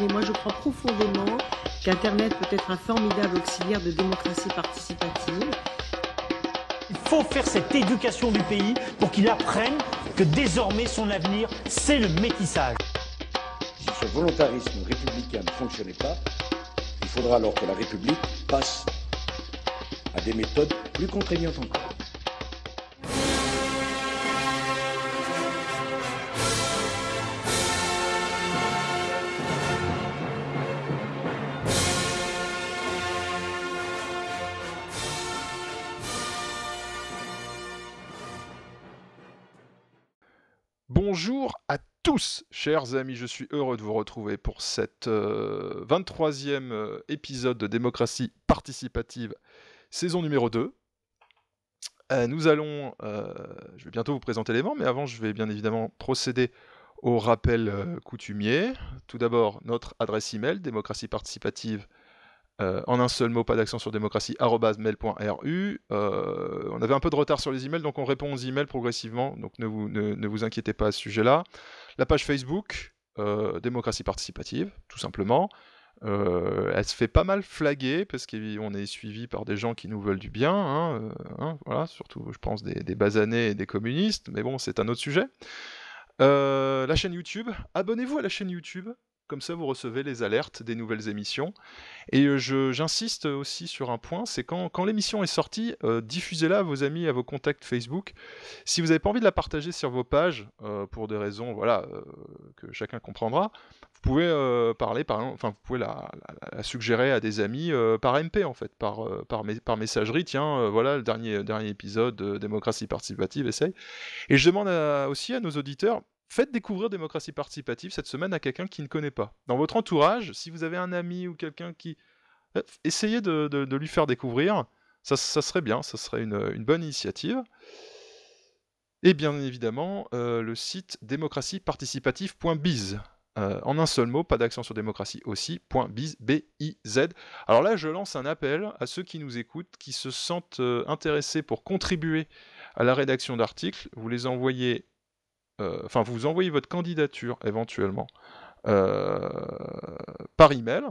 mais moi je crois profondément qu'Internet peut être un formidable auxiliaire de démocratie participative. Il faut faire cette éducation du pays pour qu'il apprenne que désormais son avenir, c'est le métissage. Si ce volontarisme républicain ne fonctionnait pas, il faudra alors que la République passe à des méthodes plus contraignantes encore. Chers amis, je suis heureux de vous retrouver pour cet 23e euh, épisode de démocratie participative, saison numéro 2. Euh, nous allons, euh, je vais bientôt vous présenter les membres, mais avant je vais bien évidemment procéder au rappel coutumier. Tout d'abord, notre adresse email, démocratie participative euh, en un seul mot, pas d'accent sur démocratie, mail.ru. Euh, on avait un peu de retard sur les emails, donc on répond aux emails progressivement, donc ne vous, inquiétez pas à ce sujet-là. La page Facebook, euh, démocratie participative, tout simplement. elle se fait pas mal flaguer parce qu'on est suivi par des gens qui nous veulent du bien, hein, hein, voilà, surtout je pense des basanés et des communistes, mais bon, c'est un autre sujet. la chaîne YouTube, abonnez-vous à la chaîne YouTube, comme ça, vous recevez les alertes des nouvelles émissions. Et euh, j'insiste aussi sur un point, c'est quand, quand l'émission est sortie, euh, diffusez-la à vos amis, à vos contacts Facebook. Si vous n'avez pas envie de la partager sur vos pages, euh, pour des raisons voilà, que chacun comprendra, vous pouvez parler, par, enfin, vous pouvez la, suggérer à des amis par MP, en fait, par messagerie. Tiens, voilà le dernier, dernier épisode de Démocratie participative, essaye. Et je demande aussi à nos auditeurs, Faites découvrir démocratie participative cette semaine à quelqu'un qui ne connaît pas. Dans votre entourage, si vous avez un ami ou quelqu'un qui... Euh, essayez de, lui faire découvrir, ça, serait bien, ça serait une, bonne initiative. Et bien évidemment, euh, le site démocratieparticipative.biz. Euh, en un seul mot, pas d'accent sur démocratie aussi, .biz, B-I-Z. Alors là, je lance un appel à ceux qui nous écoutent, qui se sentent intéressés pour contribuer à la rédaction d'articles. Vous les envoyez enfin vous envoyez votre candidature éventuellement euh, par email.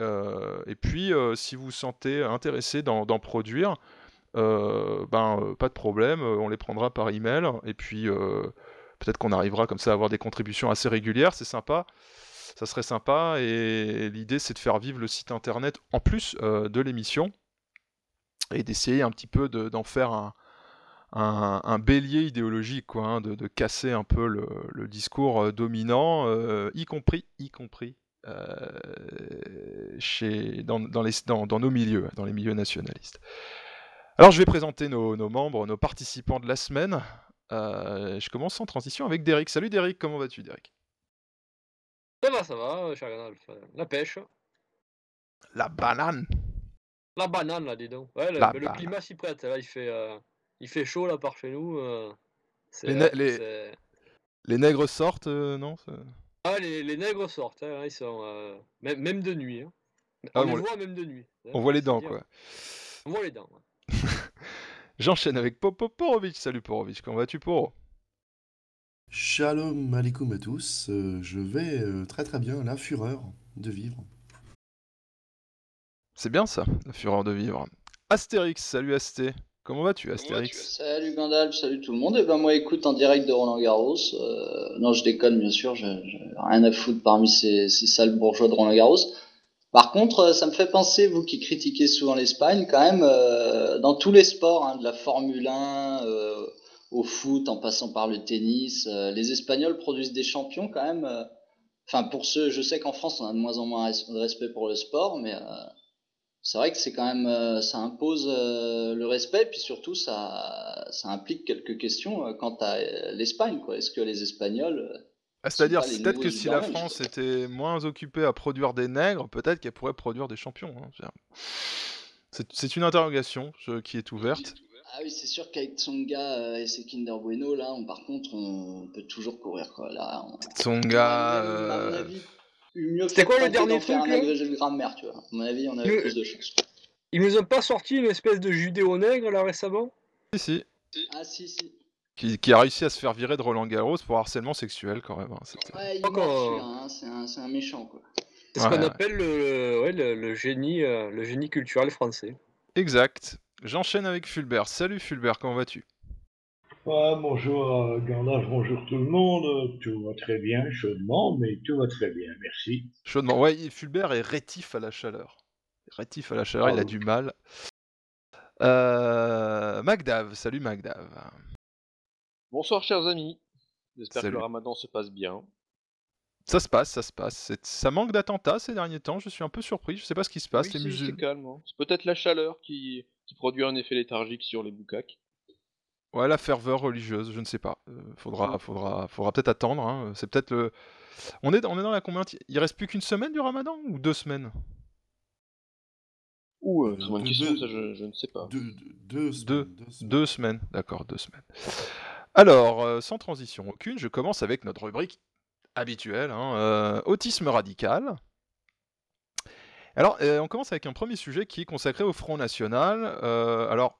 Euh, et puis si vous vous sentez intéressé d'en produire, ben pas de problème, on les prendra par email. Et puis peut-être qu'on arrivera comme ça à avoir des contributions assez régulières, c'est sympa ça serait sympa. Et l'idée, c'est de faire vivre le site internet en plus de l'émission et d'essayer un petit peu d'en faire un, un, bélier idéologique, quoi, hein, de, casser un peu le, discours euh, dominant, euh, y compris, y compris euh, chez, dans, les, dans, nos milieux, dans les milieux nationalistes. Alors je vais présenter nos, membres, nos participants de la semaine. je commence en transition avec Derek. Salut Derek, comment vas-tu Derek Ça va, ça va, cher La pêche. La banane. La banane, là, dis donc. Ouais, le, climat s'y prête. Là, il fait, il fait chaud là par chez nous. Euh, les, les... nègres sortent, euh, non Ah, les, nègres sortent, hein, ils sont, euh, même, de nuit. Hein. Ah, on les voit même de nuit. On voit les dents, quoi. On voit les dents. J'enchaîne avec Popo Porovic. Salut Porovic, comment vas-tu Poro? Shalom alaikum à tous. je vais très très bien, la fureur de vivre. C'est bien ça, la fureur de vivre. Astérix, salut Asté. Comment vas-tu, Astérix? Salut Gandalf, salut tout le monde. Et eh ben moi, écoute, en direct de Roland Garros. Euh, non, je déconne, bien sûr. J'ai rien à foutre parmi ces, ces sales bourgeois de Roland Garros. Par contre, euh, ça me fait penser, vous qui critiquez souvent l'Espagne, quand même, euh, dans tous les sports, hein, de la Formule 1 au foot, en passant par le tennis, les Espagnols produisent des champions quand même. Enfin, pour ceux, je sais qu'en France, on a de moins en moins de respect pour le sport, mais c'est vrai que c'est quand même, euh, ça impose euh, le respect, puis surtout ça, ça implique quelques questions euh, quant à l'Espagne. Est-ce que les Espagnols ah, C'est-à-dire, peut-être que si la France était moins occupée à produire des nègres, peut-être qu'elle pourrait produire des champions. Hein, c'est une interrogation qui est ouverte. Ah oui, c'est sûr qu'avec Tsonga et ses Kinder Bueno, là, on, par contre, on peut toujours courir. Quoi. Là, Tsonga. C'était quoi le dernier truc un agrégé de grammaire, tu vois. À mon avis, on a plus de chance. Ils nous ont pas sorti une espèce de judéo-nègre là récemment? Si, si. Ah, si, si. Qui, a réussi à se faire virer de Roland Garros pour harcèlement sexuel quand même. Hein, ouais, il est mort, hein, c'est un, un, méchant quoi. C'est ce qu'on appelle le, génie, euh, le génie culturel français. Exact. J'enchaîne avec Fulbert. Salut Fulbert, comment vas-tu? Bonjour Garlage, bonjour tout le monde. Tout va très bien, chaudement, mais tout va très bien, merci. Chaudement, ouais, Fulbert est rétif à la chaleur. Rétif à la chaleur, il a ah. du mal. Euh, Magdav, salut Magdav. Bonsoir chers amis. J'espère que le ramadan se passe bien. Ça se passe, ça se passe. Ça manque d'attentats ces derniers temps, je suis un peu surpris, je sais pas ce qui se passe. les c'est calme. Hein. C'est peut-être la chaleur qui... produit un effet léthargique sur les boucaques. Ouais, la ferveur religieuse, je ne sais pas. Euh, faudra, faudra, faudra peut-être attendre. Hein. C'est peut-être le. On est, on est dans la combien Il reste plus qu'une semaine du Ramadan ou deux semaines? Ouh, euh, c'est une question, ça je, ne sais pas. Deux, semaines. Deux, semaines, d'accord, deux semaines. Alors, euh, sans transition aucune, je commence avec notre rubrique habituelle, hein, autisme radical. Alors, on commence avec un premier sujet qui est consacré au Front National. alors,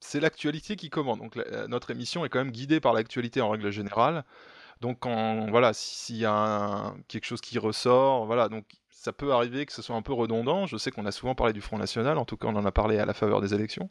c'est l'actualité qui commande. Donc notre émission est quand même guidée par l'actualité en règle générale. Donc voilà, s'il y a quelque chose qui ressort, voilà, donc ça peut arriver que ce soit un peu redondant. Je sais qu'on a souvent parlé du Front National, en tout cas on en a parlé à la faveur des élections.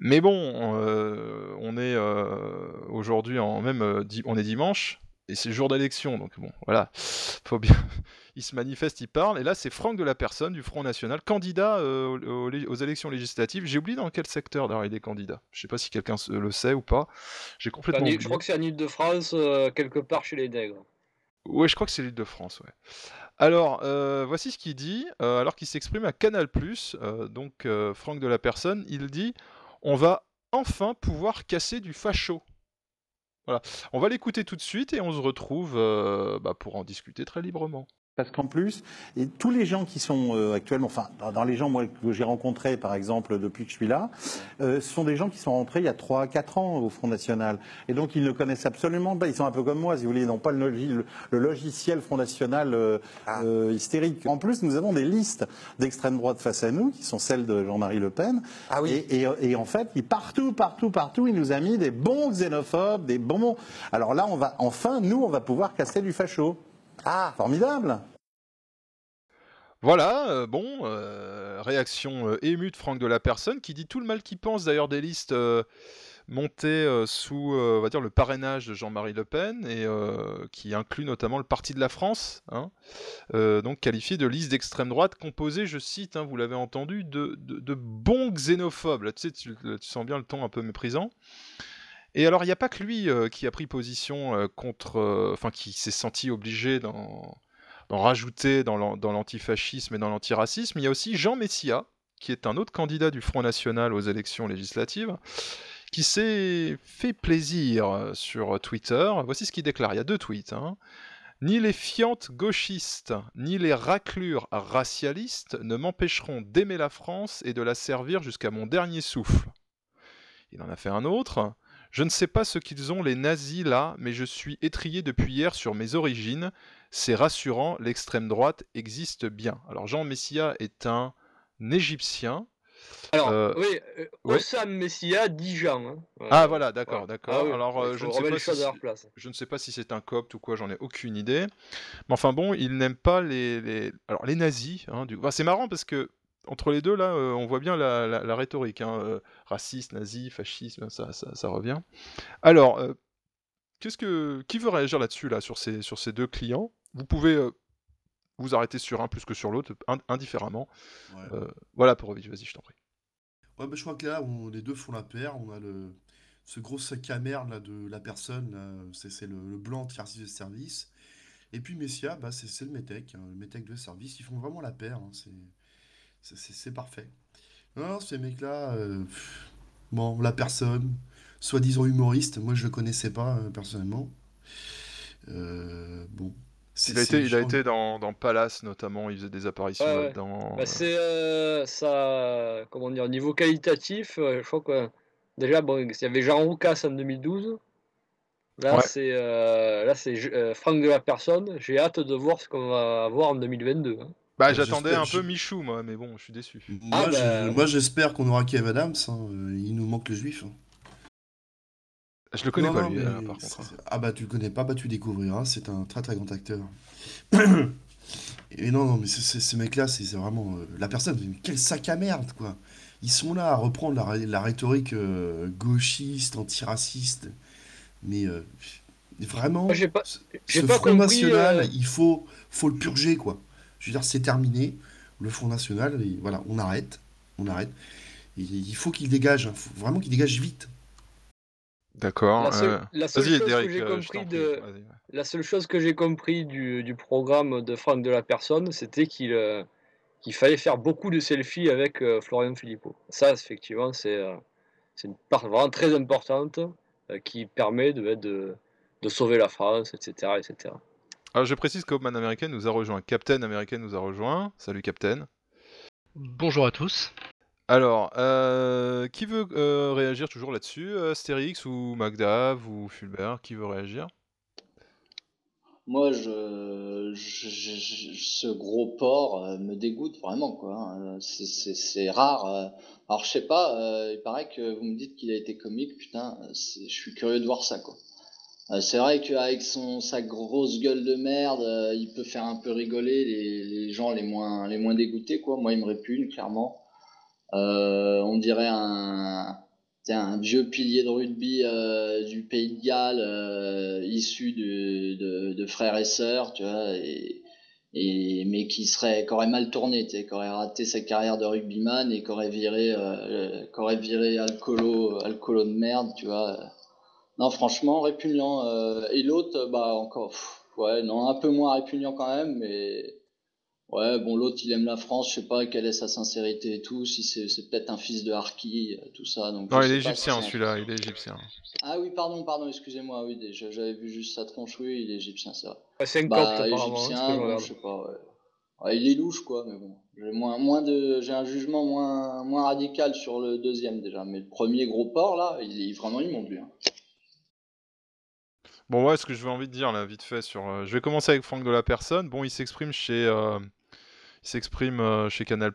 Mais bon, euh, on est euh, aujourd'hui même, euh, on est dimanche et c'est jour d'élection, donc bon, voilà, faut bien, il se manifeste, il parle, et là c'est Franck de la Personne du Front National, candidat euh, aux, élections législatives. J'ai oublié dans quel secteur d'ailleurs il est candidat. Je sais pas si quelqu'un le sait ou pas. J'ai complètement. Je crois que c'est en Ile-de-France, euh, quelque part chez les Nègres. Ouais, je crois que c'est l'île de France, ouais. Alors, euh, voici ce qu'il dit, alors qu'il s'exprime à Canal+, donc Franck de la Personne, il dit « On va enfin pouvoir casser du facho ». Voilà, on va l'écouter tout de suite et on se retrouve bah, pour en discuter très librement. Parce qu'en plus, et tous les gens qui sont euh, actuellement, enfin, dans, les gens moi, que j'ai rencontrés, par exemple, depuis que je suis là, euh, ce sont des gens qui sont rentrés il y a 3-4 ans au Front National. Et donc, ils ne connaissent absolument pas. Ils sont un peu comme moi, si vous voulez. Ils n'ont pas le, logiciel Front National euh, ah. hystérique. En plus, nous avons des listes d'extrême droite face à nous, qui sont celles de Jean-Marie Le Pen. Ah oui. Et, et, en fait, il, partout, partout, partout, il nous a mis des bons xénophobes, des bons. Alors là, on va, enfin, nous, on va pouvoir casser du facho. Ah, formidable voilà, euh, bon, euh, réaction euh, émue de Franck de la Personne, qui dit tout le mal qu'il pense d'ailleurs des listes montées sous, on dire, le parrainage de Jean-Marie Le Pen, et qui inclut notamment le Parti de la France, hein, donc qualifié de liste d'extrême droite, composée, je cite, hein, vous l'avez entendu, de, de, bons xénophobes. Là, tu sais, tu, sens bien le ton un peu méprisant. Et alors, il n'y a pas que lui qui a pris position contre, enfin, qui s'est senti obligé d'en rajouter dans l'antifascisme et dans l'antiracisme. Il y a aussi Jean Messia, qui est un autre candidat du Front National aux élections législatives, qui s'est fait plaisir sur Twitter. Voici ce qu'il déclare. Il y a deux tweets. Hein. Ni les fiantes gauchistes, ni les raclures racialistes ne m'empêcheront d'aimer la France et de la servir jusqu'à mon dernier souffle. Il en a fait un autre. Je ne sais pas ce qu'ils ont les nazis là, mais je suis étrié depuis hier sur mes origines. C'est rassurant, l'extrême droite existe bien. Alors Jean Messia est un Égyptien. Alors, euh, oui, euh, Ossam Messia, Dijon. Hein. ah voilà, d'accord, d'accord. Ah Alors, euh, je, ne sais pas si je ne sais pas si c'est un copte ou quoi, j'en ai aucune idée. Mais enfin bon, il n'aime pas les, Alors, les nazis. Hein, du... c'est marrant parce que entre les deux, là, euh, on voit bien la, rhétorique. Hein, euh, raciste, nazi, fascisme, ça, ça, revient. Alors, euh, qu'est-ce que, qui veut réagir là-dessus, là, sur ces, sur ces deux clients? Vous pouvez vous arrêter sur un plus que sur l'autre, indifféremment. voilà, pour vas-y, je t'en prie. Ouais, bah, je crois que là, les deux font la paire. On a le, ce gros sac à merde là, de la personne, c'est le, le, blanc de service. Et puis Messia, bah, c'est le METEC, hein, le METEC de service. Ils font vraiment la paire. Hein, c'est c'est parfait. Non, ces mecs-là, euh, bon, la personne, soi-disant humoriste, moi je le connaissais pas euh, personnellement. Euh, bon. Il a, été, il a été dans, dans, Palace notamment, il faisait des apparitions là-dedans. Bah, c'est ça, comment dire, au niveau qualitatif, je crois que déjà, bon, il y avait Jean Roucas en 2012. Là, c'est là c'est Franck de la personne. J'ai hâte de voir ce qu'on va avoir en 2022. Hein. Bah, j'attendais un peu Michou, moi, mais bon, je suis déçu. Moi, ah, bah, j'espère qu'on aura Kev Adams. Hein. Il nous manque le juif. Hein. Je le connais pas, lui, euh, par contre. Ah, bah, tu le connais pas, bah, tu découvriras. C'est un très très grand acteur. Et non, non, mais ces mecs-là, c'est c'est vraiment euh, la personne. mais Quel sac à merde, quoi. Ils sont là à reprendre la, la rhétorique euh, gauchiste, antiraciste. Mais euh, vraiment, pas, ce ce pas Front compris. National, euh, il faut, faut le purger, quoi. Je veux dire, c'est terminé. Le Front National, et voilà, on arrête. On arrête. Et il faut qu'il dégage. Il faut vraiment qu'il dégage vite. D'accord. La seule, euh, la seule Vas-y, chose Derek, que j'ai euh, compris de, la seule chose que j'ai compris du, du programme de Franck de la Personne, c'était qu'il euh, qu'il fallait faire beaucoup de selfies avec euh, Florian Philippot. Ça, effectivement, c'est euh, c'est une part vraiment très importante euh, qui permet de, de, de sauver la France, etc., etc. Alors, je précise qu'Hopeman American nous a rejoint. Captain American nous a rejoint. Salut, Captain. Bonjour à tous. Alors, euh, qui veut euh, réagir toujours là-dessus? Astérix ou Magdav ou Fulbert Qui veut réagir? Moi, je, je- je- je- ce gros porc euh, me dégoûte vraiment, quoi. hein. C'est, c'est, c'est rare. Alors, je sais pas, euh, il paraît que vous me dites qu'il a été comique, putain, c'est- je suis curieux de voir ça, quoi. Euh, c'est vrai qu'avec son, sa grosse gueule de merde, euh, il peut faire un peu rigoler les, gens les moins, les moins dégoûtés, quoi. Moi, il me répugne, clairement. Euh, on dirait un, vieux pilier de rugby du Pays de Galles, issu de, de, frères et sœurs, tu vois, et, mais qui serait, qui aurait mal tourné, qui aurait raté sa carrière de rugbyman et qui aurait viré, qui aurait viré alcoolo, alcoolo de merde, tu vois. Non, franchement, répugnant. euh, et l'autre, bah encore, pff, ouais, non, un peu moins répugnant quand même, mais ouais, bon, l'autre, il aime la France, je sais pas quelle est sa sincérité et tout, si c'est c'est peut-être un fils de Harki, euh, tout ça. Donc, Non, il est si égyptien celui-là, il est égyptien. Ah oui, pardon, pardon, excusez-moi, oui, j'avais vu juste sa tronche, oui, il est égyptien, c'est vrai. Ouais, c'est un Bah, que égyptien, je bon, je sais pas, ouais. Ouais, il est louche, quoi, mais bon. J'ai moins, moins de, j'ai un jugement moins, moins radical sur le deuxième déjà, mais le premier gros porc, là, il est vraiment immonde, lui. hein. Bon, ouais, ce que je vais envie de dire là, vite fait, sur. euh, je vais commencer avec Franck de la Personne. Bon, il s'exprime chez, euh, il s'exprime euh, chez Canal+,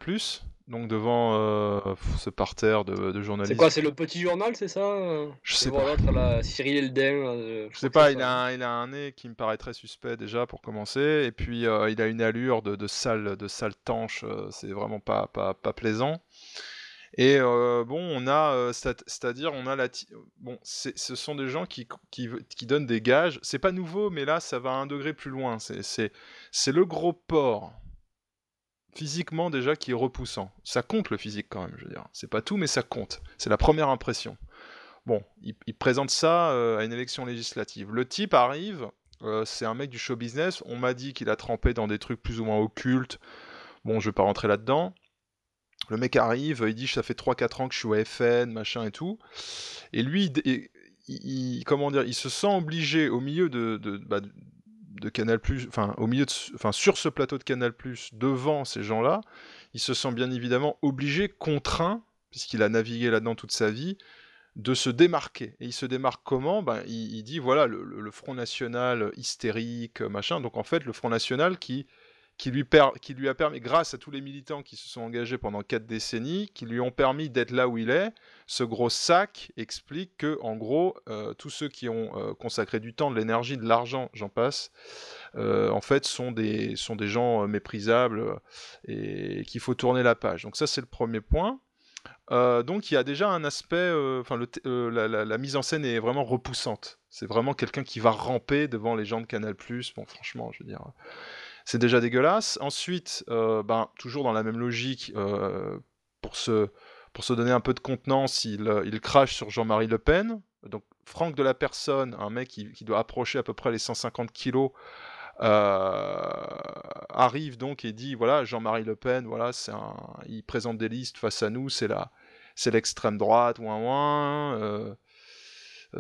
donc devant ce parterre de, de journalistes. C'est quoi, c'est le petit journal, c'est ça Je sais pas. là, Cyril Eldin. là, je, sais pas, il a, un, il a un nez qui me paraît très suspect déjà pour commencer, et puis il a une allure de, de sale, de sale tanche, c'est vraiment pas, pas, pas plaisant. Et bon, on a, c'est- c'est-à-dire, on a la, bon, ce sont des gens qui, qui, donnent des gages. C'est pas nouveau, mais là, ça va un degré plus loin. C'est, le gros porc, physiquement déjà, qui est repoussant. Ça compte le physique quand même, je veux dire. C'est pas tout, mais ça compte. C'est la première impression. Bon, il, présente ça à une élection législative. Le type arrive, c'est un mec du show business. On m'a dit qu'il a trempé dans des trucs plus ou moins occultes. Bon, je vais pas rentrer là-dedans. Le mec arrive, il dit ça fait 3-4 ans que je suis au FN, machin et tout. Et lui, il, comment dire, il se sent obligé au milieu de, bah, Canal+, enfin au milieu de, enfin sur ce plateau de Canal+, devant ces gens-là, il se sent bien évidemment obligé, contraint, puisqu'il a navigué là-dedans toute sa vie, de se démarquer. Et il se démarque comment? Ben, il, dit voilà le Front National hystérique, machin. Donc en fait le Front National qui qui lui, a permis, grâce à tous les militants qui se sont engagés pendant quatre décennies, qui lui ont permis d'être là où il est, ce gros sac explique que, en gros, euh, tous ceux qui ont euh, consacré du temps, de l'énergie, de l'argent, j'en passe, euh, en fait, sont des, gens méprisables et qu'il faut tourner la page. Donc ça, c'est le premier point. Donc il y a déjà un aspect, enfin la- la mise en scène est vraiment repoussante. C'est vraiment quelqu'un qui va ramper devant les gens de Canal+. Bon, franchement, je veux dire, c'est déjà dégueulasse. Ensuite, euh, ben, toujours dans la même logique, euh, pour, se, pour se donner un peu de contenance, il, euh, il crache sur Jean-Marie Le Pen. Donc Franck de la Personne, un mec qui, qui doit approcher à peu près les 150 kilos, arrive donc et dit voilà Jean-Marie Le Pen voilà c'est un il présente des listes face à nous c'est c'est l'extrême droite ouin ouin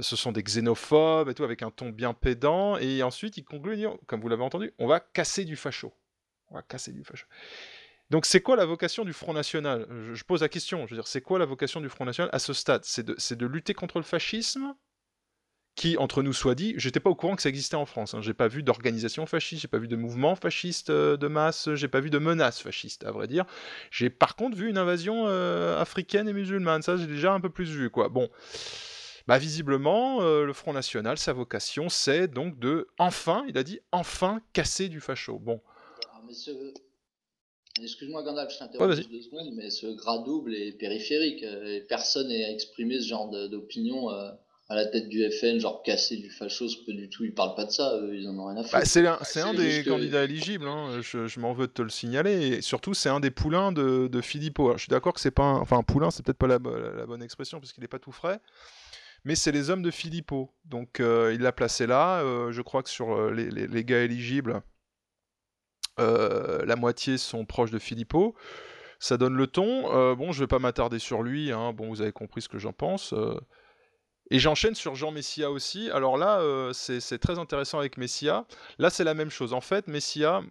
ce sont des xénophobes et tout avec un ton bien pédant et ensuite il conclut comme vous l'avez entendu on va casser du facho on va casser du facho donc c'est quoi la vocation du Front National? Je, pose la question je veux dire c'est quoi la vocation du Front National à ce stade? C'est de, de lutter contre le fascisme qui, entre nous soit dit, j'étais pas au courant que ça existait en France. Hein. J'ai pas vu d'organisation fasciste, j'ai pas vu de mouvement fasciste euh, de masse, j'ai pas vu de menace fasciste, à vrai dire. J'ai par contre vu une invasion euh, africaine et musulmane, ça j'ai déjà un peu plus vu, quoi. Bon, bah visiblement, euh, le Front National, sa vocation, c'est donc de, enfin, il a dit, enfin casser du facho. Bon, ce... Excuse-moi Gandalf, je Ouais, t'interromps juste deux secondes, mais ce gras double est périphérique. euh, et personne n'a exprimé ce genre d'opinion euh, à la tête du FN, genre casser du facho, c'est pas du tout. Ils parlent pas de ça, eux, ils en ont rien à. Bah, c'est un, c'est un des que- candidats éligibles, hein, je, je m'en veux de te le signaler, et surtout c'est un des poulains de, de Philippot. Alors, je suis d'accord que c'est pas un... Enfin, un poulain, c'est peut-être pas la- la bonne expression, parce qu'il n'est pas tout frais, mais c'est les hommes de Philippot. Donc euh, il l'a placé là, euh, je crois que sur euh, les, gars éligibles, la moitié sont proches de Philippot. Ça donne le ton. Bon, je vais pas m'attarder sur lui, hein, bon, vous avez compris ce que j'en pense. Et j'enchaîne sur Jean Messia aussi. Alors là, c'est très intéressant avec Messia. Là, c'est la même chose. En fait, Messia,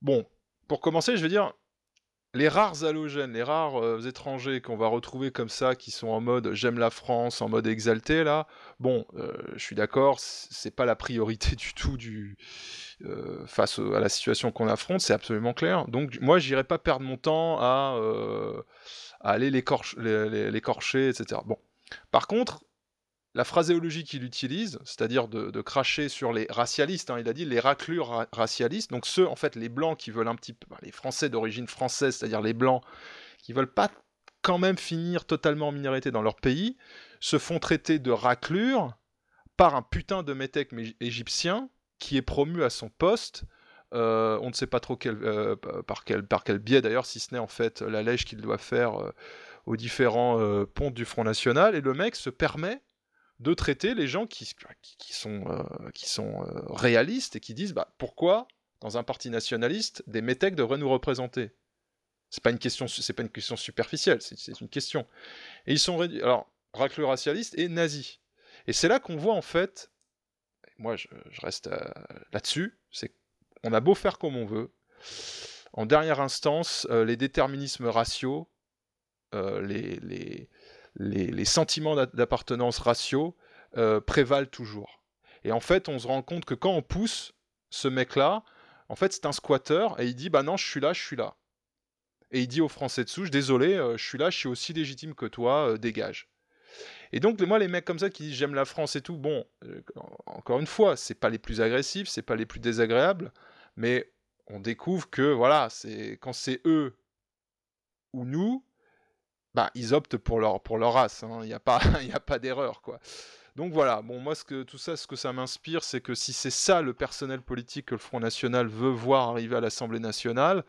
bon, pour commencer, je vais dire, les rares halogènes, les rares euh, étrangers qu'on va retrouver comme ça, qui sont en mode j'aime la France, en mode exalté, là, bon, euh, je suis d'accord, c'est pas la priorité du tout euh, face à la situation qu'on affronte, c'est absolument clair. Donc, moi, j'irai pas perdre mon temps à, aller l'écorcher, etc. Bon. Par contre, la phraséologie qu'il utilise, c'est-à-dire de, cracher sur les racialistes, hein, il a dit les raclures ra- racialistes, donc ceux, en fait, les blancs qui veulent un petit peu, ben, les Français d'origine française, c'est-à-dire les blancs, qui veulent pas quand même finir totalement en minorité dans leur pays, se font traiter de raclures par un putain de métèque mé- égyptien qui est promu à son poste. euh, on ne sait pas trop euh, par, quel, biais d'ailleurs, si ce n'est en fait la qu'il doit faire euh, aux différents pontes du Front National. Et le mec se permet de traiter les gens qui, sont, euh, euh, réalistes et qui disent bah, pourquoi, dans un parti nationaliste, des métèques devraient nous représenter? C'est pas pas une question superficielle, c'est une question. Et ils sont réduits. Alors, racleux racialiste et nazi. Et c'est là qu'on voit en fait, moi je, reste euh, là-dessus, qu'on a beau faire comme on veut, en dernière instance, les déterminismes raciaux, les, les, sentiments d'a- d'appartenance raciaux euh, prévalent toujours. Et en fait, on se rend compte que quand on pousse ce mec-là, en fait, c'est un squatter et il dit Bah non, je suis là, je suis là. Et il dit aux Français de souche Désolé, euh, je suis là, je suis aussi légitime que toi, euh, dégage. Et donc, moi, les mecs comme ça qui disent J'aime la France et tout, bon, en- encore une fois, c'est pas les plus agressifs, c'est pas les plus désagréables, mais on découvre que, voilà, c'est quand c'est eux ou nous, bah, ils optent pour leur, race. hein. Il n'y a pas, pas d'erreur, quoi. Donc voilà, bon, moi, ce que, tout ça, ce que ça m'inspire, c'est que si c'est ça le personnel politique que le Front National veut voir arriver à l'Assemblée nationale,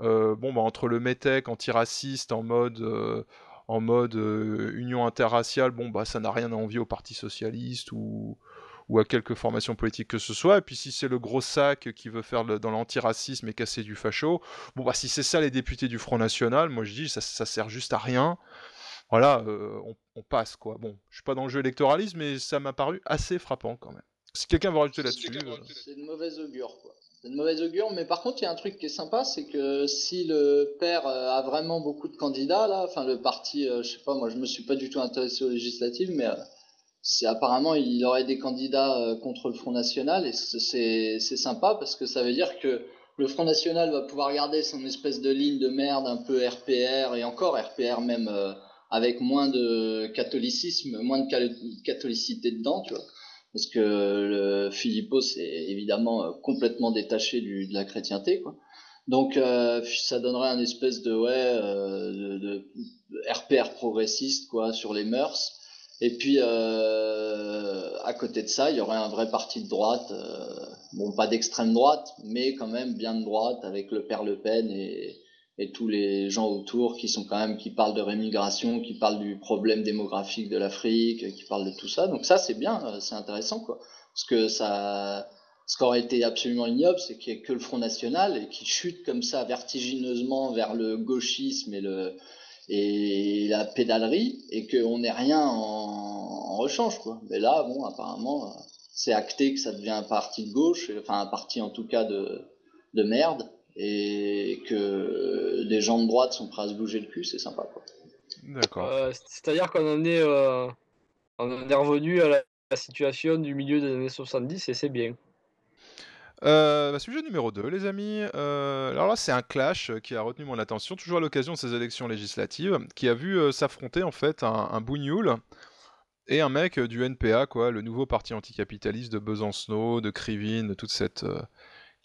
euh, bon, bah, entre le METEC antiraciste en mode, euh, euh, union interraciale, bon, bah, ça n'a rien à envier au Parti Socialiste ou, ou à quelque formation politique que ce soit. Et puis si c'est le gros sac qui veut faire le- dans l'antiracisme et casser du facho, bon, bah, si c'est ça les députés du Front National, moi je dis, ça, ça sert juste à rien. Voilà, euh, on, on passe quoi. Bon, je suis pas dans le jeu électoraliste, mais ça m'a paru assez frappant quand même. Si quelqu'un veut rajouter là-dessus. C'est de mauvaise augure, quoi. C'est de mauvaise augure, mais par contre, il y a un truc qui est sympa, c'est que si le père euh, a vraiment beaucoup de candidats, là, enfin, le parti, euh, je sais pas, moi, je me suis pas du tout intéressé aux législatives, mais euh, apparemment, il aurait des candidats euh, contre le Front National, et c'est- sympa parce que ça veut dire que le Front National va pouvoir garder son espèce de ligne de merde un peu RPR, et encore RPR même euh, avec moins de catholicisme, moins de catholicité dedans, tu vois parce que le Philippot c'est évidemment euh, complètement détaché de la chrétienté quoi. Donc ça donnerait un espèce de ouais de RPR progressiste quoi sur les mœurs. Et puis euh, à côté de ça, il y aurait un vrai parti de droite, euh, bon pas d'extrême droite, mais quand même bien de droite avec le père Le Pen et, tous les gens autour qui sont quand même qui parlent de rémigration, qui parlent du problème démographique de l'Afrique, qui parlent de tout ça. Donc ça c'est bien, euh, c'est intéressant quoi, parce que ça, ce qui aurait été absolument ignoble, c'est qu'il n'y ait que le Front National et qui chute comme ça vertigineusement vers le gauchisme et le et la pédalerie et qu'on n'ait rien en, en rechange quoi. Mais là bon apparemment euh, c'est acté que ça devient un parti de gauche, enfin un parti en tout cas de de merde et que des gens de droite sont prêts à se bouger le cul, c'est sympa quoi. D'accord. Euh, C'est-à-dire qu'on en est, euh, on en est revenu à la, la situation du milieu des années 70 et c'est bien. Euh, bah, sujet numéro 2, les amis. Euh, alors là, c'est un clash euh, qui a retenu mon attention, toujours à l'occasion de ces élections législatives, qui a vu euh, s'affronter en fait un, un bougnoul et un mec du NPA, quoi, le nouveau parti anticapitaliste de Besancenot, de Krivine, de toute cette euh,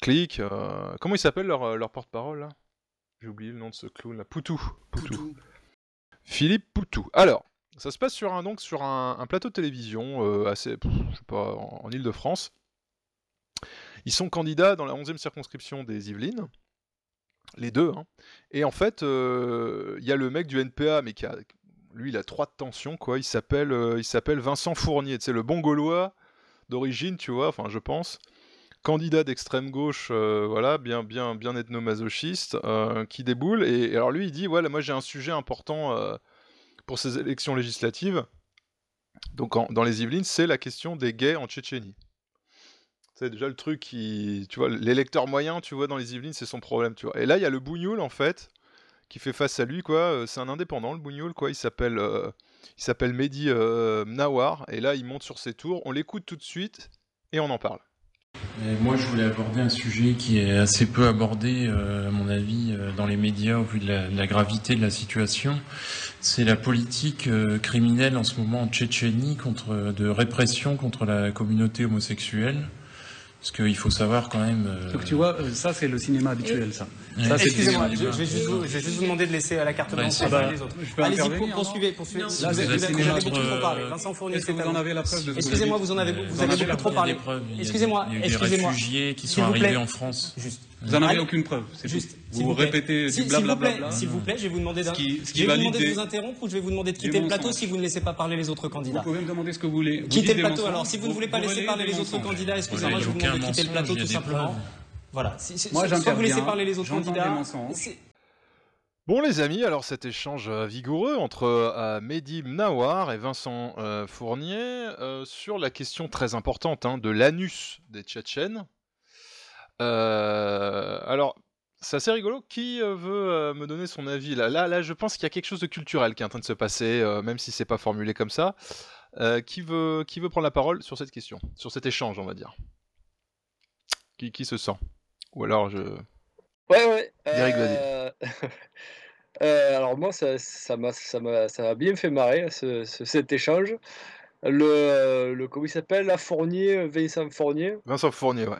Click. euh, Comment il s'appelle leur, leur porte-parole J'ai oublié le nom de ce clown là. Poutou. Poutou. Philippe Poutou. Alors, ça se passe sur un, donc, sur un, un plateau de télévision euh, assez, pff, je sais pas, en, en Ile-de-France. Ils sont candidats dans la 11e circonscription des Yvelines, les deux. hein. Et en fait, euh, il y a le mec du NPA, mais qui a, lui, il a trois de quoi. Il s'appelle, euh, il s'appelle Vincent Fournier. C'est le bon gaulois d'origine, tu vois. Enfin, je pense. Candidat d'extrême gauche, euh, voilà, bien, bien, bien ethnomasochiste, qui déboule. Et, alors lui, il dit, voilà, moi j'ai un sujet important pour ces élections législatives. Donc dans les Yvelines, c'est la question des gays en Tchétchénie. C'est déjà le truc qui, tu vois, l'électeur moyen, tu vois, dans les Yvelines, c'est son problème, tu vois. Et là, il y a le Bougnoul, en fait, qui fait face à lui, quoi. Euh, C'est un indépendant, le Bougnoul, quoi. Il s'appelle, euh, il s'appelle Mehdi euh, Mnawar. Et là, il monte sur ses tours. On l'écoute tout de suite et on en parle. Moi, je voulais aborder un sujet qui est assez peu abordé, euh, à mon avis, dans les médias au vu de la, gravité de la situation. C'est la politique criminelle en ce moment en Tchétchénie de répression contre la communauté homosexuelle. Parce qu'il faut savoir quand même. euh, Donc tu vois, euh, ça c'est le cinéma habituel, ça. Excusez-moi, je, vais juste vous, je vais juste vous demander de laisser à la carte blanche les autres. Peux Allez-y, pour- poursuivez, poursuivez. Vous là, avez beaucoup trop parlé. euh, Vincent Fournier, c'est vous en avez la preuve de Excusez-moi, vous en avez, vous beaucoup trop parlé. des- Excusez-moi, il y a des excusez-moi. réfugiés qui sont arrivés en France. Juste. Vous en avez Allez. aucune preuve. c'est. Juste, Vous vous répétez Si- du s'il vous plaît, blablabla. S'il vous plaît, je vais vous demander, Ce qui- ce qui je vais vous demander de vous interrompre ou je vais vous demander de quitter le plateau si vous ne laissez pas parler les autres Vous candidats. pouvez me demander ce que vous voulez. Vous Quittez dites le plateau. Alors, si vous ne voulez pas vous laisser parler les autres candidats, excusez-moi, je vous demande de quitter le plateau tout simplement. Voilà. Moi, soit vous laissez j'interviens, parler les autres candidats. Bon les amis, alors cet échange euh, vigoureux entre euh, Mehdi Mnawar et Vincent euh, Fournier euh, sur la question très importante hein, de l'anus des Tchétchènes. Euh, alors, c'est assez rigolo. Qui euh, veut euh, me donner son avis? Là, là, là, je pense qu'il y a quelque chose de culturel qui est en train de se passer, même si c'est pas formulé comme ça. Qui veut, qui veut prendre la parole sur cette question, sur cet échange, on va dire? Qui, qui se sent? Ou alors je. Ouais, ouais. Euh, euh, alors moi, ça, ça m'a, ça m'a, ça m'a bien fait marrer ce, ce- cet échange. Le, le comment il s'appelle, là, Fournier, Vincent Fournier. Vincent Fournier, ouais.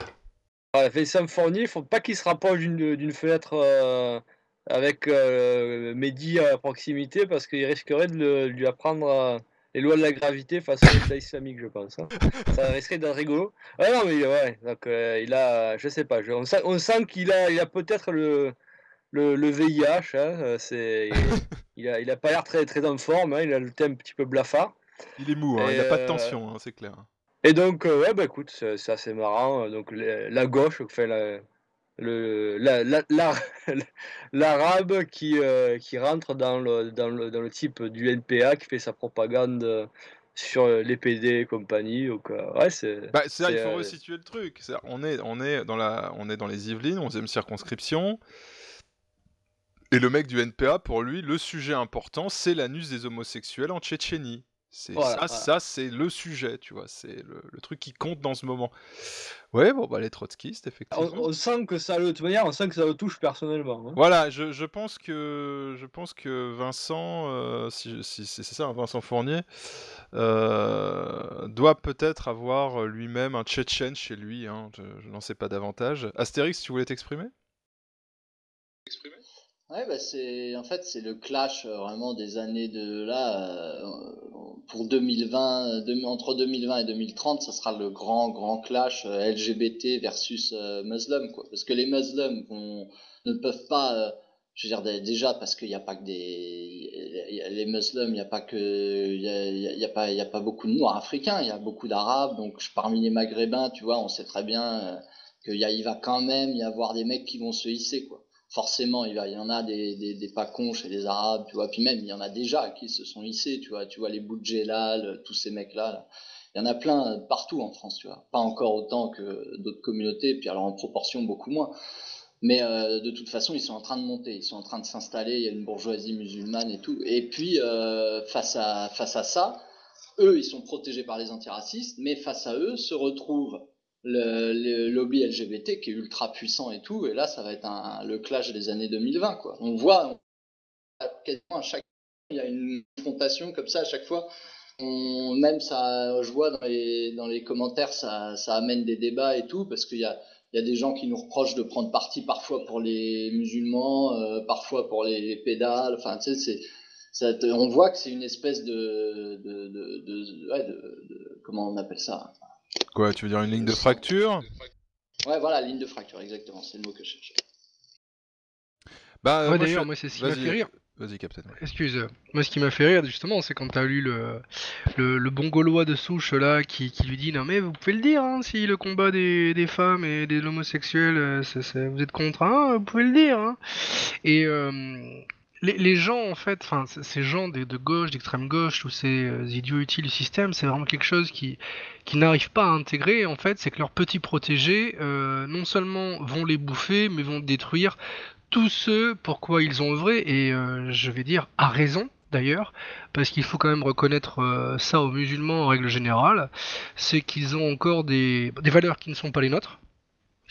Vincent Fournier, il faut pas qu'il se rapproche d'une fenêtre euh, avec euh, Mehdi à proximité parce qu'il risquerait de, le- de lui apprendre euh, les lois de la gravité face à l'État islamique, je pense. hein. Ça risquerait d'être rigolo. Ouais, non, mais ouais, donc euh, il a, je sais pas, je- on sent, qu'il a, il a peut-être le, le, le VIH. hein, c'est, il a, il a pas l'air très, très en forme. hein, il a le teint un petit peu blafard. Il est mou, il n'a pas de tension, c'est clair. Et donc, euh, ouais, bah écoute, c'est c'est assez marrant. Donc, le- la gauche, enfin, la, le, la, la- la- l'arabe qui, euh, qui rentre dans le, dans, le, dans le type du NPA, qui fait sa propagande euh, sur les PD et compagnie. Donc, euh, ouais, c'est. Bah, c'est là, il c'est, faut euh, resituer le truc. C'est- On est, on, est dans la, on est dans les Yvelines, 11e circonscription. Et le mec du NPA, pour lui, le sujet important, c'est l'anus des homosexuels en Tchétchénie. C'est Voilà, ça, voilà. ça c'est le sujet, tu vois. C'est le, le truc qui compte dans ce moment. Ouais, bon, bah, les trotskistes, effectivement. on, on sent que ça le, de toute manière, on sent que ça le touche personnellement. hein. Voilà, je, je pense que je pense que Vincent, euh, si, si- si c'est ça, hein, Vincent Fournier, euh, doit peut-être avoir lui-même un Tchétchène chez lui. hein, je je n'en sais pas davantage. Astérix, tu voulais t'exprimer? Ouais, bah c'est en fait c'est le clash euh, vraiment des années de là euh, pour 2020 euh, entre 2020 et 2030 ça sera le grand grand clash LGBT versus musulmans quoi. Parce que les musulmans ne peuvent pas je veux dire dé- déjà parce qu'il n'y a pas que des les musulmans il n'y a pas que il y a, pas il y a pas beaucoup de noirs africains il y a beaucoup d'arabes. Donc parmi les maghrébins tu vois on sait très bien qu'il y il va quand même y avoir des mecs qui vont se hisser quoi forcément, il, y en a des, pas cons chez les Arabes, tu vois, puis même, il y en a déjà qui se sont hissés, tu vois, tu vois, les Boudjelal, tous ces mecs-là, là. il y en a plein partout en France, tu vois, pas encore autant que d'autres communautés, puis alors en proportion beaucoup moins, mais euh, de toute façon, ils sont en train de monter, ils sont en train de s'installer, il y a une bourgeoisie musulmane et tout, et puis euh, face, à, face à ça, eux, ils sont protégés par les antiracistes, mais face à eux se retrouve le, lobby LGBT qui est ultra puissant et tout, et là, ça va être le clash des années 2020, quoi. On voit quasiment à chaque il y a une confrontation comme ça à chaque fois. Même ça, je vois dans les, dans les commentaires, ça, ça amène des débats et tout, parce qu'il y a, y a des gens qui nous reprochent de prendre parti parfois pour les musulmans, euh, parfois pour les pédales. Enfin, tu sais, c'est, ça on voit que c'est une espèce de, de- de- comment on appelle ça? Quoi, tu veux dire une ligne de fracture Ouais, voilà, ligne de fracture, exactement, c'est le mot que je cherchais. Bah, euh, Ouais, moi, je d'ailleurs, moi, c'est ce qui m'a fait rire. Vas-y, Captain. Excuse, moi ce qui m'a fait rire justement, c'est quand t'as lu le, le, le bon gaulois de souche là qui, qui lui dit non mais vous pouvez le dire hein, si le combat des, des femmes et des homosexuels, euh, c'est- c'est- vous êtes contre, hein, vous pouvez le dire. Hein. Et euh, les, gens en fait, enfin ces gens de, gauche, d'extrême gauche, tous ces euh, idiots utiles du système, c'est vraiment quelque chose qui, qui n'arrivent pas à intégrer en fait, c'est que leurs petits protégés euh, non seulement vont les bouffer, mais vont détruire tous ceux pour quoi ils ont œuvré, et euh, je vais dire à raison d'ailleurs, parce qu'il faut quand même reconnaître ça aux musulmans en règle générale, c'est qu'ils ont encore des valeurs qui ne sont pas les nôtres,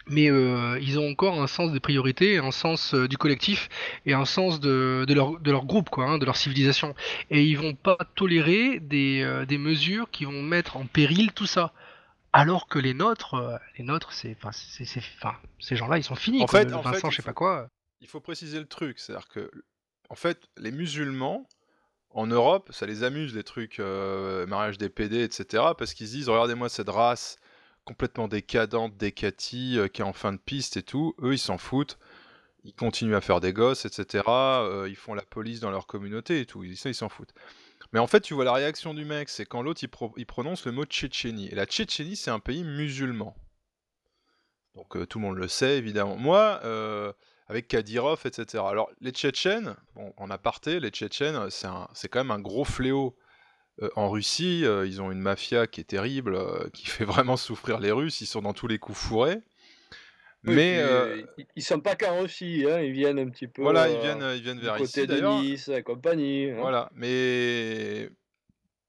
mais euh, ils ont encore un sens des priorités, un sens euh, du collectif et un sens de, de, leur, de leur groupe, quoi, hein, de leur civilisation. Et ils vont pas tolérer des, euh, des mesures qui vont mettre en péril tout ça. Alors que les nôtres, les nôtres, c'est, ces gens-là, ils sont finis. En fait, en Vincent, fait, je sais pas quoi. Il faut préciser le truc, c'est-à-dire que, en fait, les musulmans, en Europe, ça les amuse, les trucs, euh, mariage des PD, etc., parce qu'ils se disent, regardez-moi cette race complètement décadente, décatie, euh, qui est en fin de piste et tout, eux, ils s'en foutent, ils continuent à faire des gosses, etc., euh, ils font la police dans leur communauté et tout, ils- ça, ils s'en foutent. Mais en fait, tu vois la réaction du mec, c'est quand l'autre, il, pro- il prononce le mot Tchétchénie. Et la Tchétchénie, c'est un pays musulman. Donc euh, tout le monde le sait, évidemment. Moi, avec Kadyrov, etc. Alors, les Tchétchènes, bon, en aparté, les Tchétchènes, c'est quand même un gros fléau euh, en Russie. euh, ils ont une mafia qui est terrible, euh, qui fait vraiment souffrir les Russes. Ils sont dans tous les coups fourrés. Oui, Mais puis, ils, ils sont pas qu'en Russie, hein, ils viennent un petit peu voilà, ils viennent, ils viennent du vers côté ici de d'ailleurs. Nice et compagnie. hein. Voilà, mais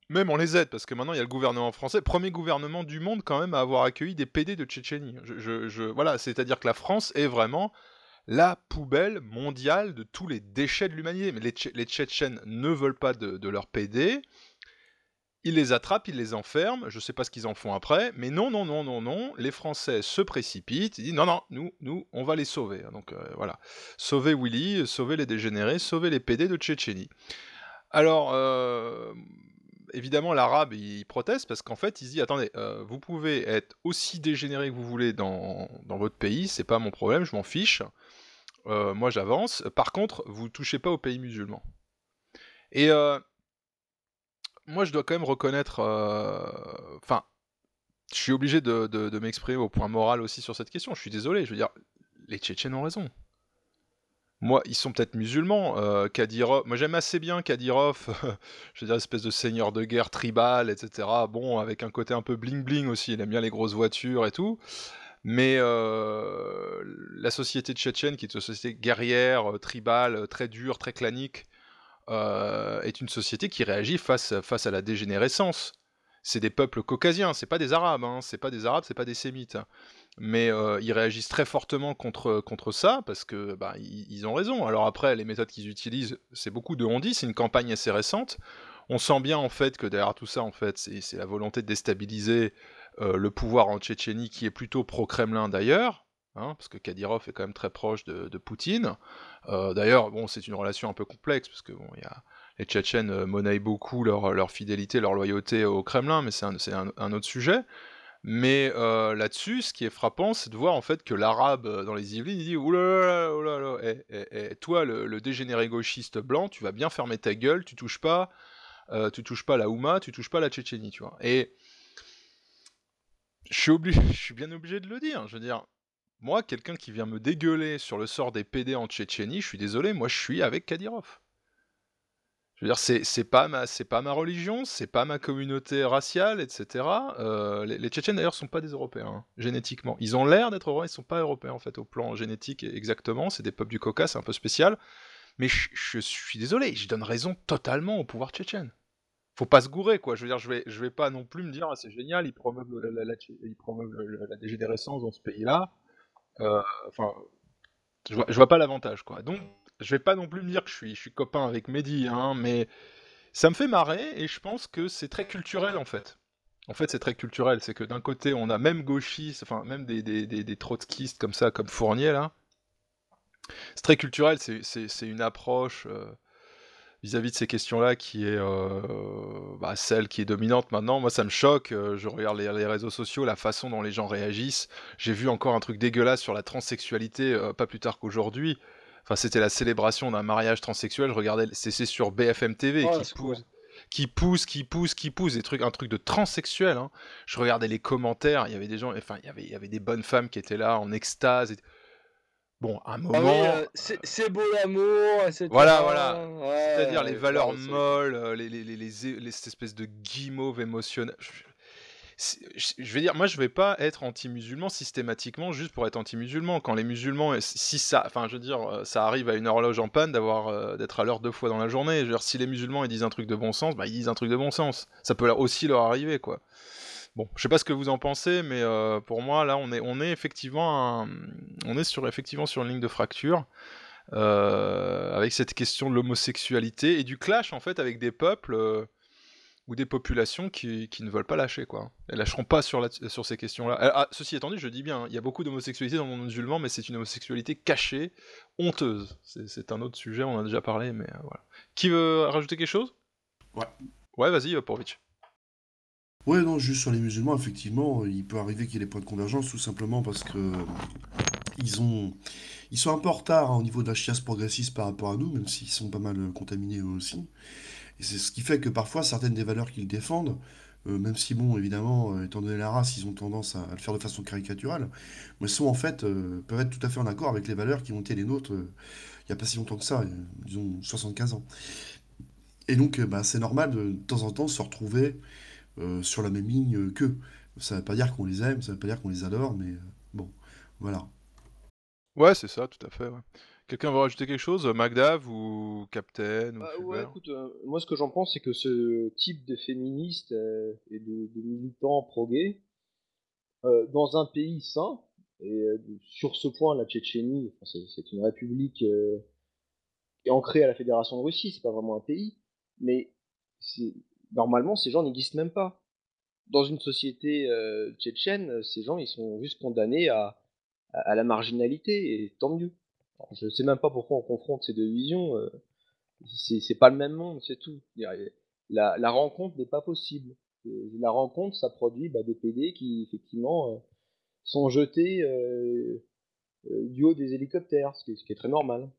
même on les aide parce que maintenant il y a le gouvernement français, premier gouvernement du monde quand même à avoir accueilli des PD de Tchétchénie. Je, je- je- voilà, c'est-à-dire que la France est vraiment la poubelle mondiale de tous les déchets de l'humanité. Mais les, Tché- les Tchétchènes ne veulent pas de, de leurs PD. Ils les attrapent, ils les enferment, je sais pas ce qu'ils en font après, mais non, non, non, non, non, les Français se précipitent, ils disent non, non, nous, nous, on va les sauver. Donc euh, voilà, sauver Willy, sauver les dégénérés, sauver les PD de Tchétchénie. Alors, euh, évidemment, l'arabe, il proteste parce qu'en fait, il se dit, attendez, euh, vous pouvez être aussi dégénéré que vous voulez dans, dans votre pays, c'est pas mon problème, je m'en fiche. Moi, j'avance. Par contre, vous touchez pas aux pays musulmans. Et moi, je dois quand même reconnaître, euh, enfin, je suis obligé de, m'exprimer au point moral aussi sur cette question. Je suis désolé, je veux dire, les Tchétchènes ont raison. Moi, ils sont peut-être musulmans. euh, Kadyrov, moi j'aime assez bien Kadyrov, je veux dire, espèce de seigneur de guerre tribal, etc. Bon, avec un côté un peu bling-bling aussi, il aime bien les grosses voitures et tout. Mais euh, la société tchétchène, qui est une société guerrière, tribale, très dure, très clanique, euh, est une société qui réagit face, face à la dégénérescence. C'est des peuples caucasiens, c'est pas des arabes, hein, c'est pas des arabes, c'est pas des sémites. Mais euh, ils réagissent très fortement contre, contre ça parce que bah, ils, ont raison. Alors après, les méthodes qu'ils utilisent, c'est beaucoup de on-dit, c'est une campagne assez récente. On sent bien en fait que derrière tout ça, en fait, c'est c'est la volonté de déstabiliser euh, le pouvoir en Tchétchénie qui est plutôt pro-Kremlin d'ailleurs, hein, parce que Kadyrov est quand même très proche de, Poutine. Euh, d'ailleurs, bon, c'est une relation un peu complexe parce que bon, y a les Tchétchènes euh, monnaient beaucoup leur, leur fidélité, leur loyauté au Kremlin, mais c'est un, un- un autre sujet. Mais euh, là-dessus, ce qui est frappant, c'est de voir en fait que l'arabe euh, dans les Yvelines, il dit oulala, oulala, eh, eh, eh, toi, le, dégénéré gauchiste blanc, tu vas bien fermer ta gueule, tu touches pas, tu touches pas la Houma, tu touches pas la Tchétchénie, tu vois. Et je suis je suis bien obligé de le dire. Je veux dire, moi, quelqu'un qui vient me dégueuler sur le sort des PD en Tchétchénie, je suis désolé, moi, je suis avec Kadyrov. Je veux dire, c'est pas ma, pas ma religion, c'est pas ma communauté raciale, etc. Euh, les, Tchétchènes d'ailleurs sont pas des Européens hein, génétiquement. Ils ont l'air d'être européens, ils sont pas européens en fait au plan génétique exactement. C'est des peuples du Caucase, c'est un peu spécial. Mais je, suis désolé, je donne raison totalement au pouvoir tchétchène. Faut pas se gourer quoi. Je veux dire, je vais, je vais pas non plus me dire ah, c'est génial, ils promeuvent, la, la- la dégénérescence dans ce pays-là. Euh, Enfin, je vois, vois pas l'avantage, quoi. Donc, je vais pas non plus me dire que je suis, copain avec Mehdi, hein, mais ça me fait marrer et je pense que c'est très culturel en fait. En fait, c'est très culturel. C'est que d'un côté, on a même gauchistes, enfin, même des, des, des, des trotskistes comme ça, comme Fournier, là. C'est très culturel, c'est une approche euh, vis-à-vis de ces questions-là qui est euh, bah, celle qui est dominante maintenant. Moi, ça me choque. euh, je regarde les, les réseaux sociaux, la façon dont les gens réagissent. J'ai vu encore un truc dégueulasse sur la transsexualité euh, pas plus tard qu'aujourd'hui. Enfin, c'était la célébration d'un mariage transsexuel. Je regardais, c'est sur BFM TV Oh, qui pousse, qui pousse, qui pousse, qui pousse, des trucs, un truc de transsexuel. hein. Je regardais les commentaires. Il y avait des gens, enfin, il y avait, il y avait des bonnes femmes qui étaient là en extase. et- Bon, à un Ah moment. oui, euh, c'est beau l'amour, etc. Voilà, voilà. Ouais, C'est-à-dire les valeurs molles, euh, les, les, les, les, é- les- cette espèce de guimauve émotionnelle. Je, c'est- je- je vais dire, moi, je vais pas être anti-musulman systématiquement juste pour être anti-musulman. Quand les musulmans, si ça, enfin, je veux dire, euh, ça arrive à une horloge en panne d'avoir, euh, d'être à l'heure deux fois dans la journée. Je veux dire, si les musulmans ils disent un truc de bon sens, bah ils disent un truc de bon sens. Ça peut aussi leur arriver, quoi. Bon, je sais pas ce que vous en pensez, mais euh, pour moi, là, on est, on est effectivement, un- on est sur effectivement sur une ligne de fracture euh, avec cette question de l'homosexualité et du clash en fait avec des peuples euh, ou des populations qui, qui ne veulent pas lâcher quoi. Elles lâcheront pas sur, la- sur ces questions-là. Ah, ceci étant dit, je dis bien, hein, il y a beaucoup d'homosexualité dans le monde musulman, mais c'est une homosexualité cachée, honteuse. C'est- un autre sujet, on en a déjà parlé, mais euh, voilà. Qui veut rajouter quelque chose? Ouais. Ouais, vas-y, Porvitch. Ouais, non, juste sur les musulmans, effectivement, il peut arriver qu'il y ait des points de convergence, tout simplement parce que euh, ils ont, ils sont un peu en retard hein, au niveau de la chiasse progressiste par rapport à nous, même s'ils sont pas mal euh, contaminés eux aussi. Et c'est ce qui fait que parfois, certaines des valeurs qu'ils défendent, euh, même si, bon, évidemment, étant donné la race, ils ont tendance à, le faire de façon caricaturale, mais sont en fait, peuvent être tout à fait en accord avec les valeurs qui ont été les nôtres il n'y a pas si longtemps que ça, euh, disons 75 ans. Et donc, euh, bah, c'est normal de, de temps en temps se retrouver sur la même ligne qu'eux. Ça ne veut pas dire qu'on les aime, ça ne veut pas dire qu'on les adore, mais euh, bon, voilà. Ouais, c'est ça, tout à fait. ouais. Quelqu'un veut rajouter quelque chose Magdav ou Captain ou Bah, ouais, écoute, euh, moi ce que j'en pense, c'est que ce type de féministes euh, et de, de militants pro-gays, euh, dans un pays sain, et euh, sur ce point, la Tchétchénie, c'est c'est une république euh, qui est ancrée à la Fédération de Russie, c'est pas vraiment un pays, mais c'est- normalement, ces gens n'existent même pas. Dans une société euh, tchétchène, ces gens, ils sont juste condamnés à, à, la marginalité, et tant mieux. Alors, je sais même pas pourquoi on confronte ces deux visions. euh, c'est pas le même monde, c'est tout. La, la rencontre n'est pas possible. Et La rencontre, ça produit bah, des PD qui, effectivement, euh, sont jetés euh, euh, du haut des hélicoptères, ce qui est très normal.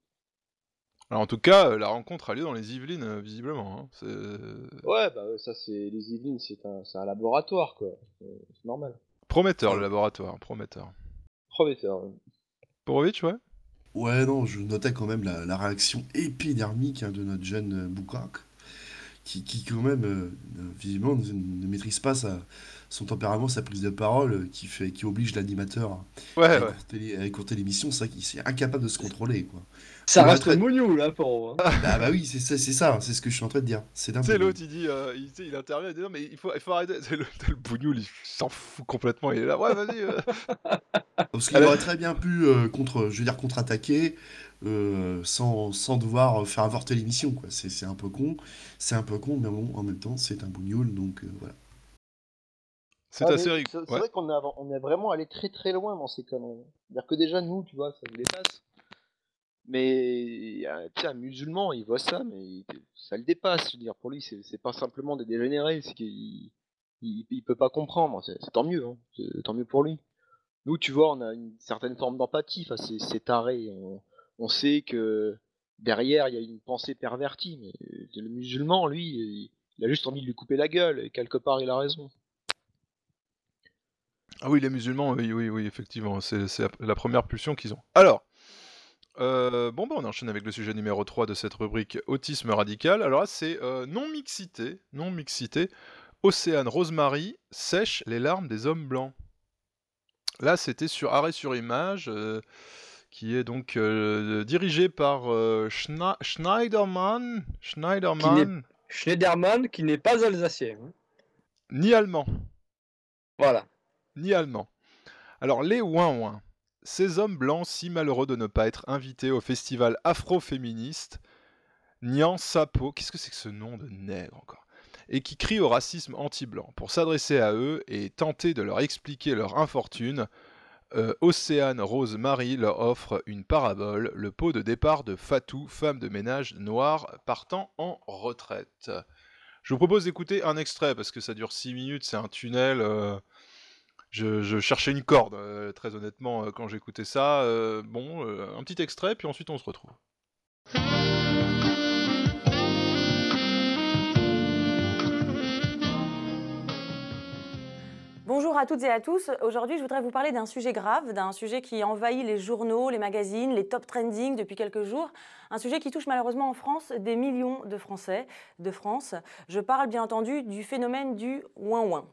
Alors en tout cas, euh, la rencontre a lieu dans les Yvelines, euh, visiblement. hein. C'est Ouais, bah ça, c'est les Yvelines, c'est un, c'est un laboratoire, quoi. C'est c'est normal. prometteur, le laboratoire, prometteur. Prometteur. ouais. Porovitch, ouais? Ouais, non, je notais quand même la, la réaction épidermique hein, de notre jeune euh, Boukak, qui, qui quand même, euh, visiblement, ne, ne maîtrise pas sa, son tempérament, sa prise de parole, euh, qui, fait, qui oblige l'animateur à, Ouais, à ouais. écourter les- à écourter l'émission. C'est vrai qu'il est incapable de se contrôler, quoi. Ça reste le mougnou, là, pour hein. Bah, bah oui, c'est ça, c'est ça, c'est ce que je suis en train de dire. C'est Tu sais, dingue. l'autre, il dit, euh, il, tu sais, il intervient, il dit non, mais il faut, il faut arrêter. C'est Le, le bougnoul, il s'en fout complètement, il est là, ouais, vas-y. euh. Parce qu'il Alors- aurait très bien pu euh, contre, je veux dire contre-attaquer euh, sans, sans devoir faire avorter l'émission. quoi. C'est c'est un peu con, c'est un peu con, mais bon, en même temps, c'est un bougnoul, donc euh, voilà. C'est Ah, assez C'est rigolo. c'est Ouais. vrai qu'on est, av- on est vraiment allé très très loin dans ces conneries. C'est-à-dire que déjà, nous, tu vois, ça nous dépasse. Mais un musulman, il voit ça, mais ça le dépasse. Je veux dire, pour lui, c'est c'est pas simplement des dégénérés, c'est qu'il il, il peut pas comprendre. C'est c'est tant mieux, hein. C'est tant mieux pour lui. Nous, tu vois, on a une certaine forme d'empathie face à ces, ces tarés. On, on sait que derrière, il y a une pensée pervertie. Mais le musulman, lui, il, a juste envie de lui couper la gueule, et quelque part, il a raison. Ah oui, les musulmans, oui, oui, oui, effectivement, c'est la- première pulsion qu'ils ont. Alors, euh, bon, bah, on enchaîne avec le sujet numéro 3 de cette rubrique autisme radical. Alors là, c'est euh, non-mixité, non-mixité. Océane Rosemary sèche les larmes des hommes blancs. Là, c'était sur Arrêt sur Image, euh, qui est donc euh, dirigé par euh, Schna- Schneiderman, Schneiderman, Schneiderman, qui n'est pas alsacien. hein. ni allemand. Voilà. ni allemand. Alors, les ouin-ouin, ces hommes blancs si malheureux de ne pas être invités au festival afroféministe Nyan Sapo, qu'est-ce que c'est que ce nom de nègre encore et qui crient au racisme anti-blanc. Pour s'adresser à eux et tenter de leur expliquer leur infortune, euh, Océane Rose Marie leur offre une parabole, le pot de départ de Fatou, femme de ménage noire partant en retraite. Je vous propose d'écouter un extrait parce que ça dure 6 minutes, c'est un tunnel. euh, je, cherchais une corde, euh, très honnêtement, quand j'écoutais ça. Bon, un petit extrait, puis ensuite on se retrouve. Bonjour à toutes et à tous. Aujourd'hui, je voudrais vous parler d'un sujet grave, d'un sujet qui envahit les journaux, les magazines, les top trending depuis quelques jours. Un sujet qui touche malheureusement en France des millions de Français de France. Je parle bien entendu du phénomène du ouin-ouin.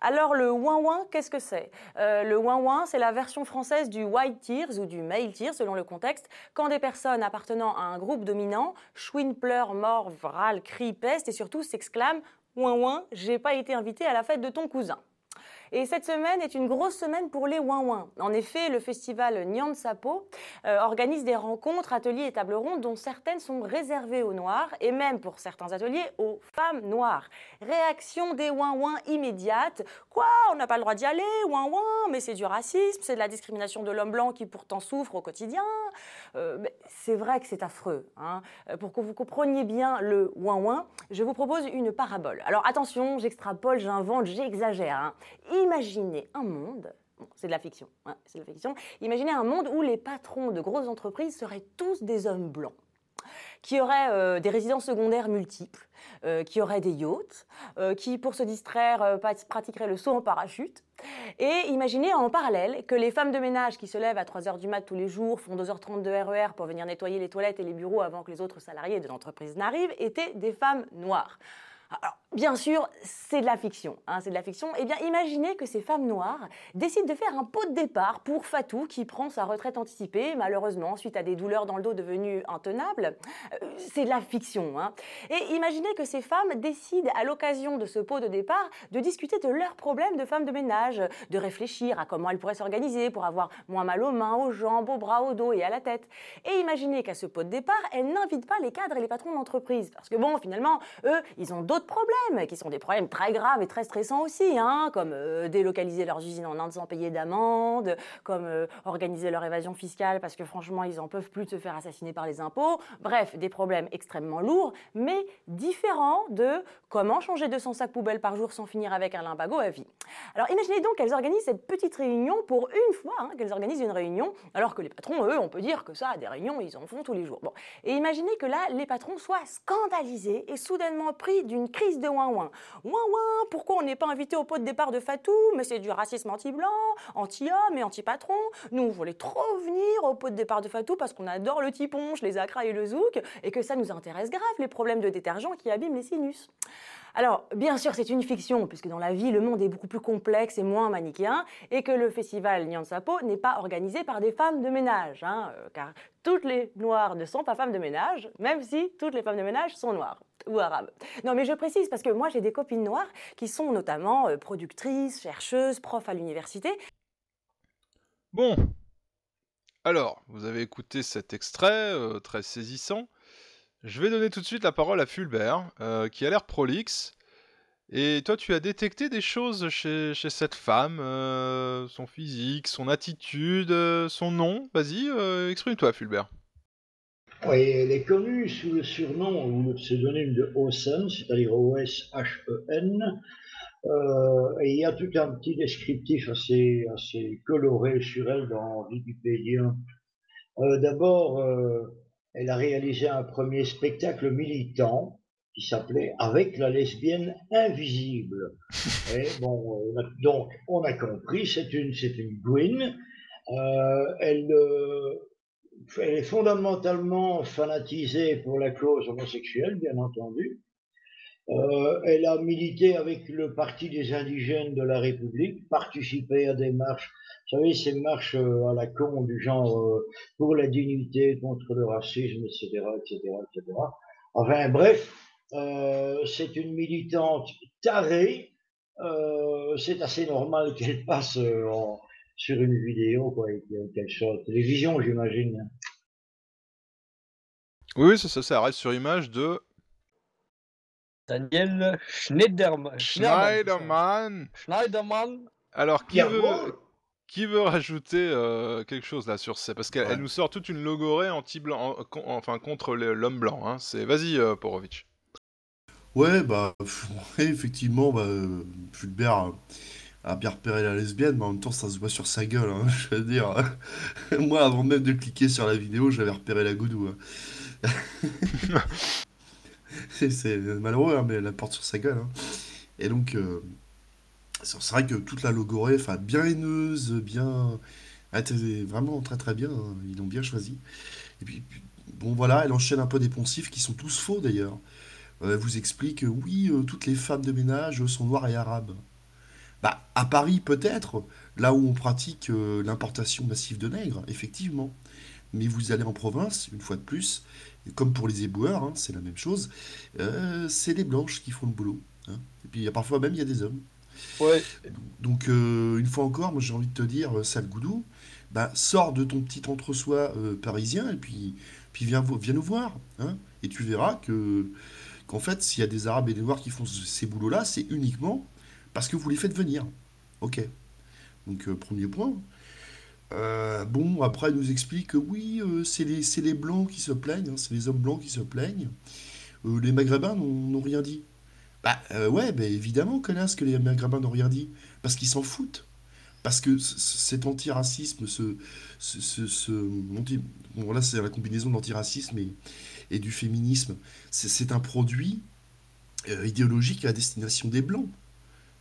Alors le ouin-ouin, qu'est-ce que c'est? Euh, Le ouin-ouin, c'est la version française du white tears ou du male tears selon le contexte. Quand des personnes appartenant à un groupe dominant chouinent, pleurent, mordent, râlent, crient, pestent et surtout s'exclament ouin-ouin, j'ai pas été invité à la fête de ton cousin. Et cette semaine est une grosse semaine pour les ouin-ouin. En effet, le festival Nyan Sapo euh, organise des rencontres, ateliers et tables rondes dont certaines sont réservées aux Noirs et même pour certains ateliers aux femmes noires. Réaction des ouin-ouin immédiate. Quoi On n'a pas le droit d'y aller Ouin-ouin Mais c'est du racisme, c'est de la discrimination de l'homme blanc qui pourtant souffre au quotidien. Euh, c'est vrai que c'est affreux. hein. Euh, Pour que vous compreniez bien le ouin-ouin, je vous propose une parabole. Alors attention, j'extrapole, j'invente, j'exagère. hein. Imaginez un monde c'est de la fiction, hein, c'est de la fiction. Imaginez un monde où les patrons de grosses entreprises seraient tous des hommes blancs, qui auraient euh, des résidences secondaires multiples, euh, qui auraient des yachts, euh, qui, pour se distraire, pratiqueraient le saut en parachute. Et imaginez en parallèle que les femmes de ménage qui se lèvent à 3h du mat tous les jours, font 2h30 de RER pour venir nettoyer les toilettes et les bureaux avant que les autres salariés de l'entreprise n'arrivent, étaient des femmes noires. Bien sûr, c'est de la fiction. hein, c'est de la fiction. Eh bien, imaginez que ces femmes noires décident de faire un pot de départ pour Fatou qui prend sa retraite anticipée, malheureusement, suite à des douleurs dans le dos devenues intenables. Euh, c'est de la fiction. hein. Et imaginez que ces femmes décident, à l'occasion de ce pot de départ, de discuter de leurs problèmes de femmes de ménage, de réfléchir à comment elles pourraient s'organiser pour avoir moins mal aux mains, aux jambes, aux bras, au dos et à la tête. Et imaginez qu'à ce pot de départ, elles n'invitent pas les cadres et les patrons d'entreprise. Parce que bon, finalement, eux, ils ont d'autres problèmes, qui sont des problèmes très graves et très stressants aussi, hein, comme euh, délocaliser leurs usines en Inde sans payer d'amende, comme euh, organiser leur évasion fiscale parce que franchement, ils en peuvent plus de se faire assassiner par les impôts. Bref, des problèmes extrêmement lourds, mais différents de comment changer 200 sacs poubelles par jour sans finir avec un limbago à vie. Alors imaginez donc qu'elles organisent cette petite réunion pour une fois, hein, qu'elles organisent une réunion, alors que les patrons, eux, on peut dire que ça, des réunions, ils en font tous les jours. Bon. Et imaginez que là, les patrons soient scandalisés et soudainement pris d'une crise de ouin-ouin. Ouin-ouin, pourquoi on n'est pas invité au pot de départ de Fatou? Mais c'est du racisme anti-blanc, anti-homme et anti-patron. Nous, on voulait trop venir au pot de départ de Fatou parce qu'on adore le tiponche, les acras et le zouk, et que ça nous intéresse grave, les problèmes de détergent qui abîment les sinus. Alors, bien sûr, c'est une fiction, puisque dans la vie, le monde est beaucoup plus complexe et moins manichéen, et que le festival Nyan Sapo n'est pas organisé par des femmes de ménage, hein, euh, car toutes les noires ne sont pas femmes de ménage, même si toutes les femmes de ménage sont noires ou arabes. Non, mais je précise, parce que moi, j'ai des copines noires qui sont notamment euh, productrices, chercheuses, profs à l'université, Bon. Alors, vous avez écouté cet extrait euh, très saisissant. Je vais donner tout de suite la parole à Fulbert, euh, qui a l'air prolixe. Et toi, tu as détecté des choses chez, cette femme, euh, son physique, son attitude, euh, son nom? Vas-y, exprime-toi, Fulbert. Oui, elle est connue sous le surnom ou le pseudonyme de Osen, c'est-à-dire O-S-H-E-N. Et il y a tout un petit descriptif assez, assez coloré sur elle dans Wikipédia. Euh, D'abord, elle a réalisé un premier spectacle militant qui s'appelait Avec la lesbienne invisible. Et bon, on a- donc on a compris, c'est une, c'est une Gwyn. Euh, elle, euh, elle est fondamentalement fanatisée pour la cause homosexuelle, bien entendu. Euh, elle a milité avec le Parti des indigènes de la République, participé à des marches, vous savez, ces marches euh, à la con du genre euh, pour la dignité, contre le racisme, etc., etc., etc. Enfin, bref, c'est une militante tarée. C'est assez normal qu'elle passe en- sur une vidéo, quoi, qu'elle soit la télévision, j'imagine. Oui, ça, ça, ça reste sur image de Daniel Schneiderman. Schneiderman. Schneiderman. Alors, qui veut, qui veut rajouter euh, quelque chose là sur ça Parce qu'elle elle nous sort toute une logorée anti-blanc, en- con- enfin contre l'homme blanc. Hein. C'est vas-y, euh, Porovic. Ouais, bah, pff, effectivement, bah, Fulbert a, a bien repéré la lesbienne, mais en même temps, ça se voit sur sa gueule, hein, je veux dire. Moi, avant même de cliquer sur la vidéo, j'avais repéré la goudou. hein. C'est malheureux, hein, mais la porte sur sa gueule. hein. Et donc, euh, c'est vrai que toute la logorée, enfin, bien haineuse, bien. Vraiment très très bien, hein, ils l'ont bien choisi. Et puis, bon, voilà, elle enchaîne un peu des poncifs qui sont tous faux d'ailleurs. Euh, Elle vous explique, euh, oui, toutes les femmes de ménage sont noires et arabes. Bah, à Paris, peut-être, là où on pratique l'importation massive de nègres, effectivement. Mais vous allez en province, une fois de plus, comme pour les éboueurs, hein, c'est la même chose, euh, c'est les blanches qui font le boulot. hein. Et puis, il y a parfois même, il y a des hommes. Ouais. Donc, euh, une fois encore, moi j'ai envie de te dire, euh, sale goudou, bah, sors de ton petit entre-soi euh, parisien et puis, puis viens, vo- viens nous voir. hein. et tu verras que qu'en fait, s'il y a des Arabes et des Noirs qui font ce- ces boulots-là, c'est uniquement parce que vous les faites venir. Ok. Donc, euh, premier point. Euh, bon, après, elle nous explique que oui, euh, c'est les, les Blancs qui se plaignent, hein, c'est les hommes blancs qui se plaignent. Euh, les Maghrébins n'ont n'ont rien dit. Bah ouais, bah, évidemment, connasse, que les Maghrébins n'ont rien dit. Parce qu'ils s'en foutent. Parce que cet antiracisme, ce, ce, ce, bon, là c'est la combinaison de l'antiracisme et, et du féminisme, c'est un produit idéologique à destination des Blancs.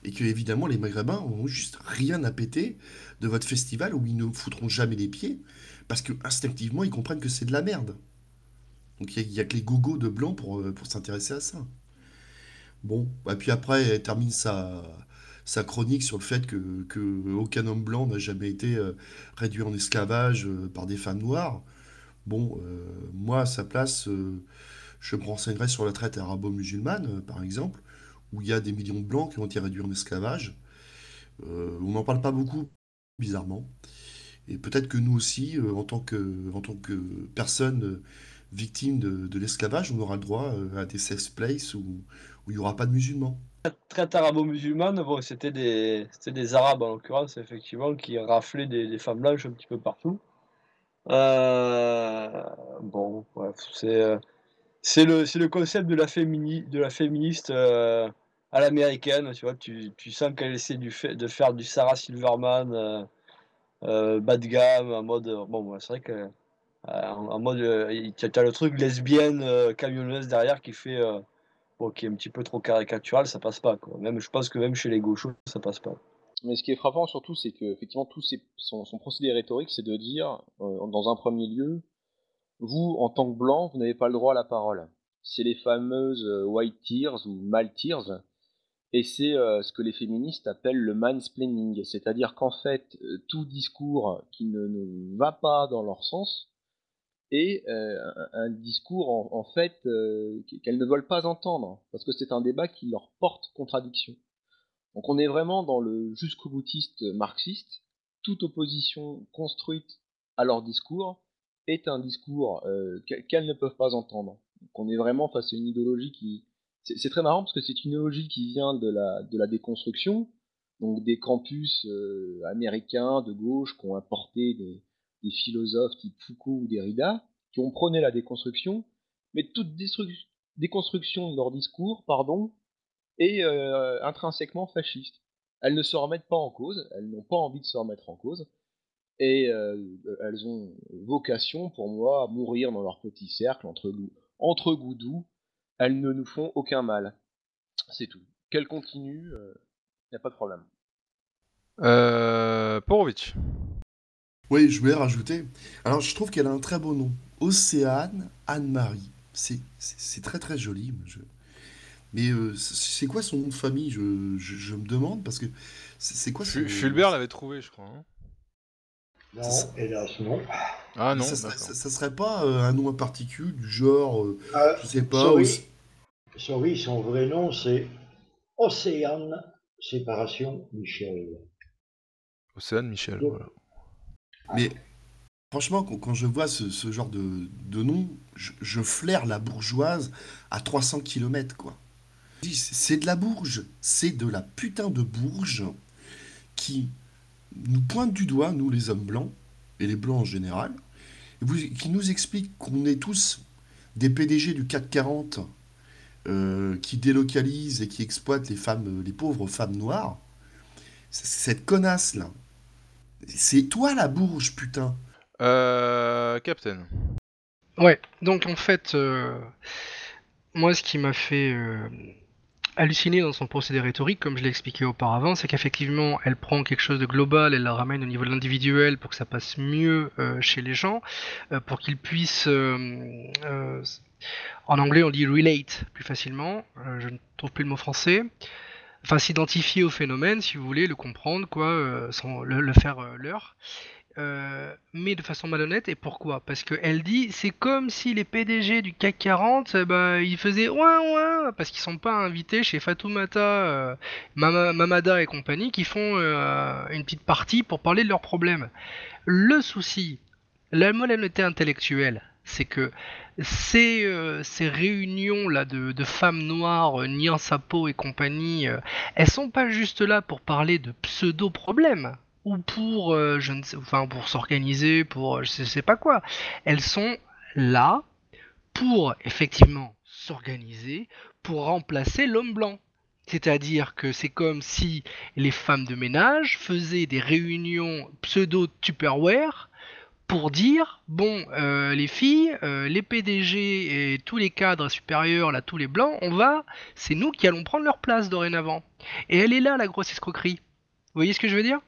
Et que évidemment les Maghrébins ont juste rien à péter de votre festival où ils ne foutront jamais les pieds, parce que instinctivement ils comprennent que c'est de la merde. Donc il n'y a, que les gogos de Blancs pour, euh, s'intéresser à ça. Bon, et puis après, elle termine sa, sa chronique sur le fait que, aucun homme blanc n'a jamais été euh, réduit en esclavage euh, par des femmes noires. Bon, moi, à sa place, je me renseignerais sur la traite arabo-musulmane, par exemple, où il y a des millions de blancs qui ont été réduits en esclavage. On n'en parle pas beaucoup, bizarrement. Et peut-être que nous aussi, euh, en tant que, en tant que personne euh, victime de, l'esclavage, on aura le droit euh, à des safe places où, il n'y aura pas de musulmans. Traite arabo-musulmane, bon, c'était des, des Arabes en l'occurrence, effectivement, qui raflaient des, femmes blanches un petit peu partout. Bon, bref, c'est le, le concept de la, fémini, de la féministe à l'américaine, tu vois. Tu, sens qu'elle essaie de faire du Sarah Silverman euh, euh, bas de gamme, en mode. Bon, ouais, c'est vrai que. euh, en, mode. euh, tu as le truc lesbienne euh, camionneuse derrière qui fait. euh, bon, qui est un petit peu trop caricatural, ça passe pas, quoi. Même, je pense que même chez les gauchos, ça passe pas. Mais ce qui est frappant surtout, c'est que effectivement tout ces- son, son procédé rhétorique, c'est de dire, euh, dans un premier lieu, vous, en tant que blanc, vous n'avez pas le droit à la parole. C'est les fameuses euh, white tears ou mal tears, et c'est euh, ce que les féministes appellent le mansplaining, c'est-à-dire qu'en fait, euh, tout discours qui ne, va pas dans leur sens est euh, un, discours en, fait qu'elles ne veulent pas entendre, parce que c'est un débat qui leur porte contradiction. Donc on est vraiment dans le jusqu'au boutiste marxiste. Toute opposition construite à leur discours est un discours qu'e- qu'elles ne peuvent pas entendre. Donc on est vraiment face à une idéologie qui... C'est très marrant parce que c'est une idéologie qui vient de la, de la déconstruction, donc des campus euh, américains de gauche qui ont importé des, philosophes type Foucault ou Derrida, qui ont prôné la déconstruction, mais toute déconstruction de leur discours, pardon, et euh, intrinsèquement fascistes. Elles ne se remettent pas en cause, elles n'ont pas envie de se remettre en cause, et euh, elles ont vocation, pour moi, à mourir dans leur petit cercle entre, entre goudous. Elles ne nous font aucun mal. C'est tout. Qu'elles continuent, il n'y a pas de problème. Euh, Porovic. Oui, je voulais rajouter. Alors, je trouve qu'elle a un très beau nom. Océane Anne-Marie. C'est c'est- c'est très très joli. je- Mais euh, c'est quoi son nom de famille? Je, je- je me demande parce que c'est c'est quoi son... Fu- Fulbert l'avait trouvé, je crois. hein. Non, hélas, non. Ah non, ça, serait, d'accord. ça- ça serait pas euh, un nom en particulier du genre, euh, Euh, je sais pas, sorry, son vrai nom c'est Océane Séparation Michel. Océane Michel, voilà. Mais franchement, quand, quand je vois ce, ce genre de, de nom, je, je flaire la bourgeoise à 300 km, quoi. C'est de la bourge. C'est de la putain de bourge qui nous pointe du doigt, nous les hommes blancs, et les blancs en général, vous- qui nous explique qu'on est tous des PDG du CAC 40 euh, qui délocalisent et qui exploitent les femmes, les pauvres femmes noires. Cette connasse là, c'est toi la bourge, putain. Euh, Captain. Ouais, donc en fait, euh, moi ce qui m'a fait halluciner dans son procédé rhétorique, comme je l'ai expliqué auparavant, c'est qu'effectivement elle prend quelque chose de global, elle le ramène au niveau de l'individuel pour que ça passe mieux euh, chez les gens, euh, pour qu'ils puissent, euh, en anglais on dit relate plus facilement, je ne trouve plus le mot français, enfin s'identifier au phénomène si vous voulez, le comprendre, quoi, sans le, faire leur. Euh, mais de façon malhonnête. Et pourquoi? Parce qu'elle dit c'est comme si les PDG du CAC 40, eh ben, ils faisaient ouin ouin parce qu'ils sont pas invités chez Fatoumata, euh, Mama- Mamada et compagnie qui font euh, une petite partie pour parler de leurs problèmes. Le souci, la malhonnêteté intellectuelle, c'est que ces, euh, ces réunions là de, de femmes noires, euh, Nian Sapo et compagnie, euh, elles sont pas juste là pour parler de pseudo problèmes ou pour euh, ne enfin pour s'organiser, pour euh, je sais, sais pas quoi. Elles sont là pour effectivement s'organiser, pour remplacer l'homme blanc. C'est-à-dire que c'est comme si les femmes de ménage faisaient des réunions pseudo Tupperware pour dire bon euh, les filles, euh, les PDG et tous les cadres supérieurs là, tous les blancs, on va, c'est nous qui allons prendre leur place dorénavant. Et elle est là la grosse escroquerie. Vous voyez ce que je veux dire?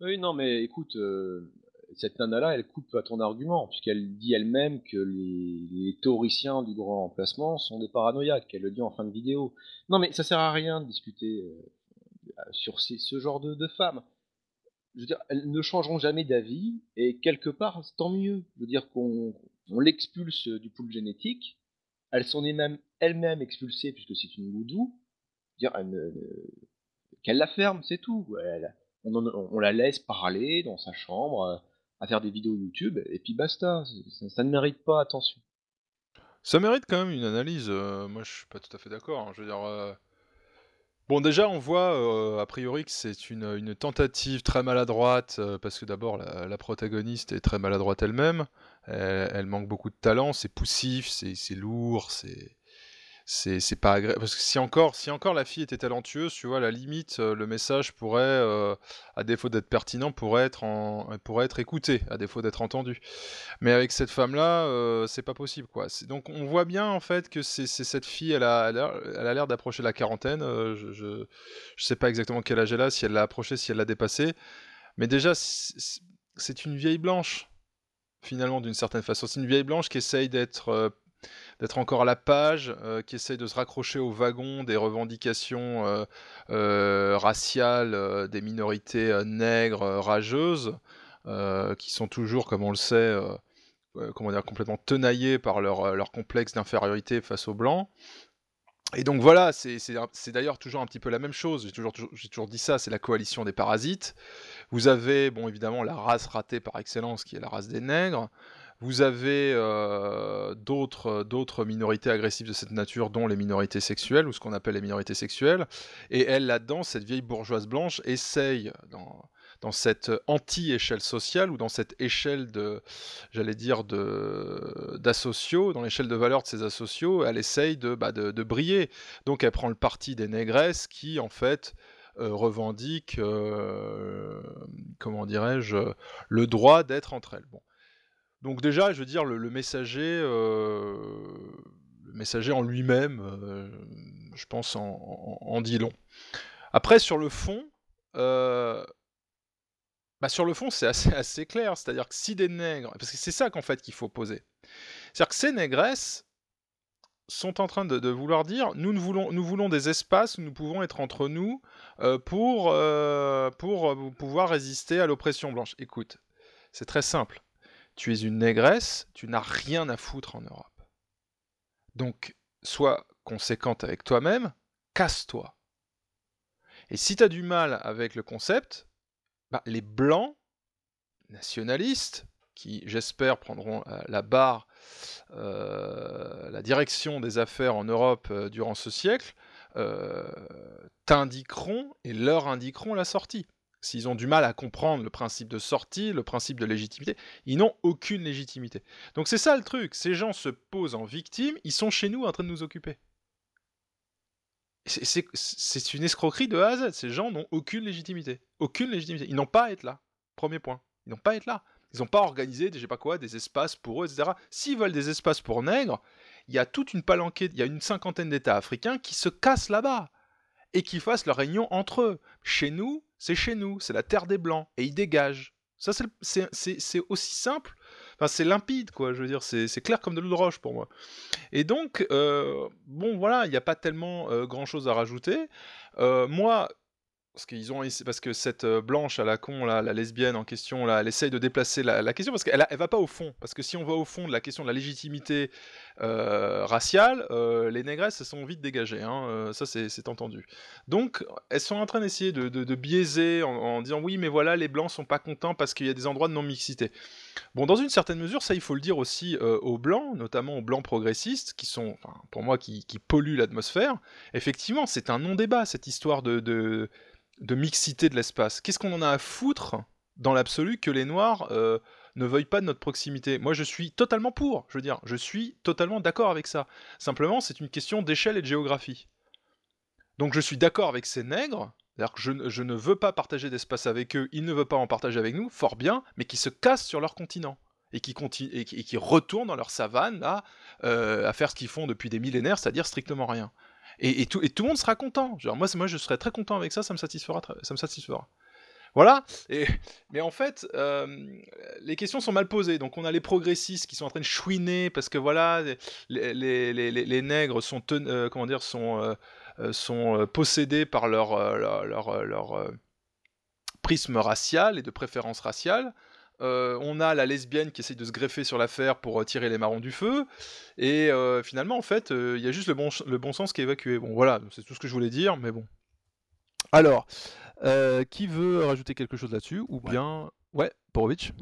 Oui, non, mais écoute, euh, cette nana-là, elle coupe à ton argument, puisqu'elle dit elle-même que les, théoriciens du grand remplacement sont des paranoïaques. Elle le dit en fin de vidéo. Non, mais ça sert à rien de discuter euh, sur ce genre de, de femmes. Je veux dire, elles ne changeront jamais d'avis, et quelque part, tant mieux. Je veux dire qu'on on l'expulse du pool génétique. Elles sont même elles-mêmes expulsées, puisque c'est une goudou. Dire, qu'elle la ferme, c'est tout. On, la laisse parler dans sa chambre, euh, à faire des vidéos YouTube, et puis basta. Ça, ne mérite pas attention. Ça mérite quand même une analyse. euh, moi, je suis pas tout à fait d'accord. hein. Euh, bon, déjà, on voit a priori que c'est une, tentative très maladroite, parce que d'abord, la, protagoniste est très maladroite elle-même. Elle, elle manque beaucoup de talent. C'est poussif, c'est lourd, c'est c'est c'est pas agréable. Parce que si encore, si encore la fille était talentueuse, tu vois, à la limite, euh, le message pourrait, euh, à défaut d'être pertinent, pourrait être en, pourrait être écouté, à défaut d'être entendu. Mais avec cette femme-là, euh, c'est pas possible, quoi. Donc on voit bien en fait que c'est cette fille, elle a, elle a, l'air d'approcher la quarantaine. euh, je, je, sais pas exactement quel âge elle a, si elle l'a approché, si elle l'a dépassé. Mais déjà, c'est une vieille blanche, finalement, d'une certaine façon. C'est une vieille blanche qui essaye d'être euh, d'être encore à la page, euh, qui essaye de se raccrocher au wagon des revendications euh, euh, raciales des minorités nègres rageuses, qui sont toujours, comme on le sait, comment dire, complètement tenaillées par leur, leur complexe d'infériorité face aux blancs. Et donc voilà, c'est d'ailleurs toujours un petit peu la même chose, j'ai toujours, toujours- toujours dit ça, c'est la coalition des parasites. Vous avez, bon évidemment, la race ratée par excellence, qui est la race des nègres. Vous avez euh, d'autres d'autres minorités agressives de cette nature, dont les minorités sexuelles, ou ce qu'on appelle les minorités sexuelles. Et elle, là-dedans, cette vieille bourgeoise blanche, essaye, dans, cette anti-échelle sociale, ou dans cette échelle de, j'allais dire, de d'asociaux, dans l'échelle de valeur de ces asociaux, elle essaye de, bah, de, briller. Donc elle prend le parti des négresses qui, en fait, euh, revendiquent, euh, comment dirais-je, le droit d'être entre elles. Bon. Donc déjà, je veux dire, le, messager, euh, messager en lui-même, euh, je pense, en, en- dit long. Après, sur le fond, euh, bah, sur le fond, c'est assez, clair. C'est-à-dire que si des nègres, parce que c'est ça qu'en fait qu'il faut poser. C'est-à-dire que ces négresses sont en train de, vouloir dire, nous, voulons, des espaces où nous pouvons être entre nous pour, pour pouvoir résister à l'oppression blanche. Écoute, c'est très simple. Tu es une négresse, tu n'as rien à foutre en Europe. Donc, sois conséquente avec toi-même, casse-toi. Et si tu as du mal avec le concept, bah, les blancs nationalistes, qui j'espère prendront euh, la barre, euh, la direction des affaires en Europe euh, durant ce siècle, t'indiqueront et leur indiqueront la sortie. S'ils ont du mal à comprendre le principe de sortie, le principe de légitimité, ils n'ont aucune légitimité. Donc c'est ça le truc, ces gens se posent en victime, ils sont chez nous en train de nous occuper. C'est- une escroquerie de A à Z, ces gens n'ont aucune légitimité. Aucune légitimité. Ils n'ont pas à être là. Premier point. Ils n'ont pas à être là. Ils n'ont pas organisé, des, je sais pas quoi, des espaces pour eux, etc. S'ils veulent des espaces pour nègres, il y a toute une palanquée, il y a une cinquantaine d'États africains qui se cassent là-bas et qui fassent leur réunion entre eux. Chez nous, c'est chez nous, c'est la terre des blancs, et ils dégagent. Ça, c'est aussi simple, enfin, c'est limpide, quoi, je veux dire, c'est clair comme de l'eau de roche pour moi. Et donc, euh, bon, voilà, il n'y a pas tellement euh, grand-chose à rajouter. Euh, moi, parce qu'ils ont parce que cette euh, blanche à la con la lesbienne en question elle essaye de déplacer la, question parce qu'elle elle va pas au fond. Parce que si on va au fond de la question de la légitimité euh, raciale, euh, les négresses elles sont vite dégagées. hein, ça c'est entendu. Donc elles sont en train d'essayer de, biaiser en, disant oui mais voilà les blancs sont pas contents parce qu'il y a des endroits de non mixité. Bon dans une certaine mesure ça il faut le dire aussi aux blancs, notamment aux blancs progressistes qui sont pour moi qui, polluent l'atmosphère. Effectivement c'est un non débat cette histoire de de mixité de l'espace. Qu'est-ce qu'on en a à foutre, dans l'absolu, que les Noirs euh, ne veuillent pas de notre proximité? Moi, je suis totalement pour, je veux dire, je suis totalement d'accord avec ça. Simplement, c'est une question d'échelle et de géographie. Donc, je suis d'accord avec ces nègres, c'est-à-dire que je, ne- veux pas partager d'espace avec eux, ils ne veulent pas en partager avec nous, fort bien, mais qui se cassent sur leur continent. Et qui, retournent dans leur savane, euh, à faire ce qu'ils font depuis des millénaires, c'est-à-dire strictement rien. Et, tout, et tout le monde sera content. Genre, moi, moi, je serais très content avec ça, ça me satisfera. Ça me satisfera. Voilà. Mais en fait, euh, les questions sont mal posées. Donc, on a les progressistes qui sont en train de chouiner parce que voilà, les, les, les, nègres sont, euh, comment dire, sont, euh, sont possédés par leur, leur, leur, leur, prisme racial et de préférence raciale. Euh, on a la lesbienne qui essaye de se greffer sur l'affaire pour euh, tirer les marrons du feu. Et euh, finalement, en fait, euh, il y a juste le bon, le bon sens qui est évacué. Bon, voilà, c'est tout ce que je voulais dire, mais bon. Alors, euh, qui veut rajouter quelque chose là-dessus Ou bien. Ouais, Porovic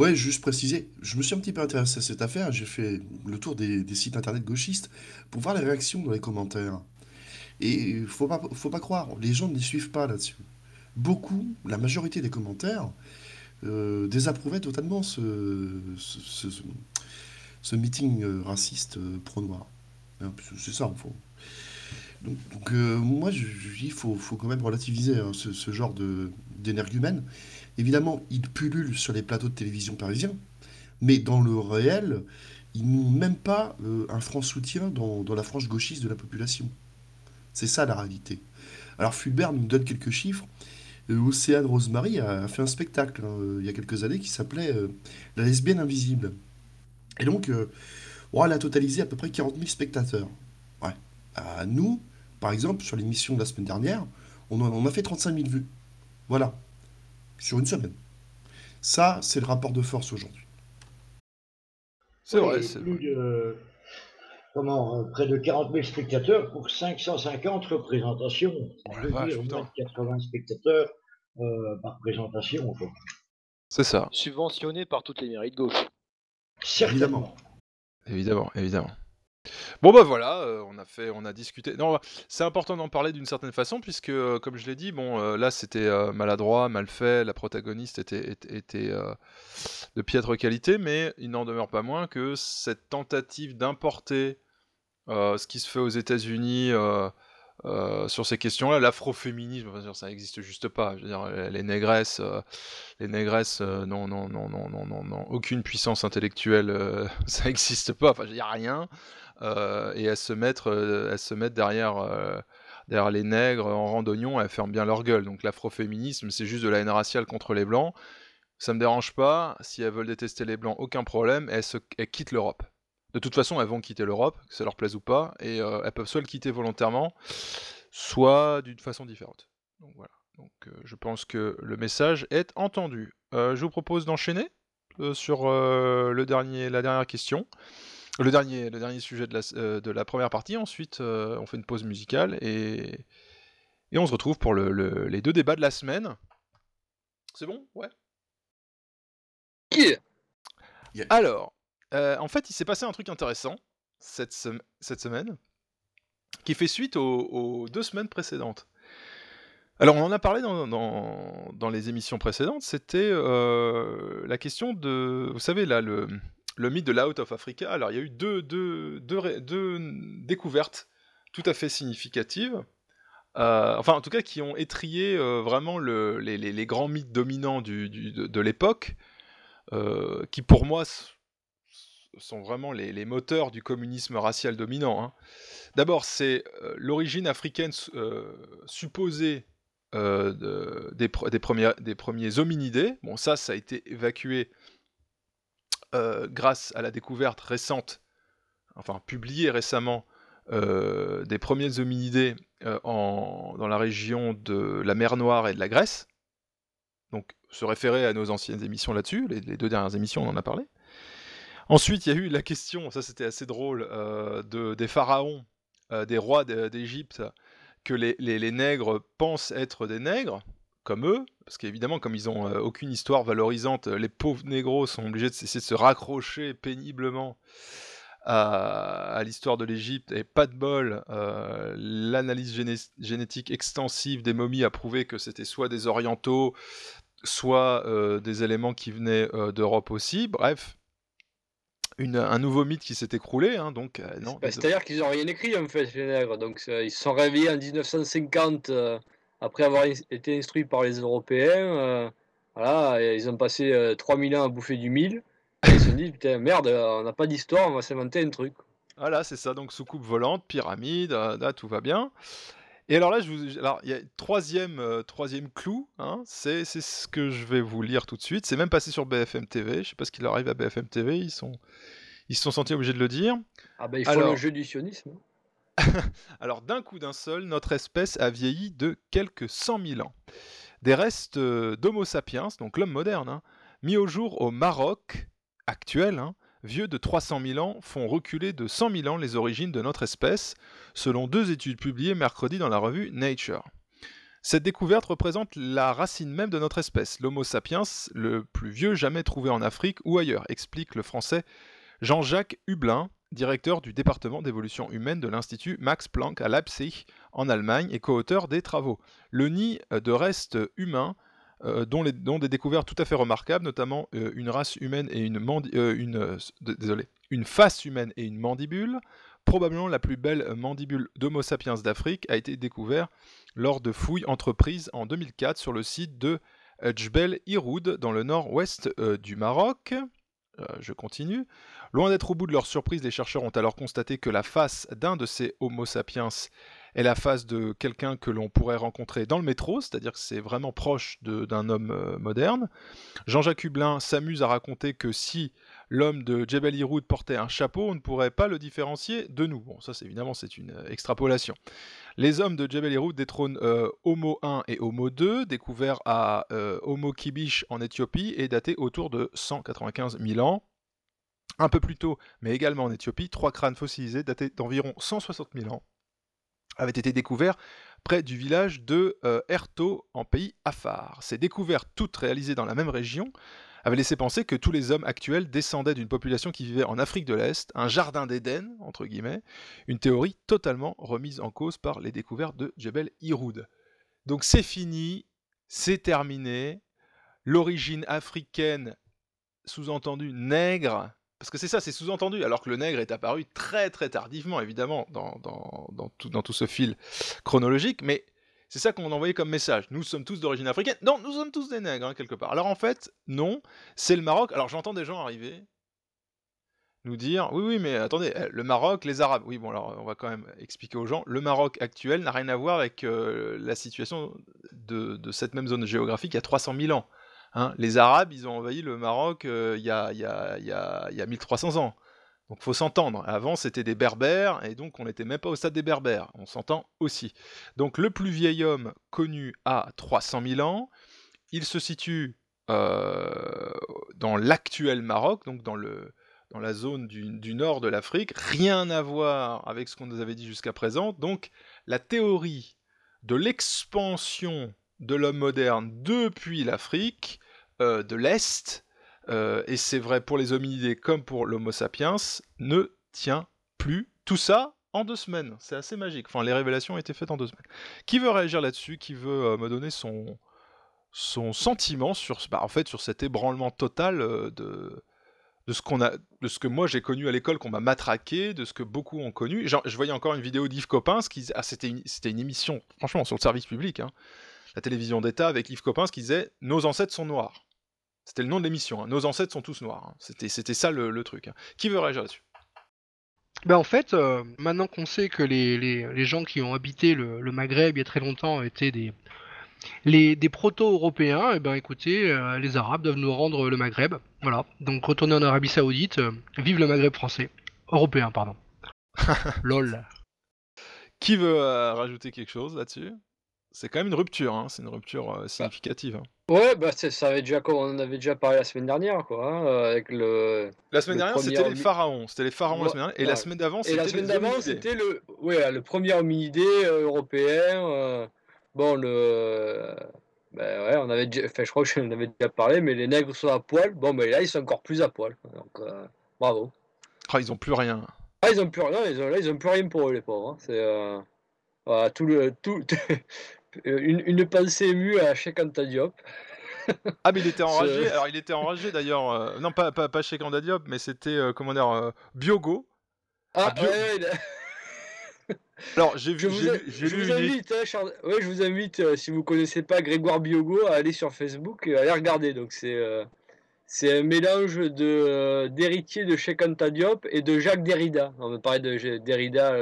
Ouais, juste préciser, je me suis un petit peu intéressé à cette affaire, j'ai fait le tour des, des sites internet gauchistes pour voir les réactions dans les commentaires. Et faut pas, faut pas croire, les gens ne les suivent pas là-dessus. Beaucoup, la majorité des commentaires, euh, désapprouvaient totalement ce, ce, ce- meeting euh, raciste euh, pro-noir. Hein, C'est ça, en fond. Donc, euh, moi, je, dis, faut, faut quand même relativiser hein, ce, ce genre d'énergumène. Évidemment, ils pullulent sur les plateaux de télévision parisiens, mais dans le réel, ils n'ont même pas un franc soutien dans, dans la frange gauchiste de la population. C'est ça la réalité. Alors Fulbert nous donne quelques chiffres. Euh, Océane Rosemary a fait un spectacle hein, euh, il y a quelques années qui s'appelait euh, La lesbienne invisible. Et donc, euh, bon, elle a totalisé à peu près 40 000 spectateurs. Ouais. À nous, par exemple, sur l'émission de la semaine dernière, on, en- on a fait 35 000 vues. Voilà. Sur une semaine. Ça, c'est le rapport de force aujourd'hui. C'est vrai, et c'est plus de, comment, euh, près de 40 000 spectateurs pour 550 représentations. Ça veut vache, dire putain. moins de 80 spectateurs euh, par présentation. quoi. C'est ça. Subventionné par toutes les mairies de gauche. Certainement. Évidemment, évidemment. Bon bah voilà, euh, on a fait, on a discuté. Non, c'est important d'en parler d'une certaine façon puisque, euh, comme je l'ai dit, bon, euh, là c'était euh, maladroit, mal fait, la protagoniste était, était, était, euh, de piètre qualité, mais il n'en demeure pas moins que cette tentative d'importer euh, ce qui se fait aux États-Unis euh, euh, sur ces questions-là, l'afroféminisme, ça n'existe juste pas. Je veux dire, les négresses, les négresses, non, non, non, non, non, non, aucune puissance intellectuelle, ça n'existe pas. Enfin, il n'y a rien. Et elles se euh, elles se mettent derrière, derrière les nègres en randonnion, elles ferment bien leur gueule. Donc l'afroféminisme, c'est juste de la haine raciale contre les blancs. Ça me dérange pas. Si elles veulent détester les blancs, aucun problème. Elles quittent l'Europe. De toute façon, elles vont quitter l'Europe, que ça leur plaise ou pas, et euh, elles peuvent soit le quitter volontairement, soit d'une façon différente. Donc voilà. Donc euh, je pense que le message est entendu. Euh, je vous propose d'enchaîner sur le dernier, la dernière question. Le dernier, le dernier sujet de la, s- de la première partie. Ensuite, on fait une pause musicale et, et on se retrouve pour le- le- les deux débats de la semaine. C'est bon? Ouais. Alors, euh, en fait, il s'est passé un truc intéressant cette, sem- cette semaine. qui fait suite aux, deux semaines précédentes. Alors, on en a parlé dans, les émissions précédentes, c'était euh, la question de, vous savez, le, mythe de l'Out of Africa. Alors, il y a eu deux, découvertes tout à fait significatives, euh, enfin, en tout cas, qui ont étrié vraiment le- les, grands mythes dominants de, l'époque, qui pour moi sont vraiment les, moteurs du communisme racial dominant. hein. D'abord, c'est euh, l'origine africaine euh, supposée euh, de- des, pre- des premiers, hominidés. Bon, ça, ça a été évacué grâce à la découverte récente, enfin publiée récemment, des premiers hominidés dans la région de la mer Noire et de la Grèce. Donc, se référer à nos anciennes émissions là-dessus, les deux dernières émissions, on en a parlé. Ensuite, il y a eu la question, ça c'était assez drôle, euh, de, des pharaons, euh, des rois d'É- d'Égypte, que les, nègres pensent être des nègres, comme eux, parce qu'évidemment, comme ils n'ont aucune histoire valorisante, les pauvres négros sont obligés de de se raccrocher péniblement à, l'histoire de l'Égypte, et pas de bol, euh, l'analyse géné- génétique extensive des momies a prouvé que c'était soit des orientaux, soit euh, des éléments qui venaient euh, d'Europe aussi, bref. Une- un nouveau mythe qui s'est écroulé, hein, donc euh, non. Bah, C'est-à-dire qu'ils n'ont rien écrit en fait, les nègres. Donc ils se sont réveillés en 1950 euh, après avoir été instruits par les Européens. euh, voilà, et ils ont passé euh, 3000 ans à bouffer du mil. Et ils se sont dit, putain, merde, on n'a pas d'histoire, on va s'inventer un truc. Voilà, c'est ça, donc soucoupe volante, pyramide, là tout va bien. Et alors là, je vous, alors il y a troisième, euh, troisième clou, hein, c'est c'est ce que je vais vous lire tout de suite. C'est même passé sur BFM TV. Je sais pas ce qu'il arrive à BFM TV. Ils sont, ils se sont sentis obligés de le dire. Ah ben, ils font Alors- le jeu du sionisme. Alors d'un coup d'un seul, notre espèce a vieilli de quelques 100 000 ans. Des restes euh, d'Homo sapiens, donc l'homme moderne, hein, mis au jour au Maroc actuel, hein, vieux de 300 000 ans, font reculer de 100 000 ans les origines de notre espèce, selon deux études publiées mercredi dans la revue Nature. Cette découverte représente la racine même de notre espèce, l'Homo sapiens, le plus vieux jamais trouvé en Afrique ou ailleurs, explique le français Jean-Jacques Hublin, directeur du département d'évolution humaine de l'Institut Max Planck à Leipzig, en Allemagne, et co-auteur des travaux. Le nid de restes humains, euh, dont, des découvertes tout à fait remarquables, notamment une face humaine et une mandibule, probablement la plus belle mandibule d'Homo sapiens d'Afrique, a été découvert lors de fouilles entreprises en 2004 sur le site de Djbel Iroud, dans le nord-ouest euh, du Maroc. Euh, je continue. Loin d'être au bout de leur surprise, les chercheurs ont alors constaté que la face d'un de ces Homo sapiens est la face de quelqu'un que l'on pourrait rencontrer dans le métro, c'est-à-dire que c'est vraiment proche d'un homme euh, moderne. Jean-Jacques Hublin s'amuse à raconter que si l'homme de Jebel Iroud portait un chapeau, on ne pourrait pas le différencier de nous. Bon, ça, c'est évidemment, c'est une euh, extrapolation. Les hommes de Jebel Iroud détrônent euh, Homo 1 et Homo 2, découverts à Homo Kibish en Éthiopie et datés autour de 195 000 ans. Un peu plus tôt, mais également en Éthiopie, trois crânes fossilisés datés d'environ 160 000 ans avaient été découverts près du village de euh, Erto, en pays Afar. Ces découvertes, toutes réalisées dans la même région, avaient laissé penser que tous les hommes actuels descendaient d'une population qui vivait en Afrique de l'Est, un jardin d'Éden, entre guillemets, une théorie totalement remise en cause par les découvertes de Jebel Iroud. Donc c'est fini, c'est terminé, l'origine africaine, sous-entendu nègre, parce que c'est ça, c'est sous-entendu, alors que le nègre est apparu très très tardivement, évidemment, dans, tout, ce fil chronologique, mais c'est ça qu'on envoyait comme message. Nous sommes tous d'origine africaine. Non, nous sommes tous des nègres, hein, quelque part. Alors en fait, non, c'est le Maroc. Alors j'entends des gens arriver, nous dire oui oui mais attendez euh, le Maroc les Arabes oui bon alors on va quand même expliquer aux gens le Maroc actuel n'a rien à voir avec euh, la situation de, de cette même zone géographique il y a 300 000 ans hein. les Arabes ils ont envahi le Maroc euh, il y, a, il y, a, il y, a, il y a 1300 ans. Donc faut s'entendre. Avant c'était des Berbères et donc on n'était même pas au stade des Berbères. On s'entend aussi. Donc le plus vieil homme connu a 300 000 ans il se situe euh, dans l'actuel Maroc donc dans la zone du nord de l'Afrique, rien à voir avec ce qu'on nous avait dit jusqu'à présent. Donc la théorie de l'expansion de l'homme moderne depuis l'Afrique euh, de l'Est, euh, et c'est vrai pour les hominidés comme pour l'Homo sapiens, ne tient plus. Tout ça en deux semaines. C'est assez magique. Enfin, les révélations ont été faites en deux semaines. Qui veut réagir là-dessus? Qui veut euh, me donner son, son sentiment sur, bah, en fait, sur cet ébranlement total de, de ce qu'on a, de ce que moi j'ai connu à l'école, qu'on m'a matraqué, de ce que beaucoup ont connu? Je voyais encore une vidéo d'Yves Coppens qui, ah, c'était une, c'était une émission, franchement, sur le service public, hein, la télévision d'État avec Yves Coppens qui disait Nos ancêtres sont noirs. C'était le nom de l'émission. hein. Nos ancêtres sont tous noirs. hein. C'était, c'était ça le, le truc. hein. Qui veut réagir là-dessus? Ben en fait, euh, maintenant qu'on sait que les, les, les gens qui ont habité le, le Maghreb il y a très longtemps étaient des, les, des proto-européens, et ben écoutez, euh, les Arabes doivent nous rendre le Maghreb. Voilà. Donc retourner en Arabie Saoudite, euh, vive le Maghreb français. Européen, pardon. Lol. Qui veut euh, rajouter quelque chose là-dessus? C'est quand même une rupture. hein, C'est une rupture euh, significative. hein. Ouais, bah c'est- ça avait déjà, comme on en avait déjà parlé la semaine dernière, quoi, hein, euh, avec le. La semaine le dernière, premier c'était les homi- pharaons. C'était les pharaons la Ouais, semaine dernière. Et la ouais. semaine d'avant, Et c'était la semaine les d'avant, hominidés. c'était le, ouais, le premier hominidé euh, européen. euh, bon, le. Ben ouais, on avait déjà, enfin, je crois que j'en avais déjà parlé, mais les nègres sont à poil. Bon, ben là, ils sont encore plus à poil. Donc, euh, bravo. Ah, ils ont plus rien. Ah, ils ont plus rien, ils ont, là, ils ont plus rien pour eux, les pauvres. hein. C'est. euh, voilà, tout le. Tout, une, une pensée émue à Cheikh Anta Diop. Ah, mais il était enragé. Alors, il était enragé d'ailleurs. euh, Non, pas, pas, pas Diop, mais c'était, euh, comment dire, euh, Biogo. Ah, Bio- ouais, Alors, j'ai Je vu, vous, a- lu- j'ai je lu vous une- invite, hein, Charles- ouais, je vous invite, euh, si vous connaissez pas Grégoire Biogo, à aller sur Facebook et à aller regarder. Donc c'est euh, c'est un mélange de euh, d'héritier de Cheikh Anta Diop et de Jacques Derrida. On va parler de Derrida,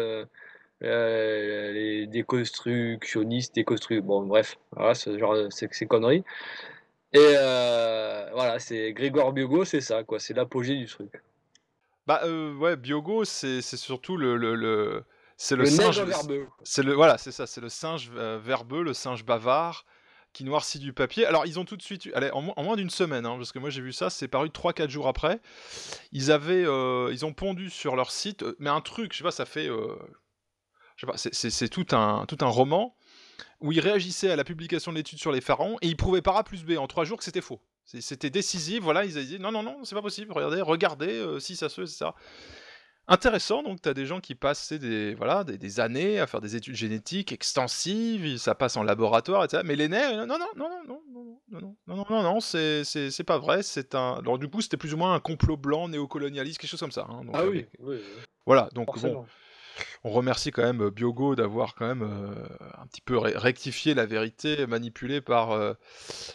euh, les déconstructionnistes, déconstru... Bon, bref, voilà, ce genre de ces, conneries. Et euh, voilà, c'est Grégoire Biogo, c'est ça, quoi. C'est l'apogée du truc. Bah, euh, ouais, Biogo, c'est surtout le. le, le- C'est le, singe. verbeux. C'est le, voilà, c'est ça, c'est le singe euh, verbeux, le singe bavard qui noircit du papier. Alors, ils ont tout de suite, allez, en, mo- en moins d'une semaine, hein, parce que moi j'ai vu ça, c'est paru 3-4 jours après. Ils avaient, euh, ils ont pondu sur leur site, mais un truc, je sais pas, ça fait, euh, je sais pas, c'est- c'est c'est tout un, tout un roman où ils réagissaient à la publication de l'étude sur les pharaons et ils prouvaient par A plus B en 3 jours que c'était faux. C'est- C'était décisif, voilà, ils avaient dit non, non, non, c'est pas possible, regardez, regardez, euh, si ça se, etc. Intéressant, donc tu as des gens qui passent des, voilà, des, des années à faire des études génétiques extensives, ça passe en laboratoire, etc. Mais les nerfs, non, non, non, non, non, non, non, non, non, non, non, c'est c'est- c'est pas vrai, c'est un... Alors du coup, c'était plus ou moins un complot blanc, néocolonialiste, quelque chose comme ça. hein, donc, Ah euh, oui, oui, oui. Voilà, donc bon. On remercie quand même euh, Biogo d'avoir quand même euh, un petit peu ré- rectifié la vérité manipulée par euh,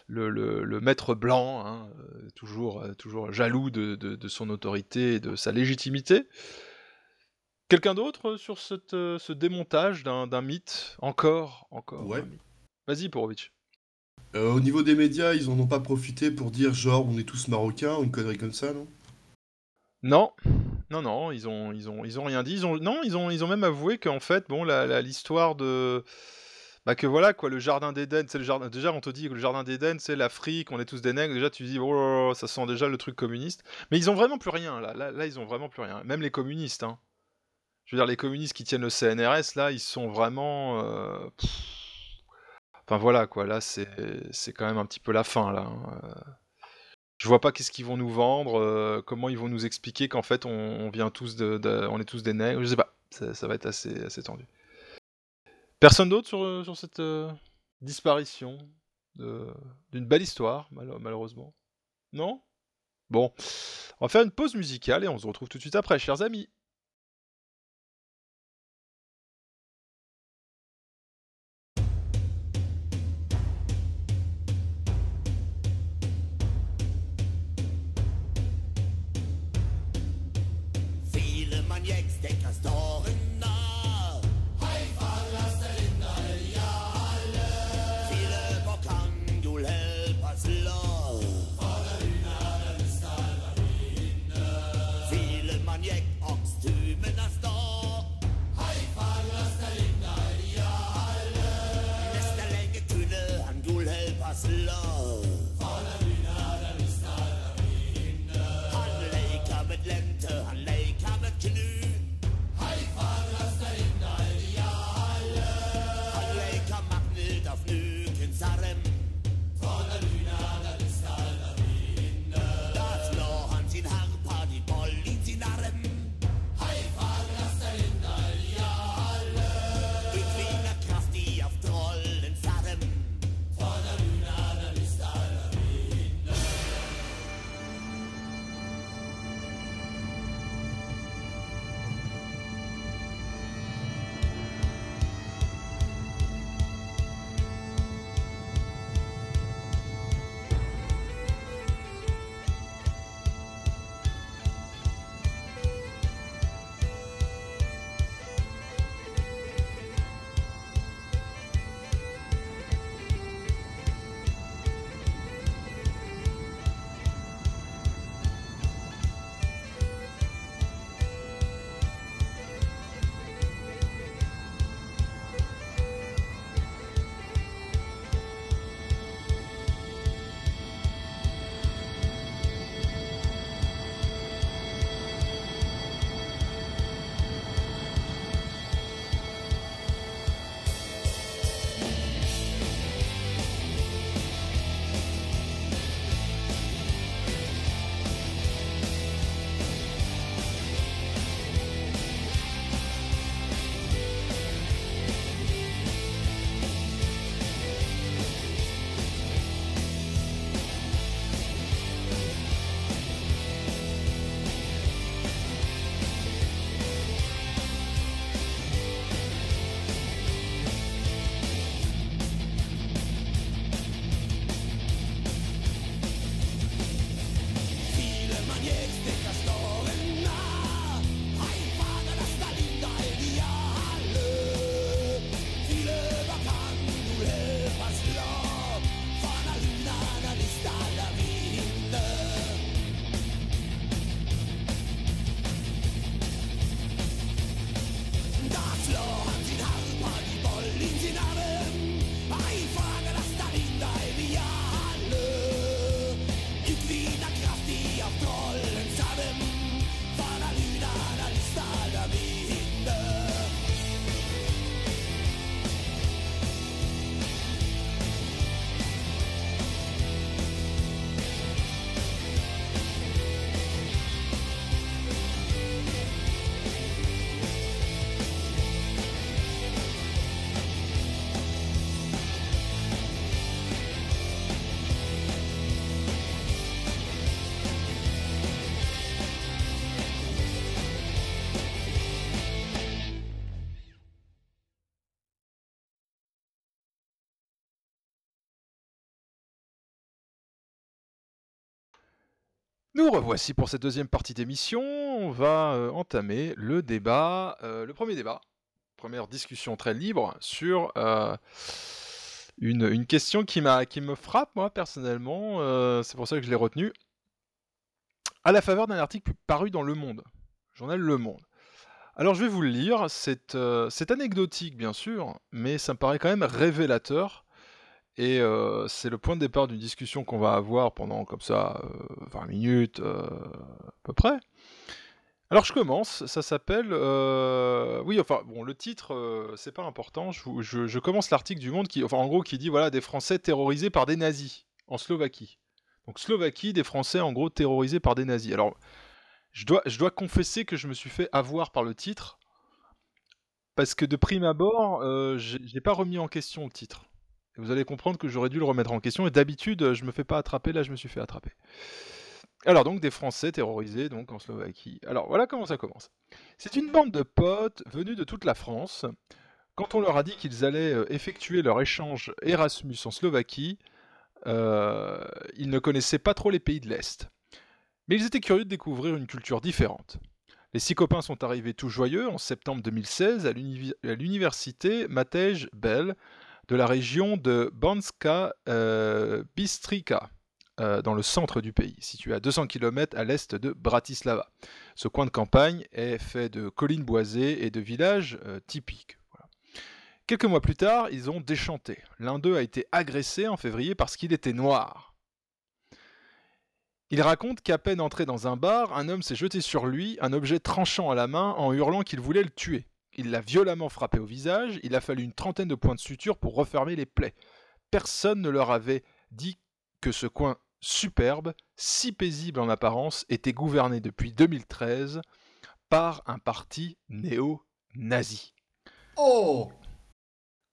le, le- le maître blanc, hein, toujours, toujours jaloux de, de- de son autorité et de sa légitimité. Quelqu'un d'autre sur cette, ce démontage d'un mythe Encore, encore. Ouais. Vas-y, Porovic. Euh, au niveau des médias, ils en ont pas profité pour dire genre on est tous marocains ou une connerie comme ça, non? Non, non, non, ils ont, ils ont, ils ont rien dit. Ils ont, non, ils ont, ils ont même avoué qu'en fait, bon, la- la- l'histoire de, bah que voilà quoi, le jardin d'Éden, c'est le jardin. Déjà, on te dit que le jardin d'Éden, c'est l'Afrique, on est tous des nègres. Déjà, tu dis, oh, ça sent déjà le truc communiste. Mais ils ont vraiment plus rien là. Là, ils ont vraiment plus rien. Même les communistes, hein. Je veux dire, les communistes qui tiennent le CNRS, là, ils sont vraiment. euh. Enfin voilà quoi. Là, c'est, c'est quand même un petit peu la fin là. hein. Je vois pas qu'est-ce qu'ils vont nous vendre, euh, comment ils vont nous expliquer qu'en fait on, vient tous de, on est tous des nègres. Je sais pas, ça, va être assez, assez tendu. Personne d'autre sur, euh, cette euh, disparition d'une belle histoire, mal- malheureusement. Non? Bon, on va faire une pause musicale et on se retrouve tout de suite après, chers amis. Nous revoici pour cette deuxième partie d'émission. On va euh, entamer le débat, euh, le premier débat, première discussion très libre sur euh, une, question qui, m'a, qui me frappe, moi, personnellement. c'est pour ça que je l'ai retenu. À la faveur d'un article paru dans Le Monde, journal Le Monde. Alors je vais vous le lire, c'est anecdotique bien sûr, mais ça me paraît quand même révélateur. Et euh, c'est le point de départ d'une discussion qu'on va avoir pendant comme ça euh, 20 minutes euh, à peu près. Alors je commence, ça s'appelle... euh, Oui, enfin, bon, le titre, euh, c'est pas important, je, commence l'article du Monde qui, enfin, en gros, qui dit, voilà, des Français terrorisés par des nazis en Slovaquie. Donc Slovaquie, des Français, en gros, terrorisés par des nazis. Alors, je dois, je dois confesser que je me suis fait avoir par le titre, parce que de prime abord, euh, j'ai pas remis en question le titre. Vous allez comprendre que j'aurais dû le remettre en question, et d'habitude, je me fais pas attraper, là je me suis fait attraper. Alors donc des Français terrorisés donc en Slovaquie. Alors voilà comment ça commence. C'est une bande de potes venus de toute la France. Quand on leur a dit qu'ils allaient euh, effectuer leur échange Erasmus en Slovaquie, euh, ils ne connaissaient pas trop les pays de l'Est. Mais ils étaient curieux de découvrir une culture différente. Les six copains sont arrivés tout joyeux en septembre 2016 à l'univi- à l'université Matej Bell de la région de Banska euh, Bystrica, euh, dans le centre du pays, situé à 200 km à l'est de Bratislava. Ce coin de campagne est fait de collines boisées et de villages euh, typiques. Quelques mois plus tard, ils ont déchanté. L'un d'eux a été agressé en février parce qu'il était noir. Il raconte qu'à peine entré dans un bar, un homme s'est jeté sur lui, un objet tranchant à la main, en hurlant qu'il voulait le tuer. Il l'a violemment frappé au visage, il a fallu une trentaine de points de suture pour refermer les plaies. Personne ne leur avait dit que ce coin superbe, si paisible en apparence, était gouverné depuis 2013 par un parti néo-nazi. Oh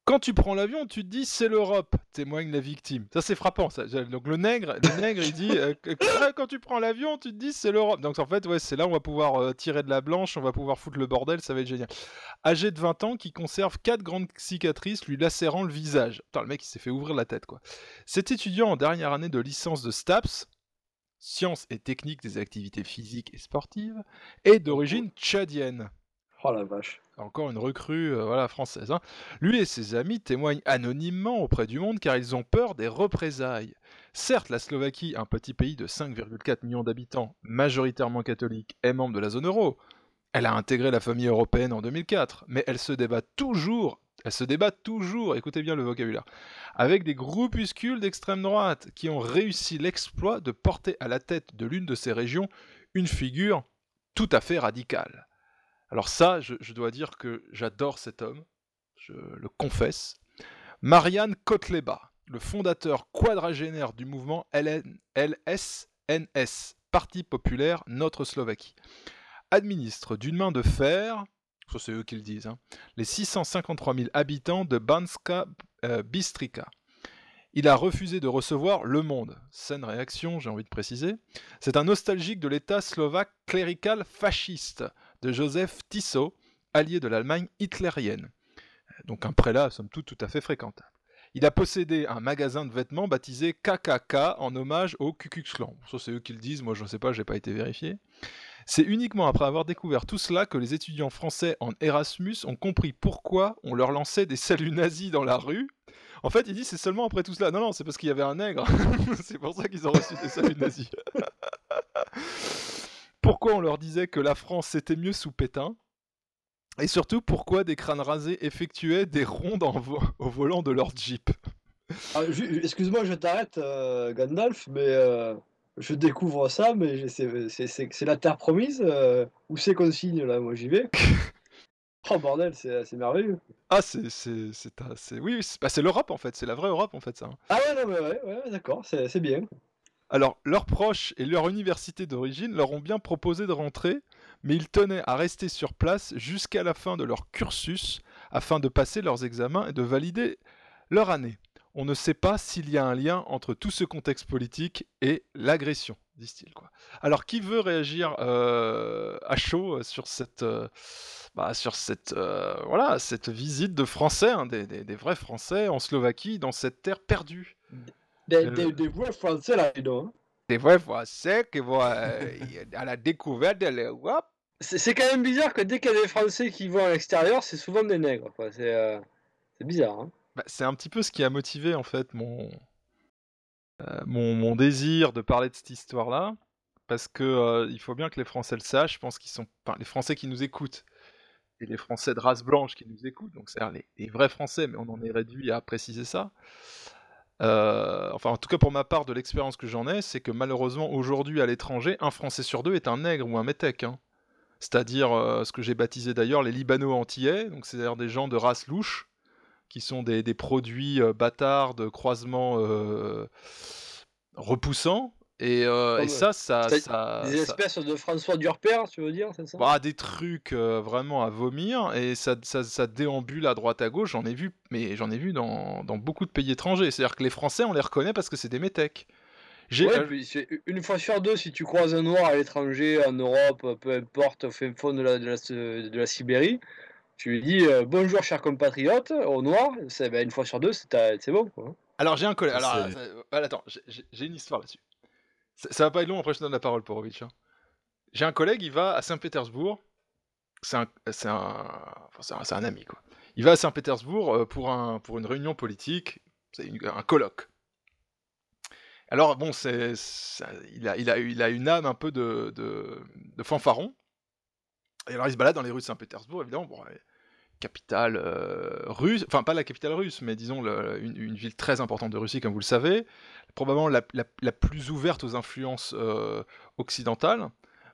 Quand tu prends l'avion, tu te dis c'est l'Europe, témoigne la victime. Ça c'est frappant. Ça. Donc le nègre, le nègre il dit euh, que- quand tu prends l'avion, tu te dis c'est l'Europe. Donc en fait, ouais, c'est là on va pouvoir euh, tirer de la blanche, on va pouvoir foutre le bordel, ça va être génial. Âgé de 20 ans, qui conserve quatre grandes cicatrices lui lacérant le visage. Putain, le mec il s'est fait ouvrir la tête quoi. Cet étudiant en dernière année de licence de STAPS, sciences et techniques des activités physiques et sportives, est d'origine tchadienne. Oh la vache. Encore une recrue euh, voilà, française. hein. Lui et ses amis témoignent anonymement auprès du monde car ils ont peur des représailles. Certes, la Slovaquie, un petit pays de 5,4 millions d'habitants, majoritairement catholique, est membre de la zone euro. Elle a intégré la famille européenne en 2004, mais elle se débat toujours, elle se débat toujours, écoutez bien le vocabulaire, avec des groupuscules d'extrême droite qui ont réussi l'exploit de porter à la tête de l'une de ces régions une figure tout à fait radicale. Alors ça, je, dois dire que j'adore cet homme, je le confesse. Marianne Kotleba, le fondateur quadragénaire du mouvement LN LSNS, Parti populaire Notre Slovaquie, administre d'une main de fer, ça c'est eux qui le disent, hein, les 653 000 habitants de Banska euh, Bystrica. Il a refusé de recevoir Le Monde. Saine réaction, j'ai envie de préciser. C'est un nostalgique de l'État slovaque clérical fasciste de Joseph Tissot, allié de l'Allemagne hitlérienne. Donc un prélat, somme toute, tout à fait fréquentable. Il a possédé un magasin de vêtements baptisé KKK en hommage au Ku Klux Klan. Ça, c'est eux qui le disent, moi je ne sais pas, je n'ai pas été vérifié. C'est uniquement après avoir découvert tout cela que les étudiants français en Erasmus ont compris pourquoi on leur lançait des saluts nazis dans la rue. En fait, il dit c'est seulement après tout cela. Non, non, c'est parce qu'il y avait un nègre. c'est pour ça qu'ils ont reçu des saluts nazis. Pourquoi on leur disait que la France c'était mieux sous Pétain et surtout pourquoi des crânes rasés effectuaient des rondes en vo- au volant de leur Jeep? Ah, Excuse-moi, je t'arrête, euh, Gandalf, mais euh, je découvre ça, mais c'est- la terre promise euh, Où c'est qu'on signe là? Moi j'y vais. Oh bordel, c'est c'est merveilleux. Ah, c'est oui, c'est bah, c'est l'Europe en fait, c'est la vraie Europe en fait ça. hein. Ah ouais, non, mais ouais, ouais, d'accord, c'est bien. Alors, leurs proches et leur université d'origine leur ont bien proposé de rentrer, mais ils tenaient à rester sur place jusqu'à la fin de leur cursus afin de passer leurs examens et de valider leur année. On ne sait pas s'il y a un lien entre tout ce contexte politique et l'agression, disent-ils. quoi. Alors, qui veut réagir euh, à chaud sur cette, euh, bah, sur cette, euh, voilà, cette visite de Français, hein, des, vrais Français en Slovaquie, dans cette terre perdue? Des, Euh, des, des vrais français là, dis donc. hein. Des vrais Français qui vont euh, à la découverte de l'Europe. C'est quand même bizarre que dès qu'il y a des Français qui vont à l'extérieur, c'est souvent des nègres. C'est euh, c'est bizarre. hein. Bah, c'est un petit peu ce qui a motivé en fait mon, euh, mon, mon désir de parler de cette histoire-là. Parce que euh, il faut bien que les Français le sachent. Je pense qu'ils sont. Enfin, les Français qui nous écoutent. Et les Français de race blanche qui nous écoutent. Donc, c'est-à-dire les, les vrais Français, mais on en est réduit à préciser ça. Euh, enfin, en tout cas, pour ma part, de l'expérience que j'en ai, c'est que malheureusement, aujourd'hui, à l'étranger, un Français sur deux est un nègre ou un métèque. hein. C'est-à-dire euh, ce que j'ai baptisé d'ailleurs les Libano-Antillais, donc c'est-à-dire des gens de race louche, qui sont des, produits euh, bâtards de croisement euh, repoussants. Et, euh, et ça, ça, Des ça- espèces de François Durper, tu veux dire, c'est ça? Bah, des trucs euh, vraiment à vomir et ça, ça, ça déambule à droite à gauche. J'en ai vu, mais j'en ai vu dans, dans beaucoup de pays étrangers. C'est-à-dire que les Français, on les reconnaît parce que c'est des métèques. J'ai Ouais, euh, puis c'est une fois sur deux, si tu croises un noir à l'étranger, en Europe, peu importe, au fin fond de la, de la, de la Sibérie, tu lui dis euh, bonjour, cher compatriote, au noir, c'est ben, une fois sur deux, c'est c'est bon. Quoi. Alors j'ai un collègue. Alors euh, attends, j'ai une histoire là-dessus. Ça, ça va pas être long. Après je te donne la parole, Porovitch. hein. J'ai un collègue, il va à Saint-Pétersbourg. C'est un, un, enfin, un, un ami quoi. Il va à Saint-Pétersbourg euh, pour un, pour une réunion politique. C'est un colloque. Alors bon, c'est, il a, il a, il a une âme un peu de, de, fanfaron. Et alors il se balade dans les rues de Saint-Pétersbourg, évidemment. Capitale euh, russe, enfin pas la capitale russe, mais disons une, ville très importante de Russie, comme vous le savez, probablement la, plus ouverte aux influences euh, occidentales,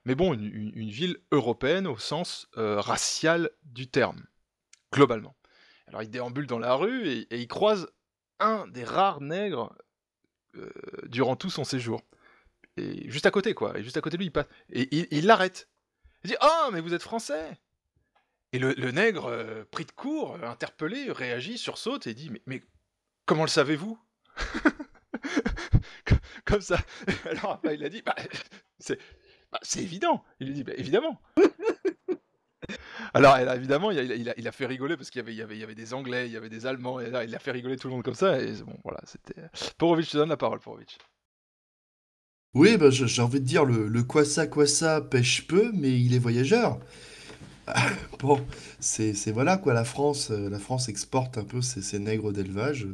mais bon, une, ville européenne au sens euh, racial du terme, globalement. Alors il déambule dans la rue et, il croise un des rares nègres durant tout son séjour. Et juste à côté, quoi. Et juste à côté de lui, il passe. Et il l'arrête. Il dit Oh, mais vous êtes français Et le, nègre, euh, pris de court, euh, interpellé, réagit, sursaute et dit Mais, comment le savez-vous? Comme- ça. Alors après, il a dit Bah, c'est bah, c'est évident. Il lui dit Bah, évidemment. Alors, évidemment, il a, fait rigoler parce qu'il y avait, des Anglais, il y avait des Allemands, il a fait rigoler tout le monde comme ça. Et bon, voilà, c'était. Porovic, je te donne la parole, Porovic. Oui, bah, j'ai envie de dire, le quoi ça, quoi ça pêche peu, mais il est voyageur. Bon, c'est voilà quoi, la France, euh, la France exporte un peu ses, nègres d'élevage,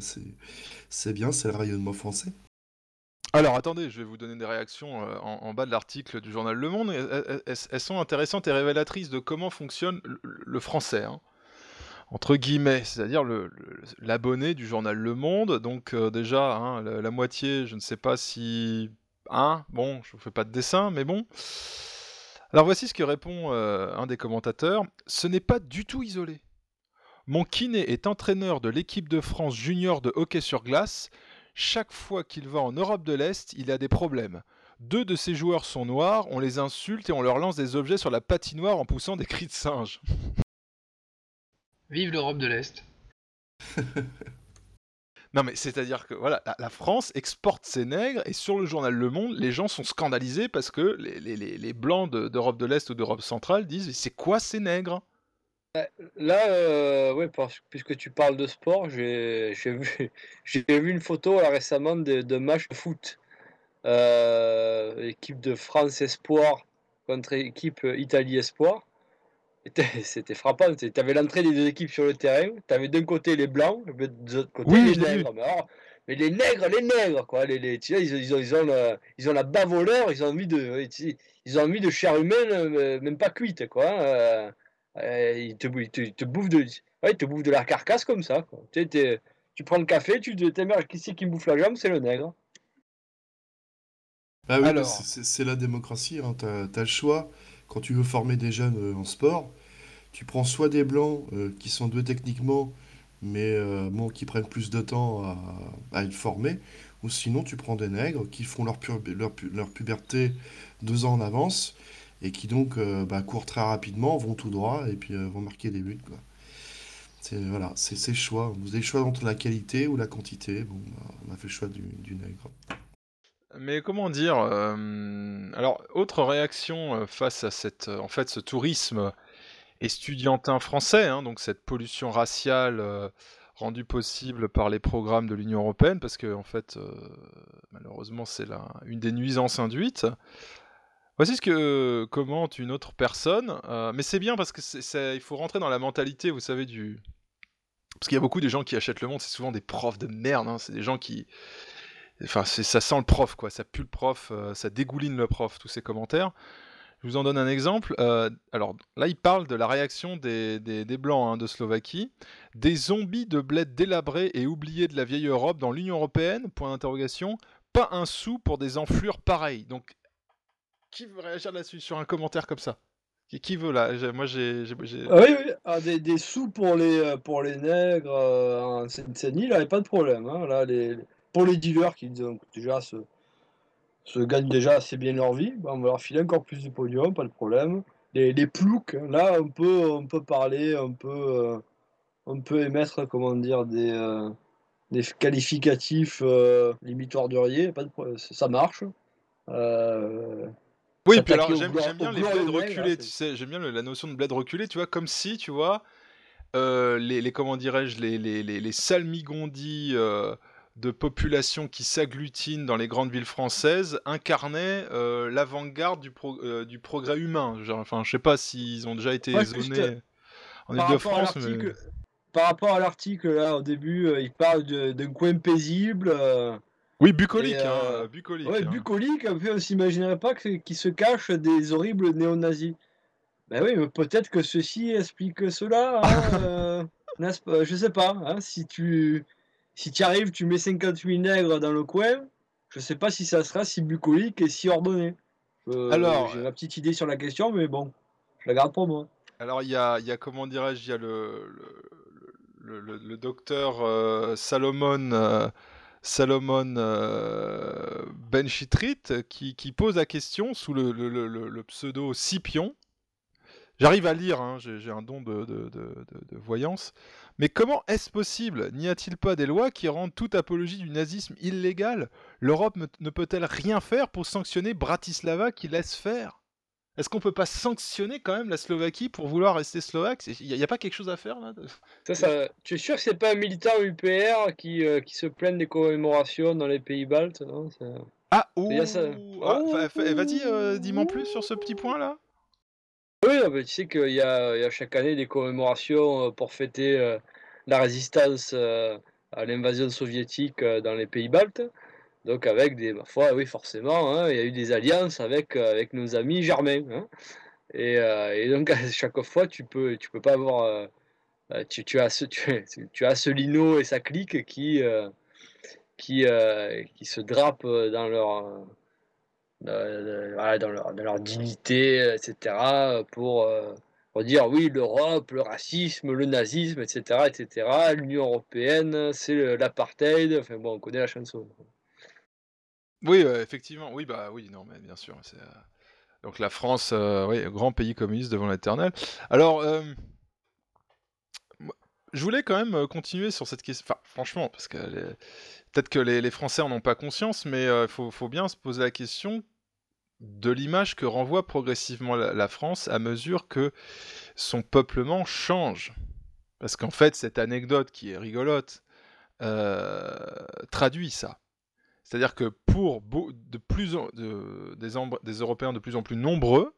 c'est bien, c'est le rayonnement français. Alors attendez, je vais vous donner des réactions euh, en, bas de l'article du journal Le Monde. Elles, elles- sont intéressantes et révélatrices de comment fonctionne le, français, hein. entre guillemets, c'est-à-dire l'abonné du journal Le Monde. Donc euh, déjà, hein, la, moitié, je ne sais pas si... Hein, bon, je vous fais pas de dessin, mais bon. Alors voici ce que répond euh, un des commentateurs. Ce n'est pas du tout isolé. Mon kiné est entraîneur de l'équipe de France junior de hockey sur glace. Chaque fois qu'il va en Europe de l'Est, il a des problèmes. Deux de ses joueurs sont noirs, on les insulte et on leur lance des objets sur la patinoire en poussant des cris de singe. Vive l'Europe de l'Est. Non mais c'est-à-dire que voilà, la, la France exporte ses nègres et sur le journal Le Monde, les gens sont scandalisés parce que les, blancs de- d'Europe de l'Est ou d'Europe centrale disent c'est quoi ces nègres? Là, euh, puisque tu parles de sport, j'ai vu, une photo récemment de, de match de foot. Euh, équipe de France Espoir contre équipe euh, Italie Espoir. C'était frappant. Tu avais l'entrée des deux équipes sur le terrain. Tu avais d'un côté les blancs, de l'autre côté Oui, les nègres. Mais, alors, mais les nègres, les nègres, quoi. Les, les- tu sais, ils, ont, ils, ont, ils, ont la, ils ont la bave au leurre, ils ont envie de, tu sais, ils ont envie de chair humaine, euh, même pas cuite, quoi. euh, euh, ils, te, ils te, ils te bouffent de, ouais, ils te bouffent de la carcasse comme ça. Quoi. Tu, sais, t'es- tu prends le café, tu te t'émerges, qui c'est qui me bouffe la jambe C'est le nègre. Bah oui, mais Alors. c'est- la démocratie, hein. T'as, t'as le choix. Quand tu veux former des jeunes euh, en sport, tu prends soit des blancs euh, qui sont doués techniquement, mais euh, bon, qui prennent plus de temps à, être formés, ou sinon tu prends des nègres qui font leur, pu- leur, pu- leur puberté deux ans en avance, et qui donc bah, courent très rapidement, vont tout droit, et puis vont marquer des buts. C'est, voilà, c'est choix. Vous avez le choix entre la qualité ou la quantité. Bah, on a fait le choix du nègre. Mais comment dire euh, Alors, autre réaction euh, face à cette, euh, en fait, ce tourisme estudiantin français, hein, donc cette pollution raciale euh, rendu possible par les programmes de l'Union européenne, parce que en fait, malheureusement, c'est la- une des nuisances induites. Voici ce que commente une autre personne, mais c'est bien parce que il faut rentrer dans la mentalité, vous savez, du... Parce qu'il y a beaucoup de gens qui achètent le monde, c'est souvent des profs de merde, hein, c'est des gens qui... Enfin, ça sent le prof, quoi, ça pue le prof, euh, ça dégouline le prof, tous ces commentaires. Je vous en donne un exemple. euh, alors là, il parle de la réaction des, des- Blancs hein, de Slovaquie. Des zombies de bled délabrés et oubliés de la vieille Europe dans l'Union Européenne? Point d'interrogation. Pas un sou pour des enflures pareilles. Donc, qui veut réagir là-dessus sur un commentaire comme ça? Qui, veut là? Moi, j'ai... Ah oui, oui, ah, des, des sous pour les, euh, pour les nègres euh, en Seine-Saint-Denis, là, il n'y a pas de problème. hein. Là, les, pour les dealers qui donc, déjà se, se gagnent déjà assez bien leur vie, on va leur filer encore plus de podium, pas de problème. Les, les ploucs, là, on peut, on peut parler, on peut, euh, on peut émettre, comment dire, des, euh, des qualificatifs euh, limite orduriers, pas de problème, ça marche. Euh, Oui, puis alors j'aime bien au les glorieux bleds nègre, là, reculés, c'est- tu sais, j'aime bien le- la notion de bled reculé, tu vois, comme si, tu vois, euh, les, les- comment dirais-je, les, les, les, les salmigondis de population qui s'agglutinent dans les grandes villes françaises incarnaient euh, l'avant-garde du, pro- euh, du progrès humain. Genre, enfin, je sais pas s'ils ont déjà été zonés en par rapport à Ile-de-France, mais... l'article, par rapport à l'article là au début, euh, il parle de- d'un coin paisible. Oui, bucolique, et, hein, bucolique. Ouais, hein. bucolique. En fait, on s'imaginerait pas qu'il se cache des horribles néo-nazis. Ben oui, mais peut-être que ceci explique cela. Hein, n'est-ce pas je sais pas. hein, si tu si y arrives, tu mets 58 nègres dans le coin. Je sais pas si ça sera si bucolique et si ordonné. Euh, Alors, j'ai ma petite idée sur la question, mais bon, je la garde pour moi. Alors, il y a, il y a comment dirais-je, il y a le, le, le- le- le docteur euh, Salomon, euh, Salomon Benchitrit qui, qui pose la question sous le, le- le- le- le pseudo Scipion. J'arrive à lire, hein, j'ai un don de, de- de- de- de voyance. Mais comment est-ce possible? N'y a-t-il pas des lois qui rendent toute apologie du nazisme illégale? L'Europe ne, ne peut-elle rien faire pour sanctionner Bratislava qui laisse faire? Est-ce qu'on peut pas sanctionner quand même la Slovaquie pour vouloir rester slovaque? Il n'y a, pas quelque chose à faire là? Ça, ça, tu es sûr que c'est pas un militant UPR qui, euh, qui se plaint des commémorations dans les pays baltes non? Ah, ça- Ah, Vas-y, euh, dis-moi plus sur ce petit point là. Oui, tu sais qu'il y a, chaque année des commémorations euh, pour fêter euh, la résistance euh, à l'invasion soviétique dans les pays baltes. Donc avec des, ma oui, forcément, hein, il y a eu des alliances avec, avec nos amis germains. hein. Et, donc à chaque fois, tu peux, tu peux pas avoir, tu, as ce, tu, tu et sa clique qui, qui, qui se drapent dans leur, euh, dans, leur, dignité, etc., pour, euh, pour dire oui, l'Europe, le racisme, le nazisme, etc., etc., l'Union européenne, c'est l'apartheid, enfin bon, on connaît la chanson. Oui, euh, effectivement, oui, bah oui, non, mais bien sûr. euh, Donc la France, euh, oui, grand pays communiste devant l'éternel. Alors, euh, je voulais quand même euh, continuer sur cette question. Enfin, franchement, parce que peut-être que les, Français en ont pas conscience, mais il faut, faut bien se poser la question de l'image que renvoie progressivement la, France à mesure que son peuplement change. Parce qu'en fait, cette anecdote qui est rigolote euh, traduit ça. C'est-à-dire que pour de plus des Européens de plus en plus nombreux,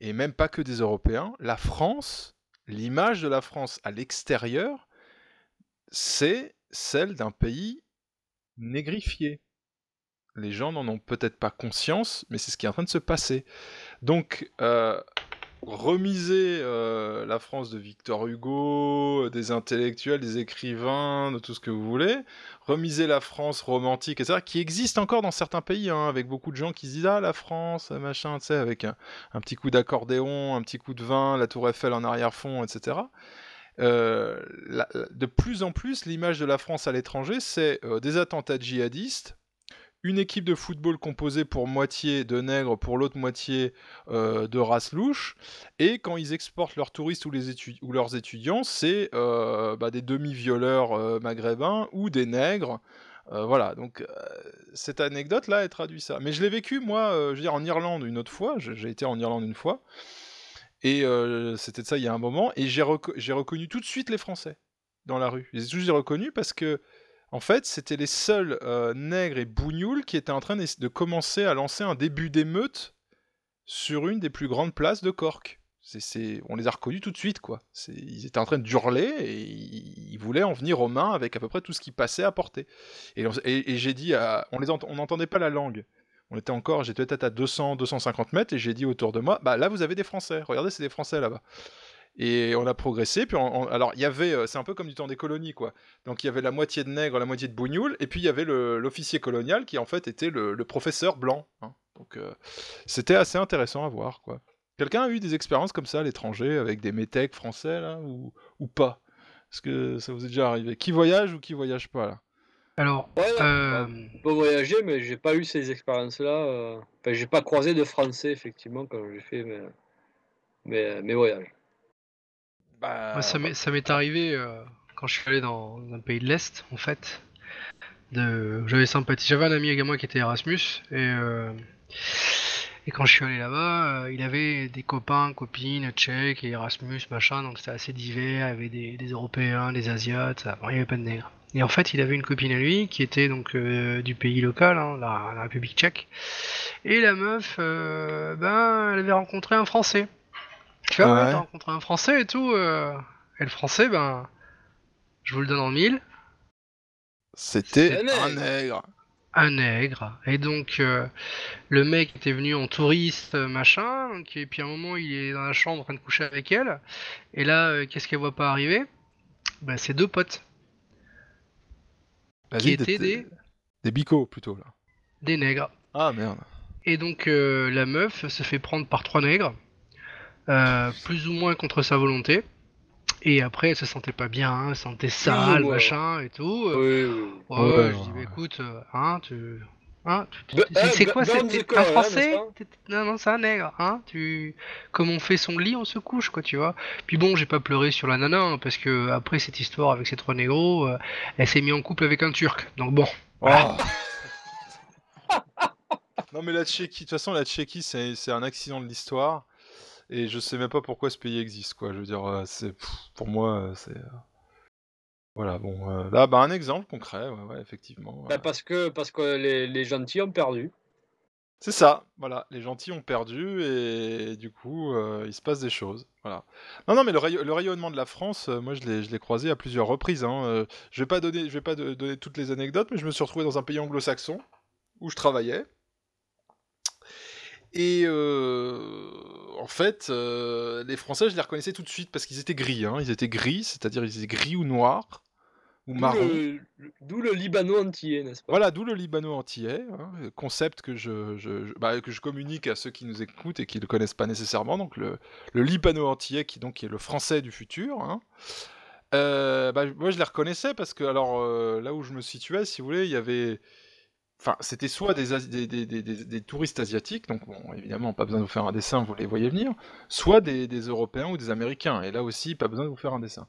et même pas que des Européens, la France, l'image de la France à l'extérieur, c'est celle d'un pays négrifié. Les gens n'en ont peut-être pas conscience, mais c'est ce qui est en train de se passer. Donc, euh, remiser euh, la France de Victor Hugo, des intellectuels, des écrivains, de tout ce que vous voulez, remiser la France romantique, etc., qui existe encore dans certains pays, hein, avec beaucoup de gens qui se disent Ah, la France, machin, tu sais, avec un, un petit coup d'accordéon, un petit coup de vin, la Tour Eiffel en arrière-fond, etc. Euh, de plus en plus, l'image de la France à l'étranger, c'est euh, des attentats djihadistes, une équipe de football composée pour moitié de nègres, pour l'autre moitié euh, de race louche, et quand ils exportent leurs touristes ou, leurs étudiants, c'est bah, des demi-violeurs maghrébins ou des nègres. Voilà, donc cette anecdote-là, elle traduit ça. Mais je l'ai vécu, moi, je veux dire, en Irlande une autre fois, j'ai été en Irlande une fois, et euh, c'était ça il y a un moment, et j'ai reco- j'ai reconnu tout de suite les Français. dans la rue. Je les ai reconnus parce que, en fait, c'était les seuls nègres et bougnoules qui étaient en train de, commencer à lancer un début d'émeute sur une des plus grandes places de Cork. On les a reconnus tout de suite, quoi. Ils étaient en train de hurler et ils, voulaient en venir aux mains avec à peu près tout ce qui passait à portée. Et, j'ai dit, on les ent- n'entendait pas la langue. On était encore, j'étais peut-être à 200, 250 mètres et j'ai dit autour de moi, bah là vous avez des Français. Regardez, c'est des Français là-bas. Et on a progressé. Puis on- alors il y avait, euh, c'est un peu comme du temps des colonies, quoi. Donc il y avait la moitié de nègres, la moitié de bougnoules, et puis il y avait l'officier colonial qui en fait était le, professeur blanc. hein. Donc euh, c'était assez intéressant à voir, quoi. Quelqu'un a eu des expériences comme ça à l'étranger avec des métèques français ou, ou pas? Est-ce que ça vous est déjà arrivé? Qui voyage ou qui voyage pas là? Alors, Ouais, euh, bah, on peut voyager, mais j'ai pas eu ces expériences-là. euh, Enfin, j'ai pas croisé de Français, effectivement, quand j'ai fait mes, mes, mes voyages. Bah, Moi, ça m'est, arrivé euh, quand je suis allé dans un pays de l'Est, en fait. De... J'avais sympathie. J'avais un ami avec moi qui était Erasmus, et, euh, et quand je suis allé là-bas, euh, il avait des copains, copines tchèques et Erasmus, machin, donc c'était assez divers. Il y avait des, des Européens, des Asiates, ça- bon, il n'y avait pas de nègres. Et en fait, il avait une copine à lui qui était donc euh, du pays local, hein, la, la République tchèque. Et la meuf, euh, ben, elle avait rencontré un Français. Tu vois, ouais, Ouais. t'as rencontré un Français et tout. euh, Et le Français, ben, je vous le donne en mille. C'était un un nègre. Un nègre. Et donc, euh, le mec était venu en touriste, machin. donc, et puis à un moment, il est dans la chambre en train de coucher avec elle. Et là, euh, qu'est-ce qu'elle voit pas arriver? Ben, c'est deux potes. Vas-y, Qui des- étaient des, Des bicots plutôt là. des nègres. Ah merde. Et donc euh, la meuf se fait prendre par trois nègres, euh, plus ou moins contre sa volonté. Et après, elle se sentait pas bien, hein, elle se sentait sale, machin et tout. Oui, oui. Ouais, Ouais, ouais, ouais, je dis, bah, écoute, euh, hein, tu. Hein, tu- c'est- quoi, color, un hein, français Non, non, c'est un nègre, hein, tu. Comme on fait son lit, on se couche, quoi, tu vois. Puis bon, j'ai pas pleuré sur la nana, hein, parce que après cette histoire avec ces trois négros, euh, elle s'est mise en couple avec un turc. Donc bon. voilà. Oh. non mais la Tchéquie, de toute façon la Tchéquie c'est c'est un accident de l'histoire et je sais même pas pourquoi ce pays existe quoi. Je veux dire, euh, c'est pour moi euh, c'est voilà bon euh, là bah un exemple concret ouais, ouais, effectivement. Bah, parce que, parce que les, les gentils ont perdu. C'est ça, voilà, les gentils ont perdu et du coup euh, il se passe des choses. Voilà. Non non mais le, rayo- le rayonnement de la France, euh, moi je l'ai croisé à plusieurs reprises. Hein. euh, je vais pas donner je vais pas de- donner toutes les anecdotes, mais je me suis retrouvé dans un pays anglo-saxon où je travaillais. Et en fait, les Français, je les reconnaissais tout de suite parce qu'ils étaient gris. Hein. Ils étaient gris, c'est-à-dire ils étaient gris ou noirs ou D'où marron. le, d'où le Libano entier, n'est-ce pas? Voilà, d'où le Libano antillais, hein, concept que je, je- je- bah, que je communique à ceux qui nous écoutent et qui ne le connaissent pas nécessairement. Donc le, le Libano antillais, qui donc est le français du futur. hein. Euh, bah, moi, je les reconnaissais parce que alors euh, là où je me situais, si vous voulez, il y avait, enfin, c'était soit des, Asi- des, des- des- des- des touristes asiatiques, donc bon, évidemment, pas besoin de vous faire un dessin, vous les voyez venir, soit des, des Européens ou des Américains. Et là aussi, pas besoin de vous faire un dessin.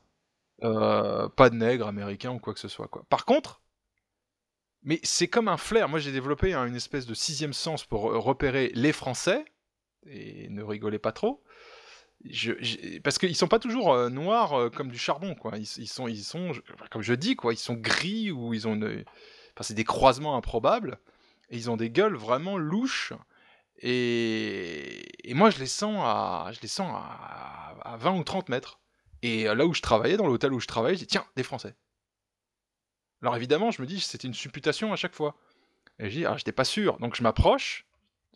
Euh, pas de nègres américains ou quoi que ce soit. Quoi. Par contre, mais c'est comme un flair. Moi, j'ai développé hein, une espèce de sixième sens pour repérer les Français. Et ne rigolez pas trop. Parce qu'ils sont pas toujours euh, noirs euh, comme du charbon, quoi. Ils, sont, ils sont, comme je dis, quoi. Ils sont gris ou ils ont enfin, c'est des croisements improbables. Et ils ont des gueules vraiment louches. Et, et moi, je les sens à, je les sens à, à 20 ou 30 mètres. Et euh, là où je travaillais, dans l'hôtel où je travaillais, je dis tiens, des Français. Alors évidemment, je me dis c'était une supputation à chaque fois. Et je dis ah, j'étais pas sûr, donc je m'approche,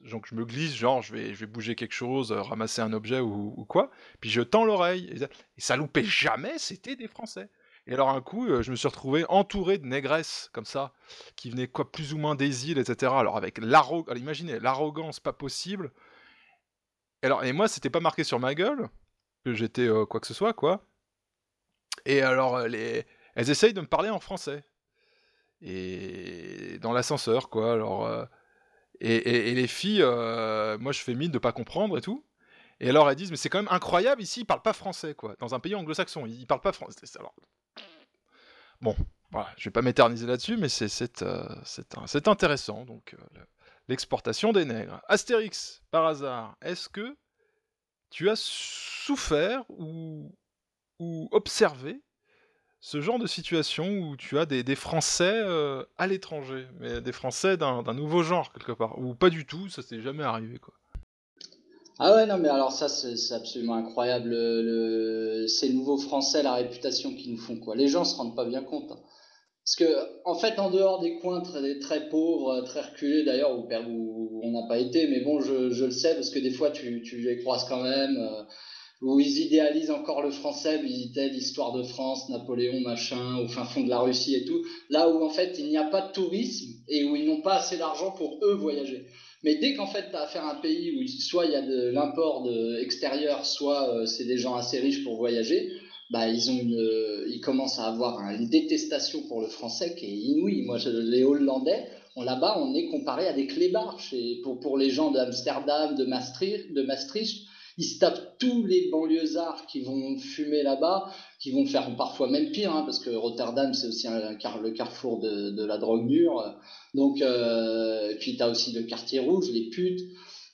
donc je me glisse, genre je vais, je vais bouger quelque chose, euh, ramasser un objet ou, quoi, puis je tends l'oreille. Et, ça- loupait jamais, c'était des Français. Et alors un coup, euh, je me suis retrouvé entouré de négresses comme ça, qui venaient quoi plus ou moins des îles, etc. Alors avec l'arrogance, imaginez l'arrogance pas possible. Alors et moi c'était pas marqué sur ma gueule que j'étais euh, quoi que ce soit quoi. Et alors euh, les, elles essayent de me parler en français et dans l'ascenseur quoi. Alors euh, et, les filles, moi je fais mine de pas comprendre et tout. Et alors elles disent mais c'est quand même incroyable ici ils parlent pas français quoi. Dans un pays anglo-saxon ils parlent pas français. Alors bon voilà je vais pas m'éterniser là-dessus mais c'est c'est intéressant donc le- l'exportation des nègres. Astérix par hasard est-ce que tu as souffert ou, observé ce genre de situation où tu as des, Français euh, à l'étranger, mais des Français d'un nouveau genre quelque part, ou pas du tout, ça s'est jamais arrivé quoi. Ah ouais, non, mais alors ça, c'est absolument incroyable. Le, le- ces nouveaux Français, la réputation qu'ils nous font, quoi. Les gens se rendent pas bien compte. hein. Parce que, en fait, en dehors des coins très, pauvres, très reculés d'ailleurs, où, on n'a pas été, mais bon, je, le sais, parce que des fois, tu, les croises quand même, euh, où ils idéalisent encore le français, visiter l'histoire de France, Napoléon, machin, au fin fond de la Russie et tout. Là où, en fait, il n'y a pas de tourisme et où ils n'ont pas assez d'argent pour eux voyager. Mais dès qu'en fait, tu as affaire à un pays où soit il y a de l'import extérieur, soit euh, c'est des gens assez riches pour voyager, bah, ils, ont euh, ils commencent à avoir un- une détestation pour le français qui est inouïe. Moi, les Hollandais, là-bas, on est comparé à des clébards. Pour, pour les gens d'Amsterdam, de Maastricht, de Maastricht, ils se tapent tous les banlieusards qui vont fumer là-bas, qui vont faire parfois même pire, hein, parce que Rotterdam, c'est aussi le carrefour de, la drogue dure. Donc, euh, puis tu as aussi le quartier rouge, les putes.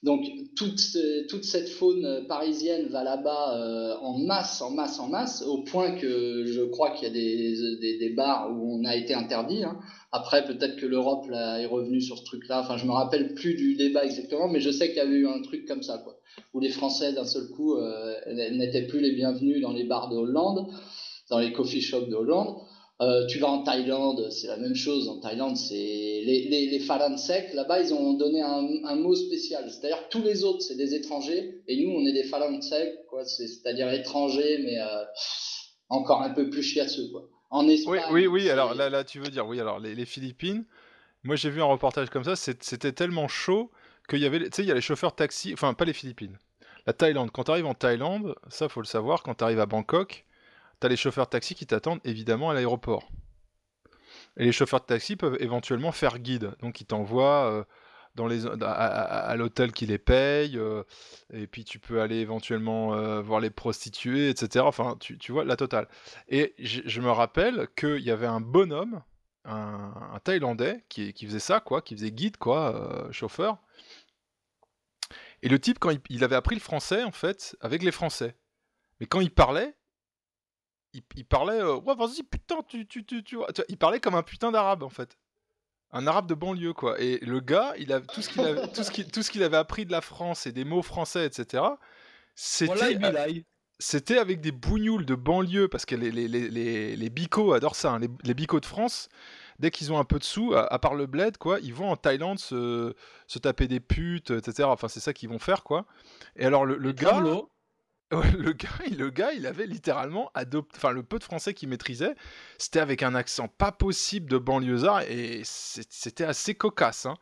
Donc, toute, ce- toute cette faune parisienne va là-bas euh, en masse, en masse, en masse, au point que je crois qu'il y a des, des, bars où on a été interdit. hein. Après, peut-être que l'Europe est revenue sur ce truc-là. Enfin, je me rappelle plus du débat exactement, mais je sais qu'il y avait eu un truc comme ça, où les Français, d'un seul coup, euh, n'étaient plus les bienvenus dans les bars de Hollande, dans les coffee shops de Hollande. Euh, tu vas en Thaïlande, c'est la même chose. En Thaïlande, c'est les, les, là-bas, ils ont donné un, un mot spécial. C'est-à-dire tous les autres, c'est des étrangers, et nous, on est des Phalanxek, quoi. C'est- C'est-à-dire étrangers, mais euh, encore un peu plus chiasseux, quoi. En Oui, Espagne, oui, oui, c'est- alors là, là, tu veux dire, oui, alors les, les Philippines, moi j'ai vu un reportage comme ça, c'était tellement chaud qu'il y avait, tu sais, il y a les chauffeurs taxi, enfin pas les Philippines, la Thaïlande. Quand tu arrives en Thaïlande, ça faut le savoir, quand tu arrives à Bangkok, tu les chauffeurs de taxi qui t'attendent évidemment à l'aéroport. Et les chauffeurs de taxi peuvent éventuellement faire guide, donc ils t'envoient euh, à, l'hôtel qui les paye, euh, et puis tu peux aller éventuellement euh, voir les prostituées, etc. Enfin, tu, vois, la totale. Et je, me rappelle qu'il y avait un bonhomme, un, Thaïlandais, qui, faisait ça, quoi, qui faisait guide, quoi, chauffeur. Et le type, quand il avait appris le français, en fait, avec les Français. Mais quand il parlait, il, il parlait, euh, ouais, vas-y, putain, tu, tu, tu, tu vois. Il parlait comme un putain d'arabe, en fait. Un arabe de banlieue, quoi. Et le gars, il a, tout ce qu'il avait, tout ce qu'il, tout ce qu'il avait appris de la France et des mots français, etc., c'était, c'était avec des bougnoules de banlieue, parce que les, les, les, les, les bicos adorent ça, hein, les, les bicos de France, dès qu'ils ont un peu de sous, à, à part le bled, quoi, ils vont en Thaïlande se, se taper des putes, etc. Enfin, c'est ça qu'ils vont faire, quoi. Et alors, le, le gars... Ouais, le gars, il- le gars, il avait littéralement adopté, enfin le peu de français qu'il maîtrisait, c'était avec un accent pas possible de banlieusard et c'était assez cocasse. Hein.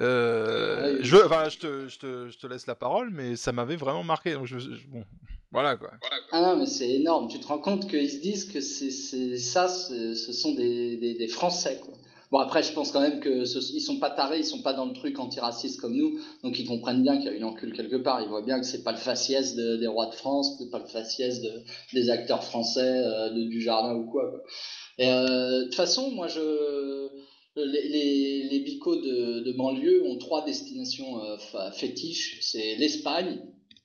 Euh, Ouais, je, enfin, je, te, je, te, je te laisse la parole, mais ça m'avait vraiment marqué. Donc je, je- bon, voilà quoi. Ah non, mais c'est énorme. Tu te rends compte qu'ils se disent que c'est ça, ce sont des, des, des Français. Quoi. Bon, après, je pense quand même que ce, ils sont pas tarés, ils sont pas dans le truc antiraciste comme nous, donc ils comprennent bien qu'il y a une encule quelque part. Ils voient bien que c'est pas le faciès de- des rois de France, c'est pas le faciès de, des acteurs français euh, de, du jardin ou quoi. euh, de toute façon, moi, je les, les, bicos de, banlieue ont trois destinations euh, fétiches. C'est l'Espagne,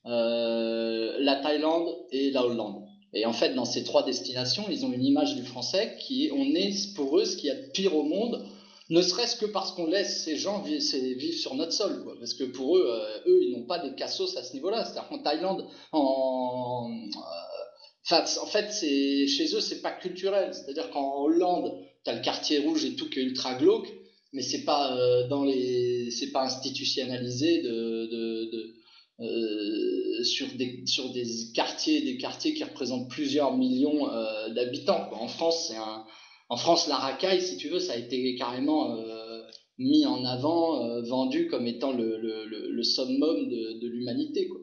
la Thaïlande et la Hollande. Et en fait, dans ces trois destinations, ils ont une image du français qui est, on est pour eux ce qu'il y a de pire au monde, ne serait-ce que parce qu'on laisse ces gens vivre, sur notre sol. Parce que pour eux, euh, eux, ils n'ont pas des cassos à ce niveau-là. C'est-à-dire qu'en Thaïlande, en, en fait, chez eux, c'est pas culturel. C'est-à-dire qu'en Hollande, tu as le quartier rouge et tout qui est ultra glauque, mais c'est pas euh, dans les, pas institutionnalisé de, euh, sur des sur des quartiers, des quartiers qui représentent plusieurs millions euh, d'habitants. En France, c'est en France, la racaille, si tu veux, ça a été carrément euh, mis en avant, vendu comme étant le, le, le, summum de, l'humanité. quoi.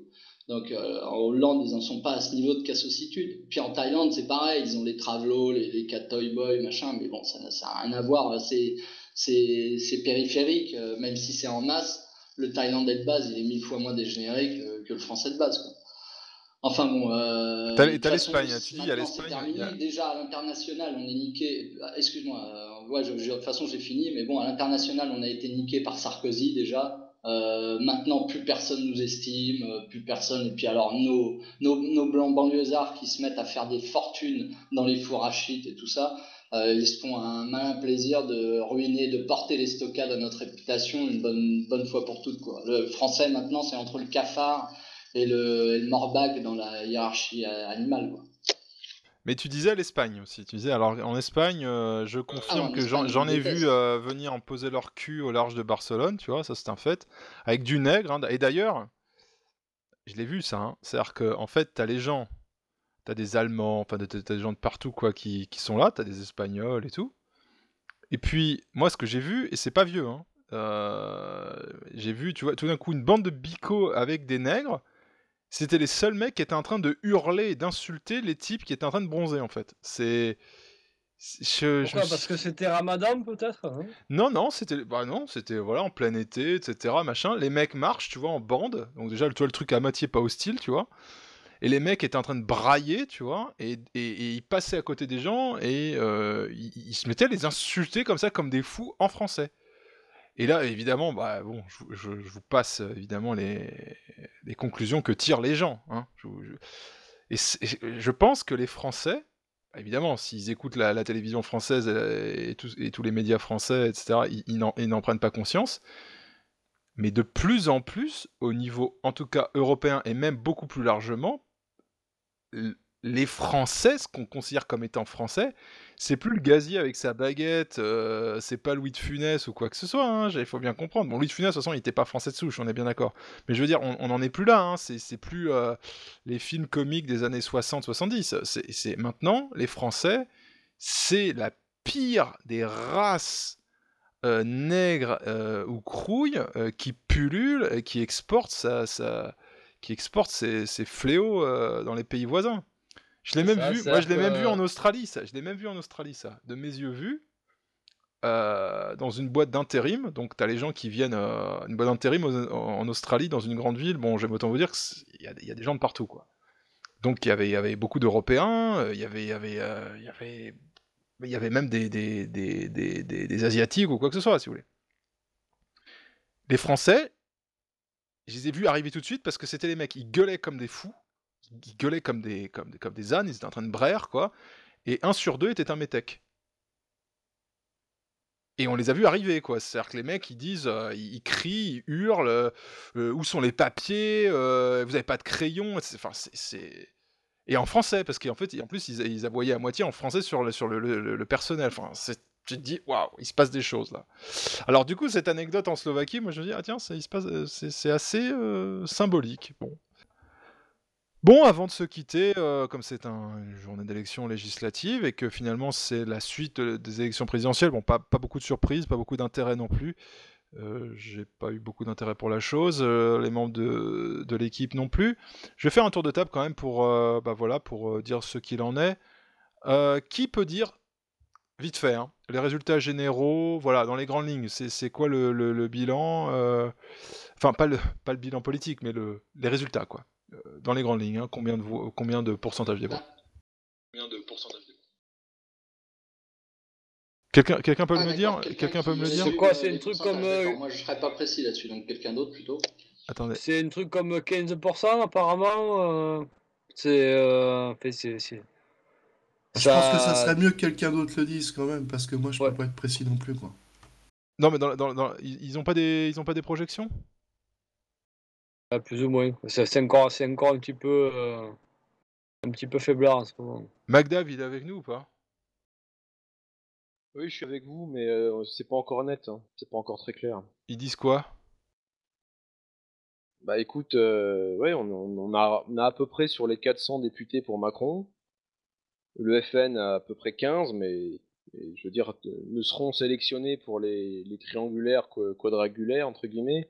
Donc en Hollande, ils n'en sont pas à ce niveau de cassocitude. Puis en Thaïlande, c'est pareil, ils ont les travelots, les, les cat toy boys, machin, mais bon, ça n'a rien à voir. C'est c'est c'est périphérique, même si c'est en masse. Le Thaïlandais de base, il est mille fois moins dégénéré que, que le Français de base. Quoi. Enfin bon. Euh, T'as- l'Espagne, tu dis, c'est l'Espagne, terminé. a- Déjà à l'international, on est niqué. ah, Excuse-moi, euh, ouais, je- je- de toute façon j'ai fini, mais bon, à l'international, on a été niqué par Sarkozy déjà. Euh, maintenant, plus personne nous estime, euh, plus personne. Et puis alors, nos, nos, nos blancs banlieusards qui se mettent à faire des fortunes dans les fours à shit et tout ça, euh, ils se font un malin plaisir de ruiner, de porter les stockades à notre réputation une bonne, bonne fois pour toutes. Quoi. Le français, maintenant, c'est entre le cafard et le, et le morbac dans la hiérarchie euh, animale. Quoi. Mais tu disais l'Espagne aussi. Tu disais alors en Espagne, euh, je confirme en que j'en ai vu euh, venir en poser leur cul au large de Barcelone, tu vois, ça c'est un fait, avec du nègre. hein. Et d'ailleurs, je l'ai vu ça. hein. C'est-à-dire que en fait, t'as les gens, t'as des Allemands, enfin t'as t'as des gens de partout quoi qui, qui sont là, t'as des Espagnols et tout. Et puis moi, ce que j'ai vu, et c'est pas vieux, hein, euh, j'ai vu, tu vois, tout d'un coup une bande de bicots avec des nègres. C'était les seuls mecs qui étaient en train de hurler et d'insulter les types qui étaient en train de bronzer en fait. C'est. Je, Pourquoi Parce que c'était Ramadan peut-être hein? Non, non, c'était bah non, c'était voilà en plein été, etc. Machin. Les mecs marchent, tu vois, en bande. Donc déjà, tu vois le truc à moitié pas hostile, tu vois. Et les mecs étaient en train de brailler, tu vois, et, ils passaient à côté des gens et euh, ils, se mettaient à les insulter comme ça, comme des fous en français. Et là, évidemment, bah bon, je, vous- passe euh, évidemment les, conclusions que tirent les gens. hein. Je Et je pense que les Français, évidemment, s'ils écoutent la, télévision française euh, et, tous- les médias français, etc., ils n'en prennent pas conscience. Mais de plus en plus, au niveau, en tout cas européen et même beaucoup plus largement, les Français, ce qu'on considère comme étant français, c'est plus le gazier avec sa baguette, euh, c'est pas Louis de Funès ou quoi que ce soit, hein, il faut bien comprendre. Bon, Louis de Funès, de toute façon, il était pas français de souche, on est bien d'accord. Mais je veux dire, on on en est plus là, hein, c'est plus euh, les films comiques des années 60-70. C'est c'est- maintenant, les Français, c'est la pire des races euh, nègres euh, ou crouilles euh, qui pullulent et qui exportent, sa, sa- qui exportent ses, ses fléaux dans les pays voisins. Je l'ai même ça, vu, moi je l'ai même vu en Australie, ça. Je l'ai même vu en Australie, ça. De mes yeux vus, euh, dans une boîte d'intérim. Donc, tu as les gens qui viennent, euh, une boîte d'intérim en Australie, dans une grande ville. Bon, j'aime autant vous dire qu'il y, y a des gens de partout, quoi. Donc, il y avait, il y avait beaucoup d'Européens, il y avait, il y avait, euh, il y avait, il y avait même des, des, des, des, Asiatiques ou quoi que ce soit, si vous voulez. Les Français, je les ai vus arriver tout de suite parce que c'était les mecs, ils gueulaient comme des fous, ils gueulaient comme des, ânes, ils étaient en train de braire, quoi. Et un sur deux était un métèque. Et on les a vus arriver, quoi. C'est-à-dire que les mecs, ils disent, euh, ils, crient, ils hurlent, euh, euh, où sont les papiers, vous avez pas de crayon. Enfin, c'est... Et en français, parce qu'en fait, en plus, ils, ils à moitié en français sur le, personnel. Enfin, c'est... Tu te dis, waouh, il se passe des choses là. Alors du coup, cette anecdote en Slovaquie, moi je me dis, ah tiens, il se passe, euh, c'est, assez euh, symbolique. Bon. Bon, avant de se quitter, euh, comme c'est un- une journée d'élection législative et que finalement c'est la suite des élections présidentielles, bon, pas beaucoup de surprises, pas beaucoup d'intérêt non plus. Euh, j'ai pas eu beaucoup d'intérêt pour la chose, euh, les membres de, l'équipe non plus. Je vais faire un tour de table quand même pour, euh, bah voilà, pour dire ce qu'il en est. Qui peut dire, vite fait, hein, les résultats généraux, voilà, dans les grandes lignes, c'est quoi le, bilan Enfin, pas le, bilan politique, mais le, les résultats, quoi. Dans les grandes lignes, hein, combien, de Combien de pourcentage des voix Quelqu'un quelqu'un peut Ah, me dire quelqu'un peut me le dire C'est quoi, c'est un truc comme, euh. Moi, je serais pas précis là-dessus, donc quelqu'un d'autre plutôt. Attendez. C'est un truc comme 15% apparemment. euh, C'est. euh, enfin, c'est- c'est- Je pense que ça serait mieux que quelqu'un d'autre le dise quand même, parce que moi je peux pas être précis non plus quoi. Non, mais dans, dans- dans- ils ont pas des, ils ont pas des projections? Ouais, plus ou moins. C'est encore, c'est encore un petit peu, euh, un petit peu faiblard en ce moment. Magdav, il est avec nous ou pas? Oui, je suis avec vous, mais euh, c'est pas encore net, hein. c'est pas encore très clair. Ils disent quoi? Bah écoute, euh, ouais, on, a, on a à peu près sur les 400 députés pour Macron. Le FN a à peu près 15, mais je veux dire, ne seront sélectionnés pour les, les triangulaires, quadrangulaires, entre guillemets,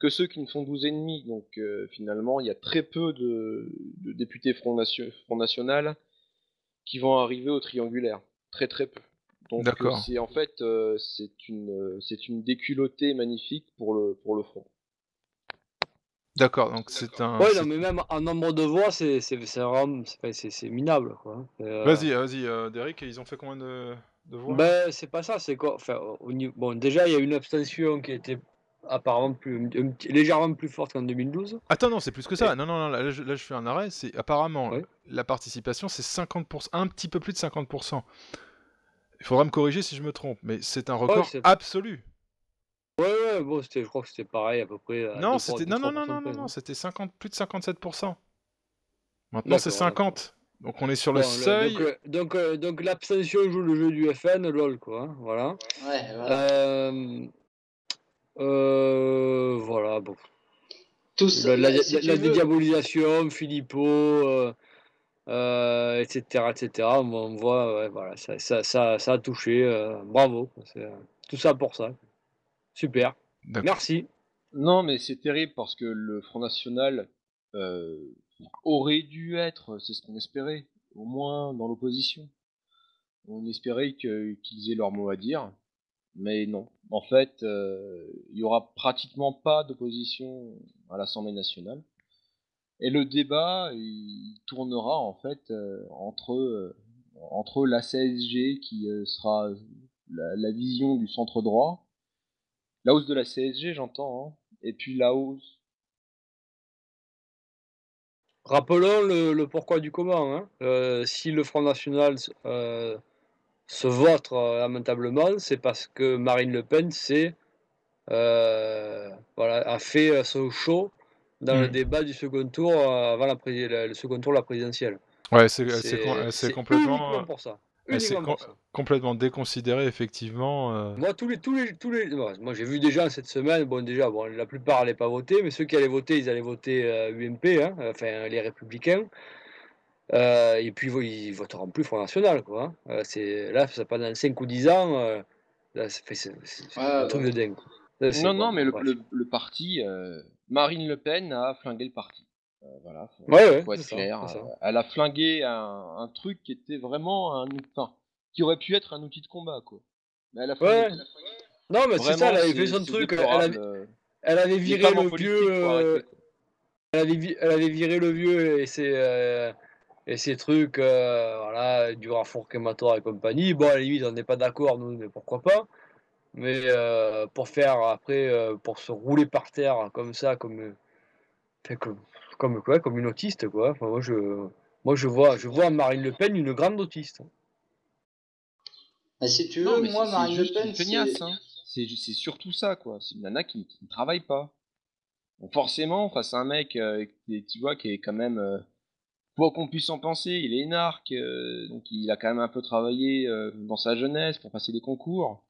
que ceux qui ne font 12 ennemis. Donc euh, finalement, il y a très peu de, de députés Front, Nation- Front National qui vont arriver au triangulaire. Très très peu. Donc euh, D'accord. c'est en fait euh, c'est une euh, c'est une déculottée magnifique pour le pour le front. D'accord, donc c'est un. Ouais, non, mais même en nombre de voix, c'est c'est minable, quoi. Euh, Vas-y, vas-y, euh, Derek, ils ont fait combien de, de voix? Ben, c'est pas ça, c'est quoi? Enfin, au niveau... Bon, déjà, il y a une abstention qui a été apparemment plus, un légèrement plus forte qu'en 2012. Attends, non, c'est plus que ça. Non, non, non, là, je, là, je fais un arrêt. C'est apparemment la participation, c'est 50%, un petit peu plus de 50%. Il faudra me corriger si je me trompe, mais c'est un record absolu. Ouais, ouais, bon, c'était, je crois que c'était pareil à peu près. à Non, c'était non, non, non, non, non, c'était 50, plus de 57%. Maintenant, c'est D'accord, 50. Donc on est sur le Bon, le- seuil. donc, euh, donc, euh, donc l'abstention joue le jeu du FN, lol, quoi. hein, voilà. Ouais, voilà. Euh, euh, voilà, bon. Tout ça, La, la- si la- tu la veux. dédiabolisation, Philippot, euh, etc., etc. On, on voit, ouais, voilà, ça, ça, ça, ça a touché. euh, bravo. euh, tout ça pour ça. Super. Merci. Non, mais c'est terrible parce que le Front National euh, aurait dû être, c'est ce qu'on espérait, au moins dans l'opposition. On espérait que- qu'ils aient leur mot à dire, mais non. En fait, euh, il y aura pratiquement pas d'opposition à l'Assemblée nationale. Et le débat, il tournera en fait euh, entre, euh, entre la CSG qui euh, sera la, vision du centre droit, la hausse de la CSG, j'entends, hein, et puis la hausse. Rappelons le, pourquoi du comment. hein. Si le Front National se vote lamentablement, c'est parce que Marine Le Pen a fait son show dans le Mm. débat du second tour euh, avant la pré- le, second tour de la présidentielle. Ouais, c'est c'est c'est c'est complètement. pour ça. s'est Uniquement com- complètement déconsidéré, effectivement. euh. Moi, tous les, tous les, tous les, bon, moi, j'ai vu des gens cette semaine. Bon, déjà, bon, la plupart n'allaient pas voter, mais ceux qui allaient voter, ils allaient voter euh, UMP, hein, enfin les Républicains. Euh, et puis, ils voteront plus Front National, quoi. hein. Euh, c'est là, ça pendant 5 ou 10 ans. euh, c'est c'est- c'est un truc de dingue. Là, c'est Non, non, mais le, le- le parti, euh, Marine Le Pen a flingué le parti. Euh, voilà, faut, Ouais, ouais, faut être clair. ça. euh, elle a flingué un, un truc qui était vraiment un, enfin, qui aurait pu être un outil de combat, quoi. Mais elle a flingué. Ouais. Non, mais c'est ça, elle avait fait son truc. Elle avait, elle avait Les viré le vieux. euh, elle, avait, vi- elle avait viré le vieux et ses, euh, et ses trucs, voilà, du rafour crématoire et compagnie. Bon, à la limite, on n'est pas d'accord, nous, mais pourquoi pas. Mais euh, pour faire après, euh, pour se rouler par terre comme ça, comme, euh, comme, comme, quoi, comme une autiste, quoi. Enfin, moi, je, moi, je vois, je vois Marine Le Pen une grande autiste. Mais si tu Non, veux, mais moi, c'est- c'est Marine Le Pen, c'est. hein. C'est ju- c'est surtout ça, quoi. C'est une nana qui, qui ne travaille pas. Donc forcément, face à un mec, euh, qui- tu vois, qui est quand même, euh, quoi qu'on puisse en penser, il est énarque, euh, donc il a quand même un peu travaillé euh, dans sa jeunesse pour passer des concours.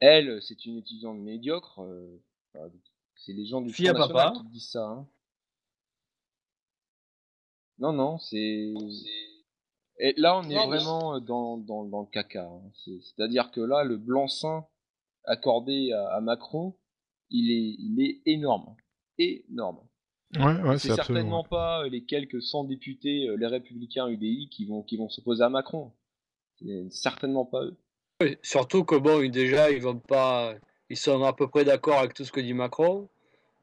Elle, c'est une étudiante médiocre. euh, c'est les gens du Fille à National papa. qui disent ça. hein. Non, non, c'est. Et là, on est Non, mais- vraiment dans, dans, dans le caca. hein. C'est- C'est-à-dire que là, le blanc-seing accordé à, à Macron, il est, il est énorme. Énorme. Ouais, ouais, c'est c'est certainement absolument. pas euh, les quelques 100 députés, euh, les républicains UDI, qui vont, qui vont s'opposer à Macron. C'est certainement pas eux. Oui, surtout que bon, déjà, ils vont pas, ils sont à peu près d'accord avec tout ce que dit Macron.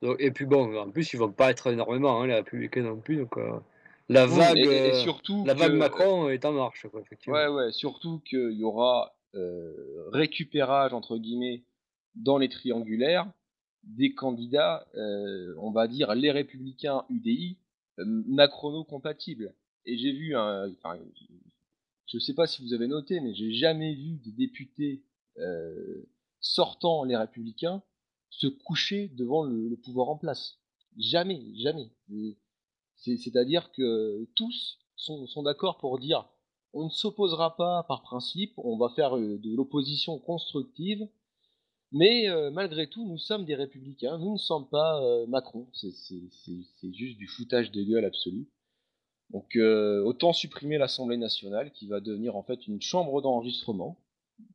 Donc, et puis bon, en plus, ils vont pas être énormément, hein, les Républicains non plus. Donc, euh, la vague, et- et- et euh, surtout la vague que- Macron est en marche, quoi, effectivement. Ouais, ouais, surtout qu'il y aura euh, récupérage, entre guillemets, dans les triangulaires, des candidats, euh, on va dire, les républicains UDI, macrono-compatibles. Et j'ai vu, un, enfin, je sais pas si vous avez noté, mais j'ai jamais vu des députés euh, sortant les républicains se coucher devant le, pouvoir en place. Jamais, jamais. C'est-à-dire que tous sont, d'accord pour dire on ne s'opposera pas par principe, on va faire euh, de l'opposition constructive, mais euh, malgré tout, nous sommes des républicains, nous ne sommes pas Macron. C'est juste du foutage de gueule absolu. Donc euh, autant supprimer l'Assemblée nationale qui va devenir en fait une chambre d'enregistrement.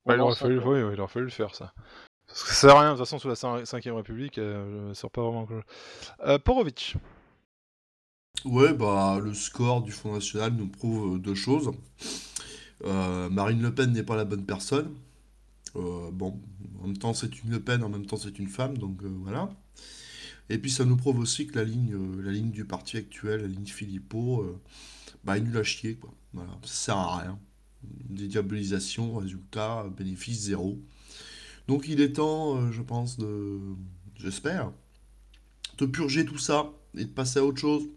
Ouais, il, aurait fallu, cinq ans. oui, oui, il aurait fallu le faire, ça. Parce que ça sert à rien, de toute façon, sous la 5ème République, euh, je sors pas vraiment. Euh, Porovic. Ouais, bah, le score du Front National nous prouve euh, deux choses. Euh, Marine Le Pen n'est pas la bonne personne. Euh, bon, en même temps, c'est une Le Pen, en même temps, c'est une femme, donc euh, voilà. Et puis, ça nous prouve aussi que la ligne, euh, la ligne du parti actuel, la ligne Philippot, euh, bah, est nulle à chier, quoi. Voilà, ça sert à rien. Dédiabolisation, résultat, bénéfice zéro. Donc, il est temps, euh, je pense, de, J'espère. De purger tout ça et de passer à autre chose.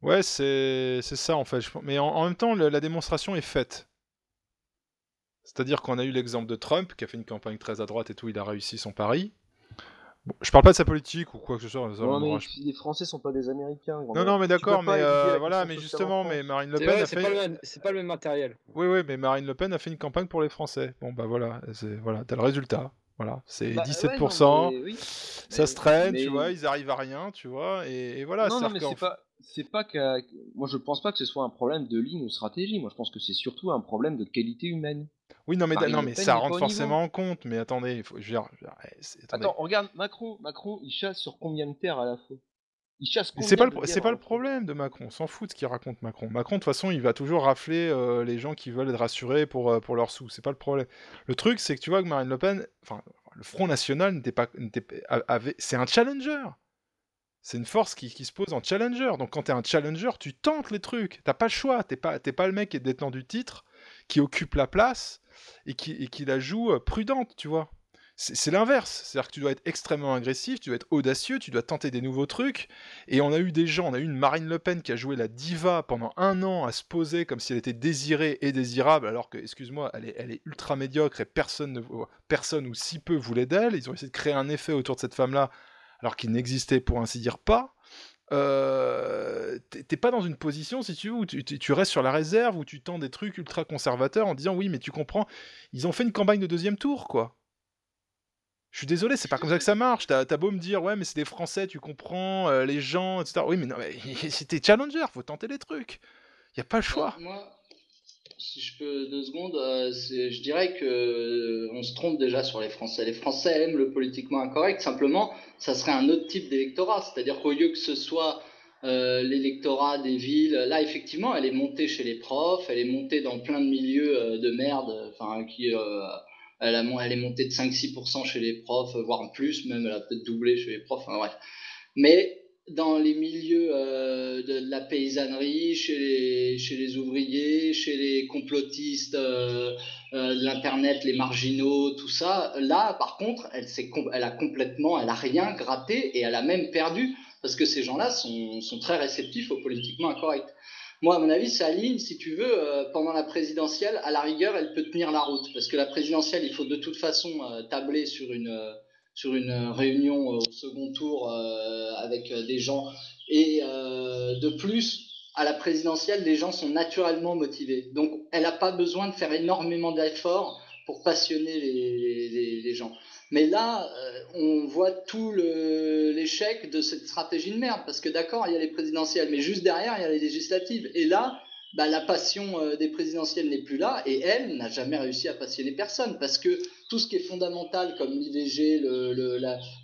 Ouais, c'est ça en fait. Mais en, même temps, la démonstration est faite. C'est-à-dire qu'on a eu l'exemple de Trump, qui a fait une campagne très à droite et tout, il a réussi son pari. Bon, je parle pas de sa politique ou quoi que ce soit. ça Non, mais m'enrage- les Français sont pas des Américains. Non, non, mais d'accord, mais euh, voilà, mais justement, mais Marine Le Pen vrai, a c'est fait. pas, le même- c'est pas le même matériel. Oui, oui, mais Marine Le Pen a fait une campagne pour les Français. Bon, bah voilà, c'est voilà, t'as le résultat. Voilà, c'est Bah, ouais, 17%. non, mais oui. Ça Mais- se traîne, mais- tu vois, ils arrivent à rien, tu vois, et, et voilà. non, non, mais c'est pas, c'est pas qu'à. Moi, je pense pas que ce soit un problème de ligne ou de stratégie. Moi, je pense que c'est surtout un problème de qualité humaine. Oui, non, mais, Marine non, mais Pen ça rentre forcément en compte. Mais attendez, il faut, je veux dire, je veux dire, eh, attendez. Attends, regarde Macron. Macron, il chasse sur combien de terres à la fois? Il chasse c'est pas le, de pro- c'est pas le problème de Macron, on s'en fout de ce qu'il raconte Macron. Macron, de toute façon, il va toujours rafler euh, les gens qui veulent être rassurés pour, euh, pour leurs sous, c'est pas le problème. Le truc, c'est que tu vois que Marine Le Pen, enfin, le Front National n'était pas, n'était pas- avait, c'est un challenger. C'est une force qui, qui se pose en challenger. Donc quand t'es un challenger, tu tentes les trucs. T'as pas le choix. T'es pas, t'es pas le mec qui est détenant du titre, qui occupe la place et qui, et qui la joue euh, prudente, tu vois. C'est c'est l'inverse. C'est-à-dire que tu dois être extrêmement agressif, tu dois être audacieux, tu dois tenter des nouveaux trucs. Et on a eu des gens, on a eu une Marine Le Pen qui a joué la diva pendant un an à se poser comme si elle était désirée et désirable, alors que, excuse-moi, elle est, elle est ultra médiocre et personne, ne, personne ou si peu voulait d'elle. Ils ont essayé de créer un effet autour de cette femme-là, alors qu'il n'existait pour ainsi dire pas. Euh, t'es pas dans une position, si tu veux, où tu, tu- restes sur la réserve, où tu tends des trucs ultra conservateurs en disant oui, mais tu comprends, ils ont fait une campagne de deuxième tour, quoi. Je suis désolé, c'est pas comme ça que ça marche. T'as t'as beau me dire, ouais, mais c'est des Français, tu comprends, euh, les gens, etc. Oui, mais non, mais c'était challenger, faut tenter des trucs. Y a pas le choix. Moi, si je peux deux secondes, euh, je dirais que euh, on se trompe déjà sur les Français. Les Français aiment le politiquement incorrect. Simplement, ça serait un autre type d'électorat. C'est-à-dire qu'au lieu que ce soit euh, l'électorat des villes, là effectivement, elle est montée chez les profs, elle est montée dans plein de milieux de merde, enfin qui elle, est montée de 5-6% chez les profs, voire plus, même elle a peut-être doublé chez les profs, enfin bref. Mais dans les milieux euh, de, la paysannerie, chez les, chez les ouvriers, chez les complotistes euh, euh, l'Internet, les marginaux, tout ça, là, par contre, elle, elle a complètement, elle a rien gratté et elle a même perdu parce que ces gens-là sont, sont très réceptifs au politiquement incorrect. Moi, à mon avis, sa ligne, si tu veux, pendant la présidentielle, à la rigueur, elle peut tenir la route. Parce que la présidentielle, il faut de toute façon tabler sur une, sur une euh, réunion au second tour euh, avec euh, des gens. Et euh, de plus, à la présidentielle, les gens sont naturellement motivés. Donc, elle n'a pas besoin de faire énormément d'efforts pour passionner les, les, les gens. Mais là, euh, on voit tout l'échec de cette stratégie de merde. Parce que d'accord, il y a les présidentielles, mais juste derrière, il y a les législatives. Et là, bah, la passion euh, des présidentielles n'est plus là. Et elle n'a jamais réussi à passionner personne. Parce que tout ce qui est fondamental, comme l'IVG, le,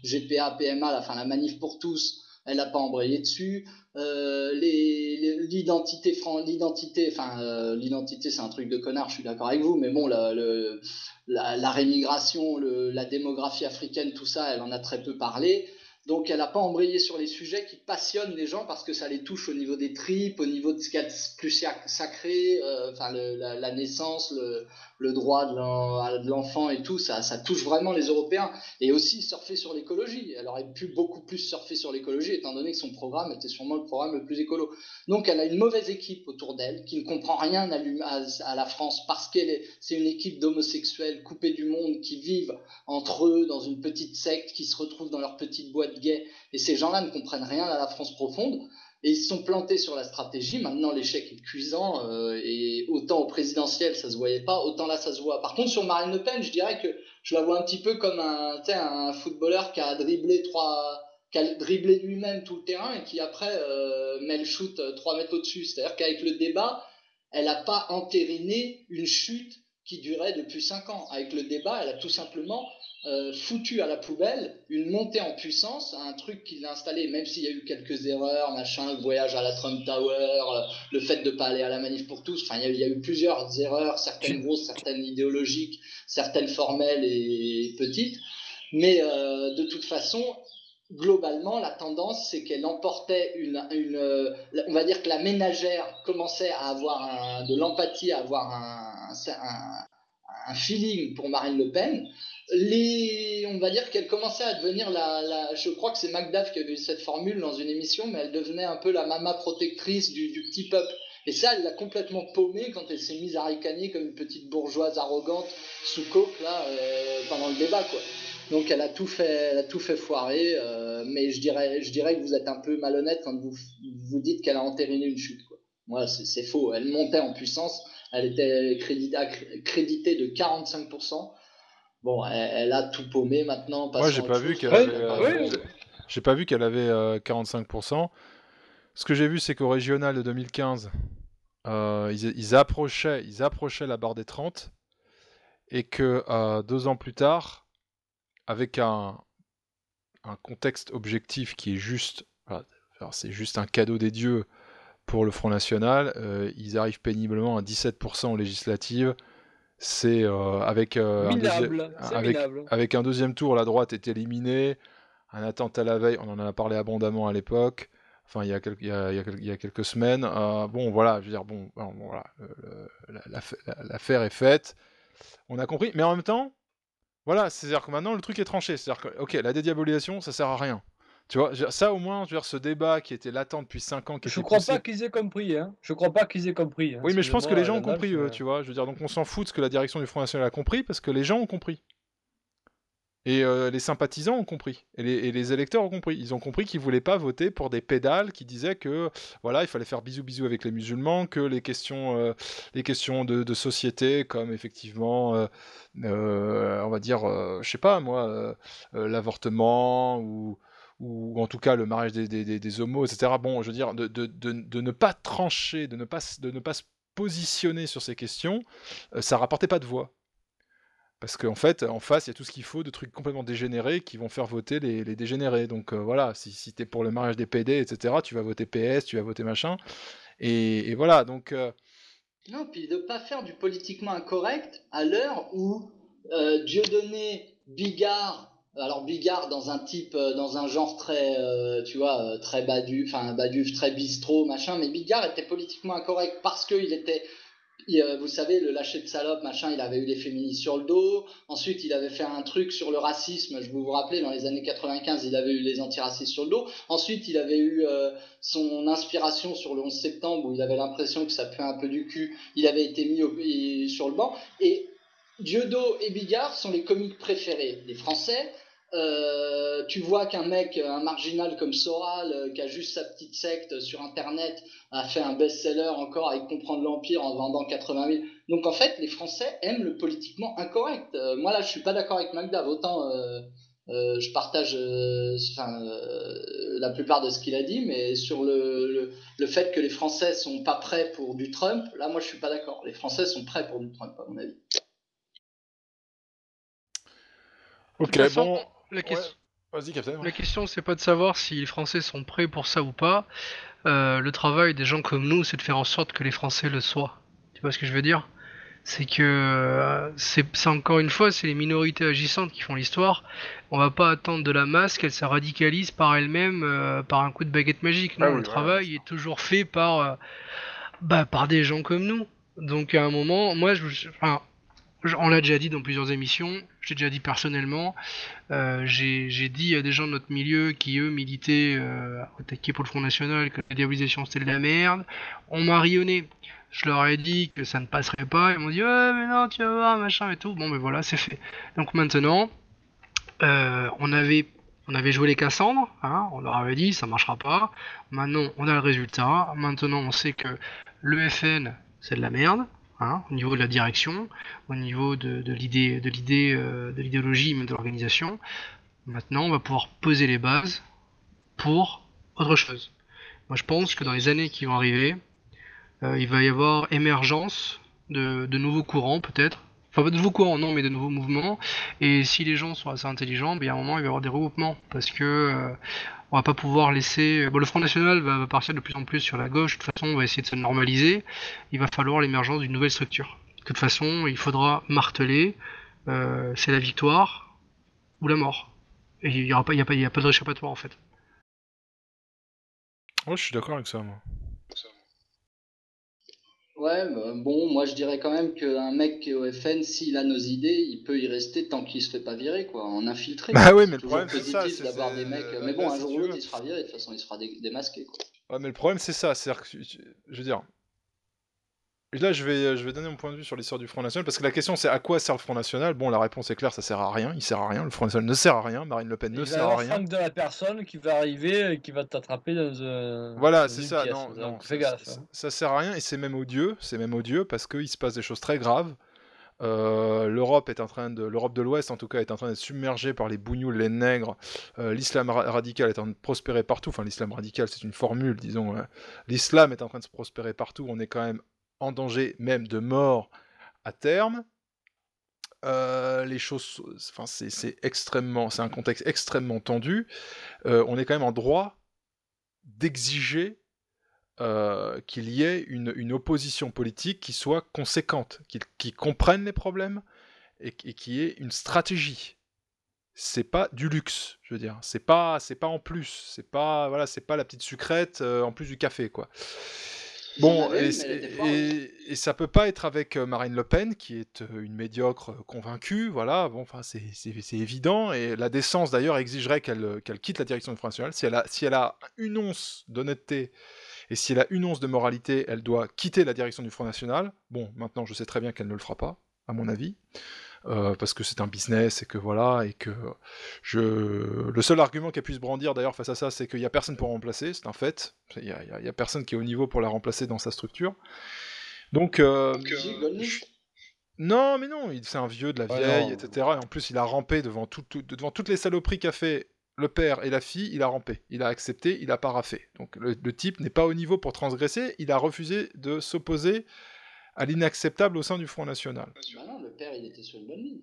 GPA, PMA, la, enfin, la manif pour tous, elle n'a pas embrayé dessus. Euh, l'identité, l'identité, enfin, euh, l'identité, c'est un truc de connard, je suis d'accord avec vous, mais bon, la, rémigration, la démographie africaine, tout ça, elle en a très peu parlé. Donc, elle n'a pas embrayé sur les sujets qui passionnent les gens parce que ça les touche au niveau des tripes, au niveau de ce qu'il y a de plus sac- sacré, euh, enfin, la, la naissance, le, le droit de l'enfant et tout, ça, touche vraiment les Européens. Et aussi surfer sur l'écologie. Elle aurait pu beaucoup plus surfer sur l'écologie étant donné que son programme était sûrement le programme le plus écolo. Donc, elle a une mauvaise équipe autour d'elle qui ne comprend rien à- à la France parce qu'elle est, c'est une équipe d'homosexuels coupés du monde qui vivent entre eux dans une petite secte qui se retrouvent dans leur petite boîte gay. Et ces gens-là ne comprennent rien à la France profonde. Et ils se sont plantés sur la stratégie. Maintenant, l'échec est cuisant. euh, et autant au présidentiel, ça se voyait pas, autant là, ça se voit. Par contre, sur Marine Le Pen, je dirais que je la vois un petit peu comme un, un footballeur qui a dribblé dribblé lui-même tout le terrain et qui après euh, met le shoot euh, trois mètres au-dessus. C'est-à-dire qu'avec le débat, elle n'a pas entériné une chute qui durait depuis cinq ans. Avec le débat, elle a tout simplement euh, foutu à la poubelle une montée en puissance, un truc qu'il a installé, même s'il y a eu quelques erreurs, machin, le voyage à la Trump Tower, euh, le fait de ne pas aller à la manif pour tous, enfin, il y, a eu- plusieurs erreurs, certaines grosses, certaines idéologiques, certaines formelles et petites. Mais euh, de toute façon, globalement, la tendance, c'est qu'elle emportait une, on va dire que la ménagère commençait à avoir de l'empathie, à avoir un, un, un feeling pour Marine Le Pen. les, on va dire qu'elle commençait à devenir la, je crois que c'est MacDaff qui avait eu cette formule dans une émission, mais elle devenait un peu la mama protectrice du, petit peuple. Et ça, elle l'a complètement paumée quand elle s'est mise à ricaner comme une petite bourgeoise arrogante sous coke là euh, pendant le débat quoi. Donc elle a tout fait, a tout fait foirer. euh, mais je dirais, je dirais que vous êtes un peu malhonnête quand vous vous dites qu'elle a entériné une chute quoi. Moi, c'est faux. Elle montait en puissance. Elle était créditée, créditée de 45%. Bon, elle, elle a tout paumé maintenant. Moi, j'ai pas vu qu'elle Ouais, avait, euh, ouais. j'ai- pas vu qu'elle avait euh, 45%. Ce que j'ai vu, c'est qu'au régional de 2015, euh, ils, ils approchaient, ils approchaient la barre des 30 et que euh, deux ans plus tard, avec un, un contexte objectif qui est juste, voilà, c'est juste un cadeau des dieux pour le Front National, euh, ils arrivent péniblement à 17% aux législatives. C'est euh, avec, euh, Minable, avec, un deuxième tour, la droite est éliminée. Un attentat la veille, on en a parlé abondamment à l'époque. Enfin, il y a, quelques, il y a, il y a quel- il y a quelques semaines. Bon, voilà, je veux dire, bon, bon, voilà, l'affaire est faite. On a compris, mais en même temps, voilà, c'est-à-dire que maintenant le truc est tranché. C'est-à-dire que, ok, la dédiabolisation, ça sert à rien. Tu vois, ça au moins, je veux dire, ce débat qui était latent depuis 5 ans, qui Je crois poussé- pas qu'ils aient compris. Hein. Je crois pas qu'ils aient compris. hein. Oui, mais je pense que les gens ont compris, eux, tu vois. Je veux dire, donc on s'en fout de ce que la direction du Front National a compris, parce que les gens ont compris. Et euh, les sympathisants ont compris. Et les, et les électeurs ont compris. Ils ont compris qu'ils voulaient pas voter pour des pédales qui disaient que voilà, il fallait faire bisous bisous avec les musulmans, que les questions, euh, les questions de, de société, comme effectivement, euh, on va dire, je sais pas moi, l'avortement ou ou en tout cas le mariage des, des, des- homos, etc. Bon, je veux dire, de, de, de, de ne pas trancher, de ne pas, de ne pas se positionner sur ces questions, euh, ça rapportait pas de voix. Parce qu'en fait, en face, il y a tout ce qu'il faut de trucs complètement dégénérés qui vont faire voter les, les dégénérés. Donc euh, voilà, si, si tu es pour le mariage des PD, etc., tu vas voter PS, tu vas voter machin. Et, et voilà, donc... euh, Non, puis de pas faire du politiquement incorrect à l'heure où euh, Dieudonné, Bigard, alors Bigard dans un type, euh, dans un genre très, euh, tu vois, euh, très badu, enfin baduf, très bistrot, machin, mais Bigard était politiquement incorrect parce qu'il était, il, vous savez, le lâcher de salope, machin, il avait eu les féministes sur le dos. Ensuite, il avait fait un truc sur le racisme. Je vous vous rappelez, dans les années 95, il avait eu les antiracistes sur le dos. Ensuite, il avait eu son inspiration sur le 11 septembre où il avait l'impression que ça puait un peu du cul. Il avait été mis sur le banc. Et Dieudo et Bigard sont les comiques préférés des Français. Euh, tu vois qu'un mec, un marginal comme Soral, euh, qui a juste sa petite secte sur Internet, a fait un best-seller encore avec Comprendre l'Empire en vendant 80 000. Donc en fait, les Français aiment le politiquement incorrect. Euh, moi là, je suis pas d'accord avec Magda. Autant euh, euh, je partage euh, enfin, euh, la plupart de ce qu'il a dit, mais sur le, le, le fait que les Français sont pas prêts pour du Trump, là moi je suis pas d'accord. Les Français sont prêts pour du Trump, à mon avis. Ok, bon. La question, Vas-y, Captain. la question, c'est pas de savoir si les Français sont prêts pour ça ou pas. Euh, le travail des gens comme nous, c'est de faire en sorte que les Français le soient. Tu vois ce que je veux dire? C'est que euh, c'est encore une fois, c'est les minorités agissantes qui font l'histoire. On va pas attendre de la masse qu'elle se radicalise par elle-même euh, par un coup de baguette magique. Non, Ah oui, le travail est toujours fait par, euh, bah, par des gens comme nous. Donc à un moment, moi, je, je- enfin, je- on l'a déjà dit dans plusieurs émissions, j'ai déjà dit personnellement, euh, j'ai dit à des gens de notre milieu qui eux militaient euh, au taquet pour le Front National que la diabolisation c'était de la merde, on m'a rionné. Je leur ai dit que ça ne passerait pas, ils m'ont dit mais non tu vas voir machin et tout, bon mais voilà c'est fait. Donc maintenant, euh, on avait on avait joué les Cassandres, hein, on leur avait dit ça marchera pas. Maintenant on a le résultat. Maintenant on sait que le FN c'est de la merde, hein, au niveau de la direction, au niveau de, l'idée de l'idée euh, l'idéologie même de l'organisation. Maintenant on va pouvoir poser les bases pour autre chose. Moi je pense que dans les années qui vont arriver, euh, il va y avoir émergence de nouveaux courants peut-être. Enfin de nouveaux courants non mais de nouveaux mouvements. Et si les gens sont assez intelligents, ben, à un moment il va y avoir des regroupements. Parce que euh, on va pas pouvoir laisser. Bon, le Front National va, partir de plus en plus sur la gauche, de toute façon on va essayer de se normaliser. Il va falloir l'émergence d'une nouvelle structure. De toute façon, il faudra marteler, euh, c'est la victoire ou la mort. Et il y aura pas, il y a pas, il y a pas de réchappatoire en fait. Ouais, je suis d'accord avec ça, moi. Ouais, bah, bon, moi je dirais quand même qu'un mec qui est au FN, s'il a nos idées, il peut y rester tant qu'il se fait pas virer, quoi, en infiltré. Bah oui, mais le problème, c'est ça, c'est- d'avoir des mecs. Mais bon, un jour ou l'autre, il sera viré, de toute façon, il sera dé- démasqué, quoi. Ouais, mais le problème, c'est ça. C'est-à-dire que, je veux dire. Là, je vais, je vais donner mon point de vue sur l'histoire du Front National, parce que la question, c'est à quoi sert le Front National? Bon, la réponse est claire, ça sert à rien. Il sert à rien. Le Front National ne sert à rien. Marine Le Pen Il ne va y sert à rien. Franck de la personne qui va arriver et qui va t'attraper dans un. Voilà, c'est ça. pièce. Non, non, ça, gaffe. ça- hein. ça sert à rien et c'est même odieux. C'est même odieux parce qu'il se passe des choses très graves. Euh, L'Europe est en train de, l'Europe de l'Ouest en tout cas est en train d'être submergée par les bougnoules, les nègres. Euh, l'islam ra- radical est en train de prospérer partout. Enfin, l'islam radical, c'est une formule, disons. hein. L'islam est en train de se prospérer partout. On est quand même en danger, même de mort à terme. Euh, les choses, enfin, c'est extrêmement, c'est un contexte extrêmement tendu. Euh, on est quand même en droit d'exiger euh, qu'il y ait une, opposition politique qui soit conséquente, qui, comprenne les problèmes et, qui ait une stratégie. C'est pas du luxe, je veux dire. C'est pas, c'est pas en plus. C'est pas, voilà, c'est pas la petite sucrète en plus du café, quoi. Bon, et, foireuse. et, et ça peut pas être avec euh, Marine Le Pen, qui est euh, une médiocre euh, convaincue, voilà, bon, enfin, c'est évident, et la décence d'ailleurs exigerait qu'elle quitte la direction du Front National. Si elle a, si elle a une once d'honnêteté et si elle a une once de moralité, elle doit quitter la direction du Front National. Bon, maintenant, je sais très bien qu'elle ne le fera pas, à mon avis. Euh, parce que c'est un business et que voilà et que je le seul argument qu'elle puisse brandir d'ailleurs face à ça c'est qu'il n'y a personne pour la remplacer c'est un fait il n'y a, personne qui est au niveau pour la remplacer dans sa structure donc, euh, Goldnick. non mais non il- c'est un vieux de la Ouais, vieille non. etc et en plus il a rampé devant, tout- tout- devant toutes les saloperies qu'a fait le père et la fille il a rampé il a accepté il a paraffé donc le, le type n'est pas au niveau pour transgresser il a refusé de s'opposer à l'inacceptable au sein du Front National Bah non, le père, il était sur une bonne ligne.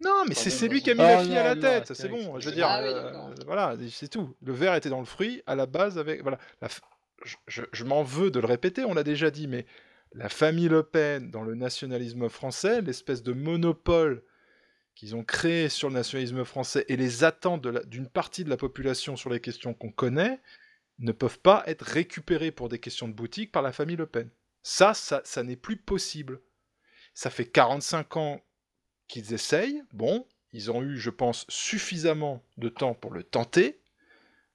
non, mais c'est lui qui a mis la Oh fille à la tête, c'est bon. Je veux dire, Ah oui, euh, voilà, c'est tout. Le verre était dans le fruit à la base avec voilà. La f- je je- je m'en veux de le répéter, on l'a déjà dit, mais la famille Le Pen dans le nationalisme français, l'espèce de monopole qu'ils ont créé sur le nationalisme français et les attentes d'une partie de la population sur les questions qu'on connaît ne peuvent pas être récupérées pour des questions de boutique par la famille Le Pen. Ça, ça, ça n'est plus possible. Ça fait 45 ans qu'ils essayent. Bon, ils ont eu, je pense, suffisamment de temps pour le tenter.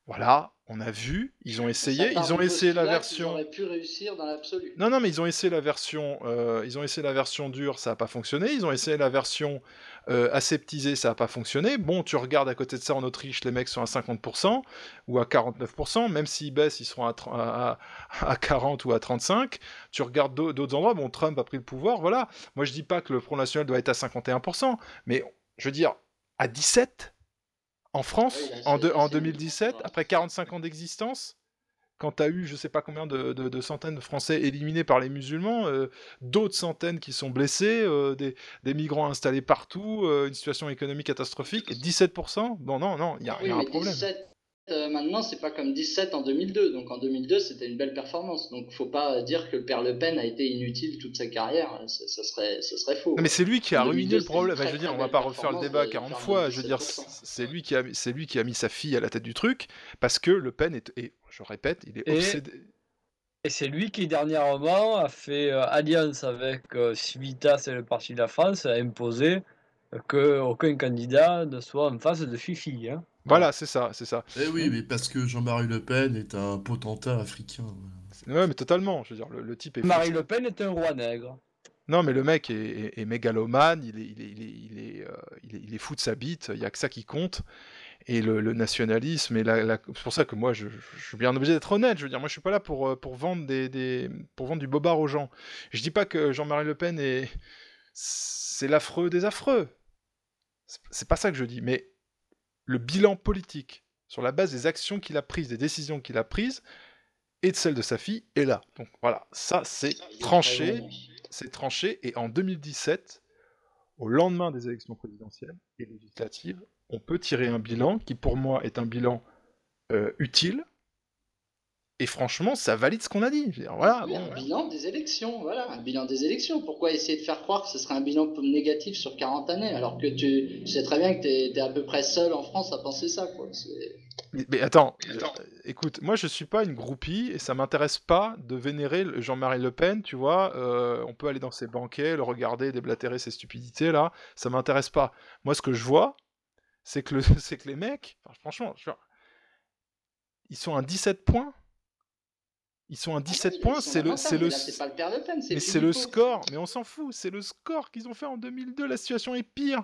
Voilà, on a vu, ils ont essayé, ils ont essayé la version. auraient pu réussir dans l'absolu. Non, non, mais ils ont essayé la version, euh, ils ont essayé la version dure, ça n'a pas fonctionné. Ils ont essayé la version euh, aseptisée, ça n'a pas fonctionné. Bon, tu regardes à côté de ça en Autriche, les mecs sont à 50% ou à 49%, même s'ils baissent, ils seront à, 30 à, à- à 40 ou à 35. Tu regardes d'au- d'autres endroits, bon, Trump a pris le pouvoir, voilà. Moi, je dis pas que le Front National doit être à 51%, mais je veux dire, à 17 en France, Oui, en, c'est- deux- en c'est- 2017, après 45 ans d'existence, quand tu as eu je sais pas combien de, de- de centaines de Français éliminés par les musulmans, euh, d'autres centaines qui sont blessés, euh, des, des migrants installés partout, euh, une situation économique catastrophique, et 17% Bon, non, non, il y a, il Oui, y a un problème. 17 euh, maintenant, c'est pas comme 17 en 2002. Donc en 2002, c'était une belle performance. Donc faut pas dire que le père Le Pen a été inutile toute sa carrière. Ça, ça serait, ça serait faux. Non, mais c'est lui qui a ruiné 2002, le problème. Enfin, je veux dire, on va pas refaire le débat de 40 faire fois. Je veux dire, 17%. c'est lui qui a, c'est lui qui a mis sa fille à la tête du truc parce que Le Pen est, et je répète, il est Et- obsédé. Et c'est lui qui, dernièrement, a fait euh, alliance avec euh, Civitas et le Parti de la France, a imposé euh, qu'aucun candidat ne soit en face de Fifi. Hein. Voilà, c'est ça, c'est ça. Eh oui, mais parce que Jean-Marie Le Pen est un potentat africain. Ouais, mais totalement. Je veux dire, le, le type est. Marie Le Pen est un roi nègre. Non, mais le mec est, est- est mégalomane, il est, il, est, il, est, il, est, euh, il est- il est fou de sa bite, il n'y a que ça qui compte. Et le, le nationalisme, et la, la- c'est pour ça que moi, je, je suis bien obligé d'être honnête. Je veux dire, moi, je suis pas là pour, euh, pour, vendre, des, des- pour vendre du bobard aux gens. Je dis pas que Jean-Marie Le Pen est. C'est l'affreux des affreux. C'est pas ça que je dis, mais le bilan politique, sur la base des actions qu'il a prises, des décisions qu'il a prises, et de celle de sa fille, est là. Donc voilà, ça c'est tranché, c'est tranché, et en 2017, au lendemain des élections présidentielles et législatives, on peut tirer un bilan qui pour moi est un bilan euh, utile, Et franchement, ça valide ce qu'on a dit. Dire, voilà, Oui, bon. un bilan des élections, voilà, un bilan des élections. Pourquoi essayer de faire croire que ce serait un bilan négatif sur 40 années, alors que tu, tu sais très bien que tu es, à peu près seul en France à penser ça, quoi. Mais, mais attends, euh, écoute, moi je suis pas une groupie et ça m'intéresse pas de vénérer Jean-Marie Le Pen, tu vois. euh, on peut aller dans ses banquets, le regarder, déblatérer ses stupidités là, ça m'intéresse pas. Moi ce que je vois, c'est que, le, c'est que les mecs, franchement, ils sont à 17 points. Ils sont à 17 Ils points, c'est le, c'est le, c'est le mais c'est score, mais on s'en fout, c'est le score qu'ils ont fait en 2002, la situation est pire.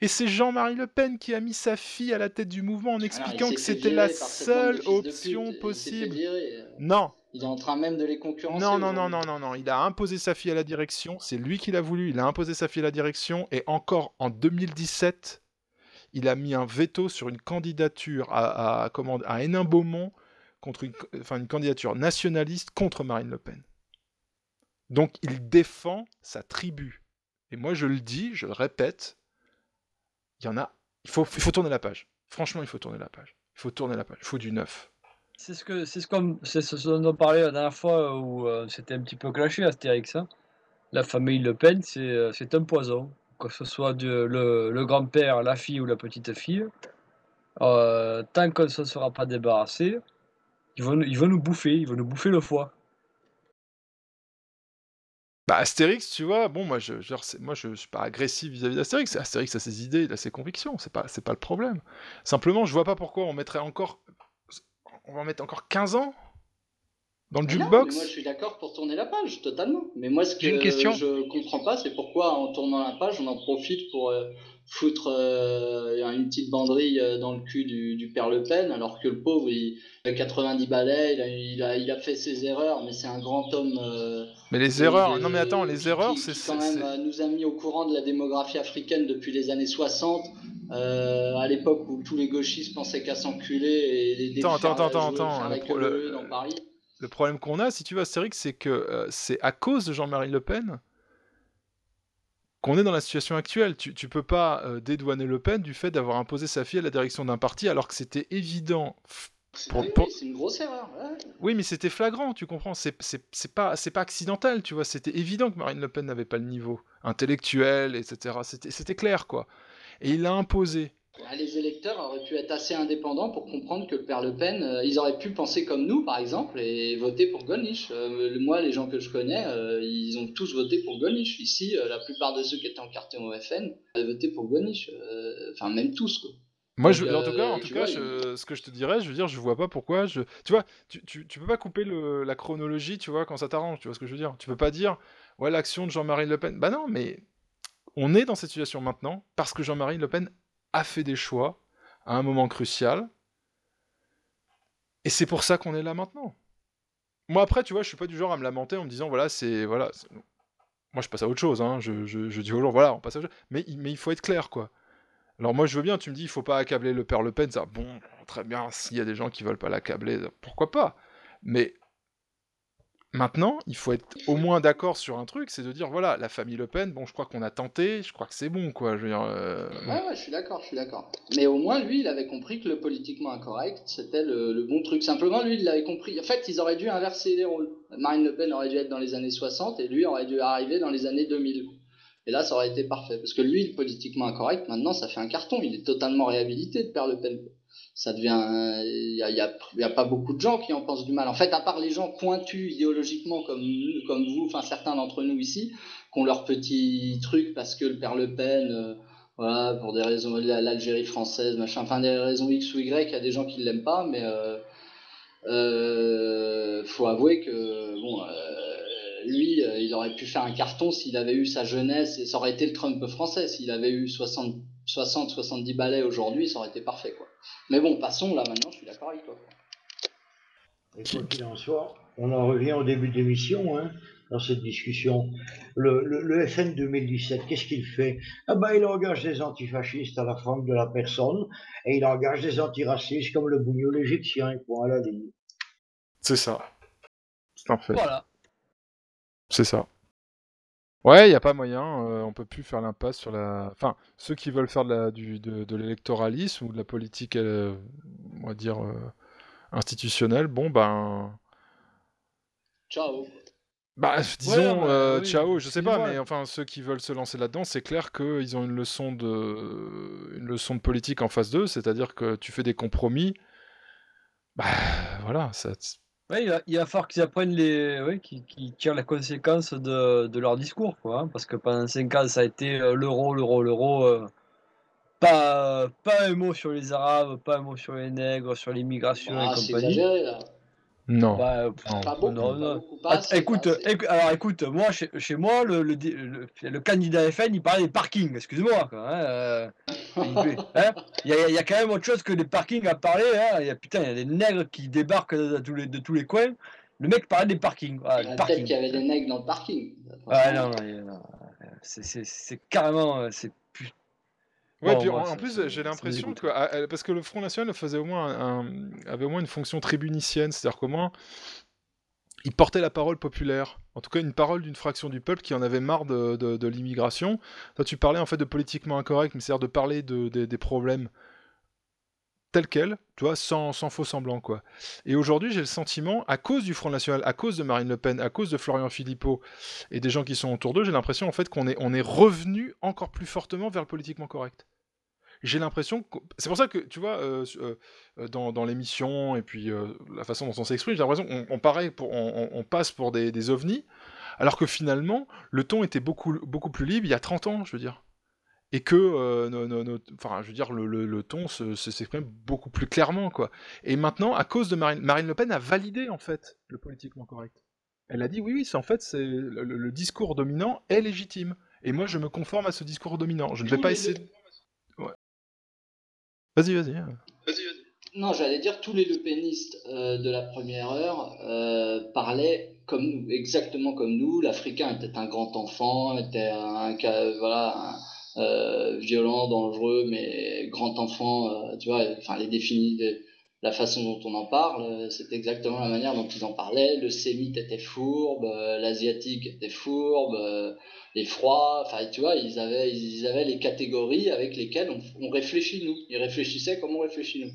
Et c'est Jean-Marie Le Pen qui a mis sa fille à la tête du mouvement en il expliquant que c'était la seule pute, option possible. euh, Non, Il est en train même de les concurrencer. non, non, non, non, non, non, il a imposé sa fille à la direction, c'est lui qui l'a voulu, il a imposé sa fille à la direction, et encore en 2017, il a mis un veto sur une candidature à, à, comment, à Hénin-Beaumont, contre une, candidature nationaliste contre Marine Le Pen. Donc il défend sa tribu. Et moi je le dis, je le répète, il y en a, il faut, il faut tourner la page. Franchement, il faut tourner la page. Il faut tourner la page, il faut du neuf. C'est ce que c'est ce qu'on ce dont on parlait la dernière fois où euh, c'était un petit peu clashé Astérix. hein. La famille Le Pen, c'est euh, c'est un poison. Que ce soit le, le grand-père, la fille ou la petite fille, euh, tant qu'on ne se sera pas débarrassé, ils vont, nous- bouffer, ils vont nous bouffer le foie. Bah Astérix, tu vois, bon moi je, genre, moi je, suis pas agressif vis-à-vis d'Astérix. Astérix a ses idées, il a ses convictions, c'est pas c'est pas le problème. Simplement, je vois pas pourquoi on mettrait encore on va mettre encore 15 ans dans le non, jukebox. mais moi je suis d'accord pour tourner la page, totalement. Mais moi ce que J'ai une question. je comprends pas, c'est pourquoi en tournant la page, on en profite pour euh, foutre euh, une petite banderille euh, dans le cul du, du père Le Pen, alors que le pauvre, il a 90 balais, il a, il a, il a fait ses erreurs, mais c'est un grand homme. euh, Mais les erreurs, non mais attends, les qui- erreurs c'est qui quand même nous a mis au courant de la démographie africaine depuis les années 60, euh, à l'époque où tous les gauchistes pensaient qu'à s'enculer et des Attends, attends, attends, attends, le la pro- queue le- leu dans Paris. Le problème qu'on a, si tu veux, Astérix, c'est que euh, c'est à cause de Jean-Marie Le Pen qu'on est dans la situation actuelle. Tu, tu peux pas euh, dédouaner Le Pen du fait d'avoir imposé sa fille à la direction d'un parti alors que c'était évident. pour- Oui, pour- oui, c'est une grosse erreur. ouais. Oui, mais c'était flagrant, tu comprends. C'est pas, c'est pas accidentel, tu vois. C'était évident que Marine Le Pen n'avait pas le niveau intellectuel, etc. C'était c'était clair, quoi. Et il l'a imposé. Ah, Les électeurs auraient pu être assez indépendants pour comprendre que le père Le Pen, euh, ils auraient pu penser comme nous, par exemple, et voter pour Golnisch. Euh, moi, les gens que je connais, euh, ils ont tous voté pour Golnisch. Ici, la plupart de ceux qui étaient encartés au FN avaient voté pour Golnisch. Enfin, même tous, quoi. Moi, Donc, je, en tout cas, en tout cas ce que je te dirais, je veux dire, je vois pas pourquoi. Je, tu vois, tu, tu, tu peux pas couper le- la chronologie, tu vois, quand ça t'arrange. Tu vois ce que je veux dire Tu peux pas dire, ouais, l'action de Jean-Marie Le Pen. Bah non, mais on est dans cette situation maintenant parce que Jean-Marie Le Pen a fait des choix à un moment crucial, et c'est pour ça qu'on est là maintenant. Moi, après, tu vois, je suis pas du genre à me lamenter en me disant, voilà, c'est voilà. Moi, je passe à autre chose. Hein. Je, je, je dis aux gens, voilà, on passe à autre chose. Mais, mais il faut être clair, quoi. Alors moi je veux bien, tu me dis il faut pas accabler le père Le Pen, ça bon, très bien, s'il y a des gens qui veulent pas l'accabler, pourquoi pas? Mais maintenant, il faut être au moins d'accord sur un truc, c'est de dire voilà, la famille Le Pen, bon, je crois qu'on a tenté, je crois que c'est bon quoi, euh. Ouais, ouais, je suis d'accord, je suis d'accord. Mais au moins, lui, il avait compris que le politiquement incorrect, c'était le, bon truc. Simplement, lui, il l'avait compris. En fait, ils auraient dû inverser les rôles. Marine Le Pen aurait dû être dans les années 60 et lui aurait dû arriver dans les années 2000. Et là, ça aurait été parfait. Parce que lui, le politiquement incorrect, maintenant, ça fait un carton. Il est totalement réhabilité de Père Le Pen. Ça devient. Il n'y a, y a- pas beaucoup de gens qui en pensent du mal. En fait, à part les gens pointus idéologiquement comme, vous, enfin certains d'entre nous ici, qui ont leur petit truc parce que le Père Le Pen. euh, voilà, pour des raisons, la- l'Algérie française, machin, enfin des raisons X ou Y, il y a des gens qui l'aiment pas, mais euh, euh, faut avouer que bon, euh, lui, il aurait pu faire un carton s'il avait eu sa jeunesse, et ça aurait été le Trump français, s'il avait eu 60, 60 70 balais aujourd'hui, ça aurait été parfait, quoi. Mais bon, passons là maintenant, je suis d'accord avec toi. Et quoi qu'il en soit, on en revient au début de l'émission, hein, dans cette discussion. Le, le- le FN 2017, qu'est-ce qu'il fait? Ah ben, Il engage des antifascistes à la forme de la personne, et il engage des antiracistes comme le bougnoul égyptien, point à la ligne. C'est ça. C'est un fait. Voilà. C'est ça. Ouais, il n'y a pas moyen, euh, on peut plus faire l'impasse sur la... Enfin, ceux qui veulent faire de la- du, de, de l'électoralisme ou de la politique, euh, on va dire, euh, institutionnelle, bon ben, Ciao. Bah, disons, bah, euh, oui, ciao, je sais pas, mais enfin, ceux qui veulent se lancer là-dedans, c'est clair qu'ils ont une leçon de, une leçon de politique en face d'eux, c'est-à-dire que tu fais des compromis, bah, voilà, ça, Ouais, il, va, il va falloir qu'ils apprennent les. Oui, qu'ils qu'ils tirent la conséquence de, de leur discours, quoi. hein, parce que pendant 5 ans, ça a été euh, l'euro, l'euro, l'euro. euh, pas, pas un mot sur les Arabes, pas un mot sur les nègres, sur l'immigration Ah, et c'est compagnie. exagéré là. Non. Bah, pff, non. Pas beaucoup, non, pas non. beaucoup, pas écoute, éc- alors écoute, moi, chez, chez moi, le, le, le, le candidat FN, il parlait des parkings, excuse-moi. hein, euh, il hein, Il y, a, il y a quand même autre chose que des parkings à parler. Hein, il y a, putain, il y a des nègres qui débarquent de, de tous les, de tous les coins. Le mec parlait des parkings. Ah, Peut-être qu'il y avait des nègres dans le parking. Ah non, non, non, c'est- c'est c'est carrément. euh, C'est. Ouais, Bon, puis moi, en, plus, j'ai l'impression que, ah, parce que le Front National faisait au moins un- avait au moins une fonction tribunicienne, c'est-à-dire qu'au moins, il portait la parole populaire, en tout cas une parole d'une fraction du peuple qui en avait marre de, de- de l'immigration. Toi, tu parlais en fait de politiquement incorrect, mais c'est-à-dire de parler de, des- des problèmes tels quels, tu vois, sans, faux semblant, quoi. Et aujourd'hui, j'ai le sentiment, à cause du Front National, à cause de Marine Le Pen, à cause de Florian Philippot et des gens qui sont autour d'eux, j'ai l'impression en fait qu'on est, revenu encore plus fortement vers le politiquement correct. J'ai l'impression. C'est pour ça que, tu vois, euh, euh, euh, dans, l'émission et puis la façon dont on s'exprime, j'ai l'impression qu'on on, paraît pour, on passe pour des, des ovnis, alors que finalement, le ton était beaucoup, beaucoup plus libre il y a 30 ans, je veux dire. Et que, euh, no- no- no- enfin, je veux dire, le, le- le ton se- se- s'exprime beaucoup plus clairement, quoi. Et maintenant, à cause de Marine, Marine Le Pen a validé, en fait, le politiquement correct. Elle a dit, oui, oui, c'est en fait, c'est le, le- le discours dominant est légitime. Et moi, je me conforme à ce discours dominant. Je ne vais pas essayer... Ouais. Vas-y, vas-y. hein. Non, j'allais dire tous les Le Penistes euh, de la première heure euh, parlaient comme nous, exactement comme nous. L'Africain était un grand enfant, était un, voilà, un, euh, violent, dangereux, mais grand enfant. euh, tu vois, enfin les définis de la façon dont on en parle, euh, c'est exactement la manière dont ils en parlaient. Le sémite était fourbe, l'asiatique était fourbe, les froids. Enfin, tu vois, ils avaient, ils les catégories avec lesquelles on réfléchit nous. Ils réfléchissaient comme on réfléchit nous.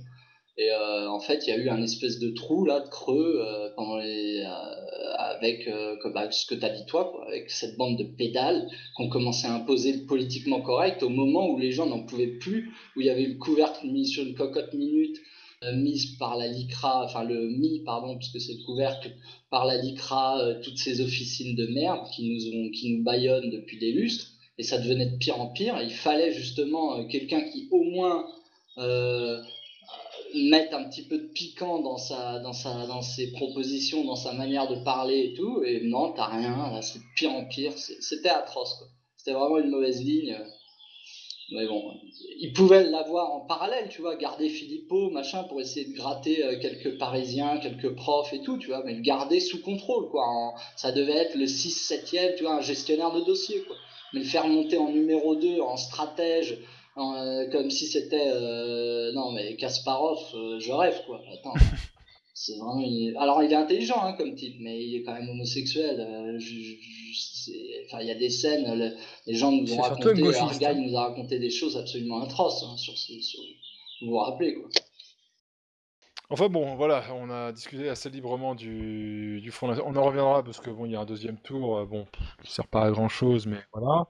Et euh, en fait, il y a eu un espèce de trou là, de creux euh, euh, avec que- bah, ce que tu as dit toi, avec cette bande de pédales qu'on commençait à imposer politiquement correct au moment où les gens n'en pouvaient plus, où il y avait eu le couvercle mis sur une cocotte minute mise par la LICRA, enfin le mis pardon, puisque c'est le couvercle par la LICRA, toutes ces officines de merde qui nous ont, qui nous baillonnent depuis des lustres, et ça devenait de pire en pire. Il fallait justement quelqu'un qui au moins mettre un petit peu de piquant dans sa dans sa dans ses propositions dans sa manière de parler et tout. Et non t'as rien. Là c'est pire en pire. C'était atroce c'était vraiment une mauvaise ligne. Mais bon ils pouvaient l'avoir en parallèle tu vois garder Philippot machin pour essayer de gratter euh, quelques parisiens quelques profs et tout tu vois mais le garder sous contrôle quoi ça devait être le 6 7 tu vois un gestionnaire de dossier quoi. Mais le faire monter en numéro 2 en stratège euh, comme si c'était euh, non mais Kasparov euh, je rêve quoi attends c'est vraiment une- alors il est intelligent hein, comme type mais il est quand même homosexuel je- je- je- c'est- enfin il y a des scènes le- les gens nous ont raconté Argyle hein. nous a raconté des choses absolument atroces hein, sur, ce- sur vous vous rappelez quoi Enfin bon, voilà, on a discuté assez librement du, du National. On en reviendra parce que bon, il y a un deuxième tour, bon, qui sert pas à grand chose, mais voilà.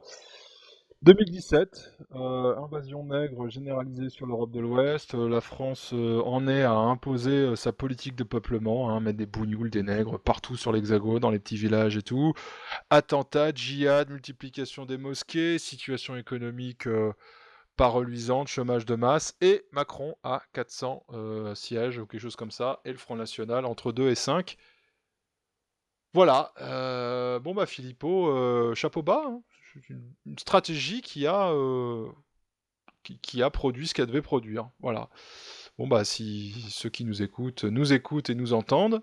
2017, euh, invasion nègre généralisée sur l'Europe de l'Ouest. Euh, la France euh, en est à imposer sa politique de peuplement, hein, mettre des bougnoules, des nègres partout sur l'Hexagone, dans les petits villages et tout. Attentats, djihad, multiplication des mosquées, situation économique pas reluisante, chômage de masse, et Macron à 400 euh, sièges ou quelque chose comme ça, et le Front National entre 2 et 5. Voilà, bon bah Philippot, chapeau bas, hein. C'est une, une stratégie qui a, euh, qui, qui a produit ce qu'elle devait produire. Voilà. Bon bah si ceux qui nous écoutent nous écoutent et nous entendent,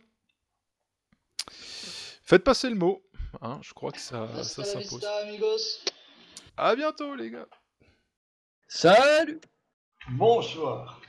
faites passer le mot. hein, je crois que ça, ça s'impose. À bientôt les gars. Salut Bonsoir.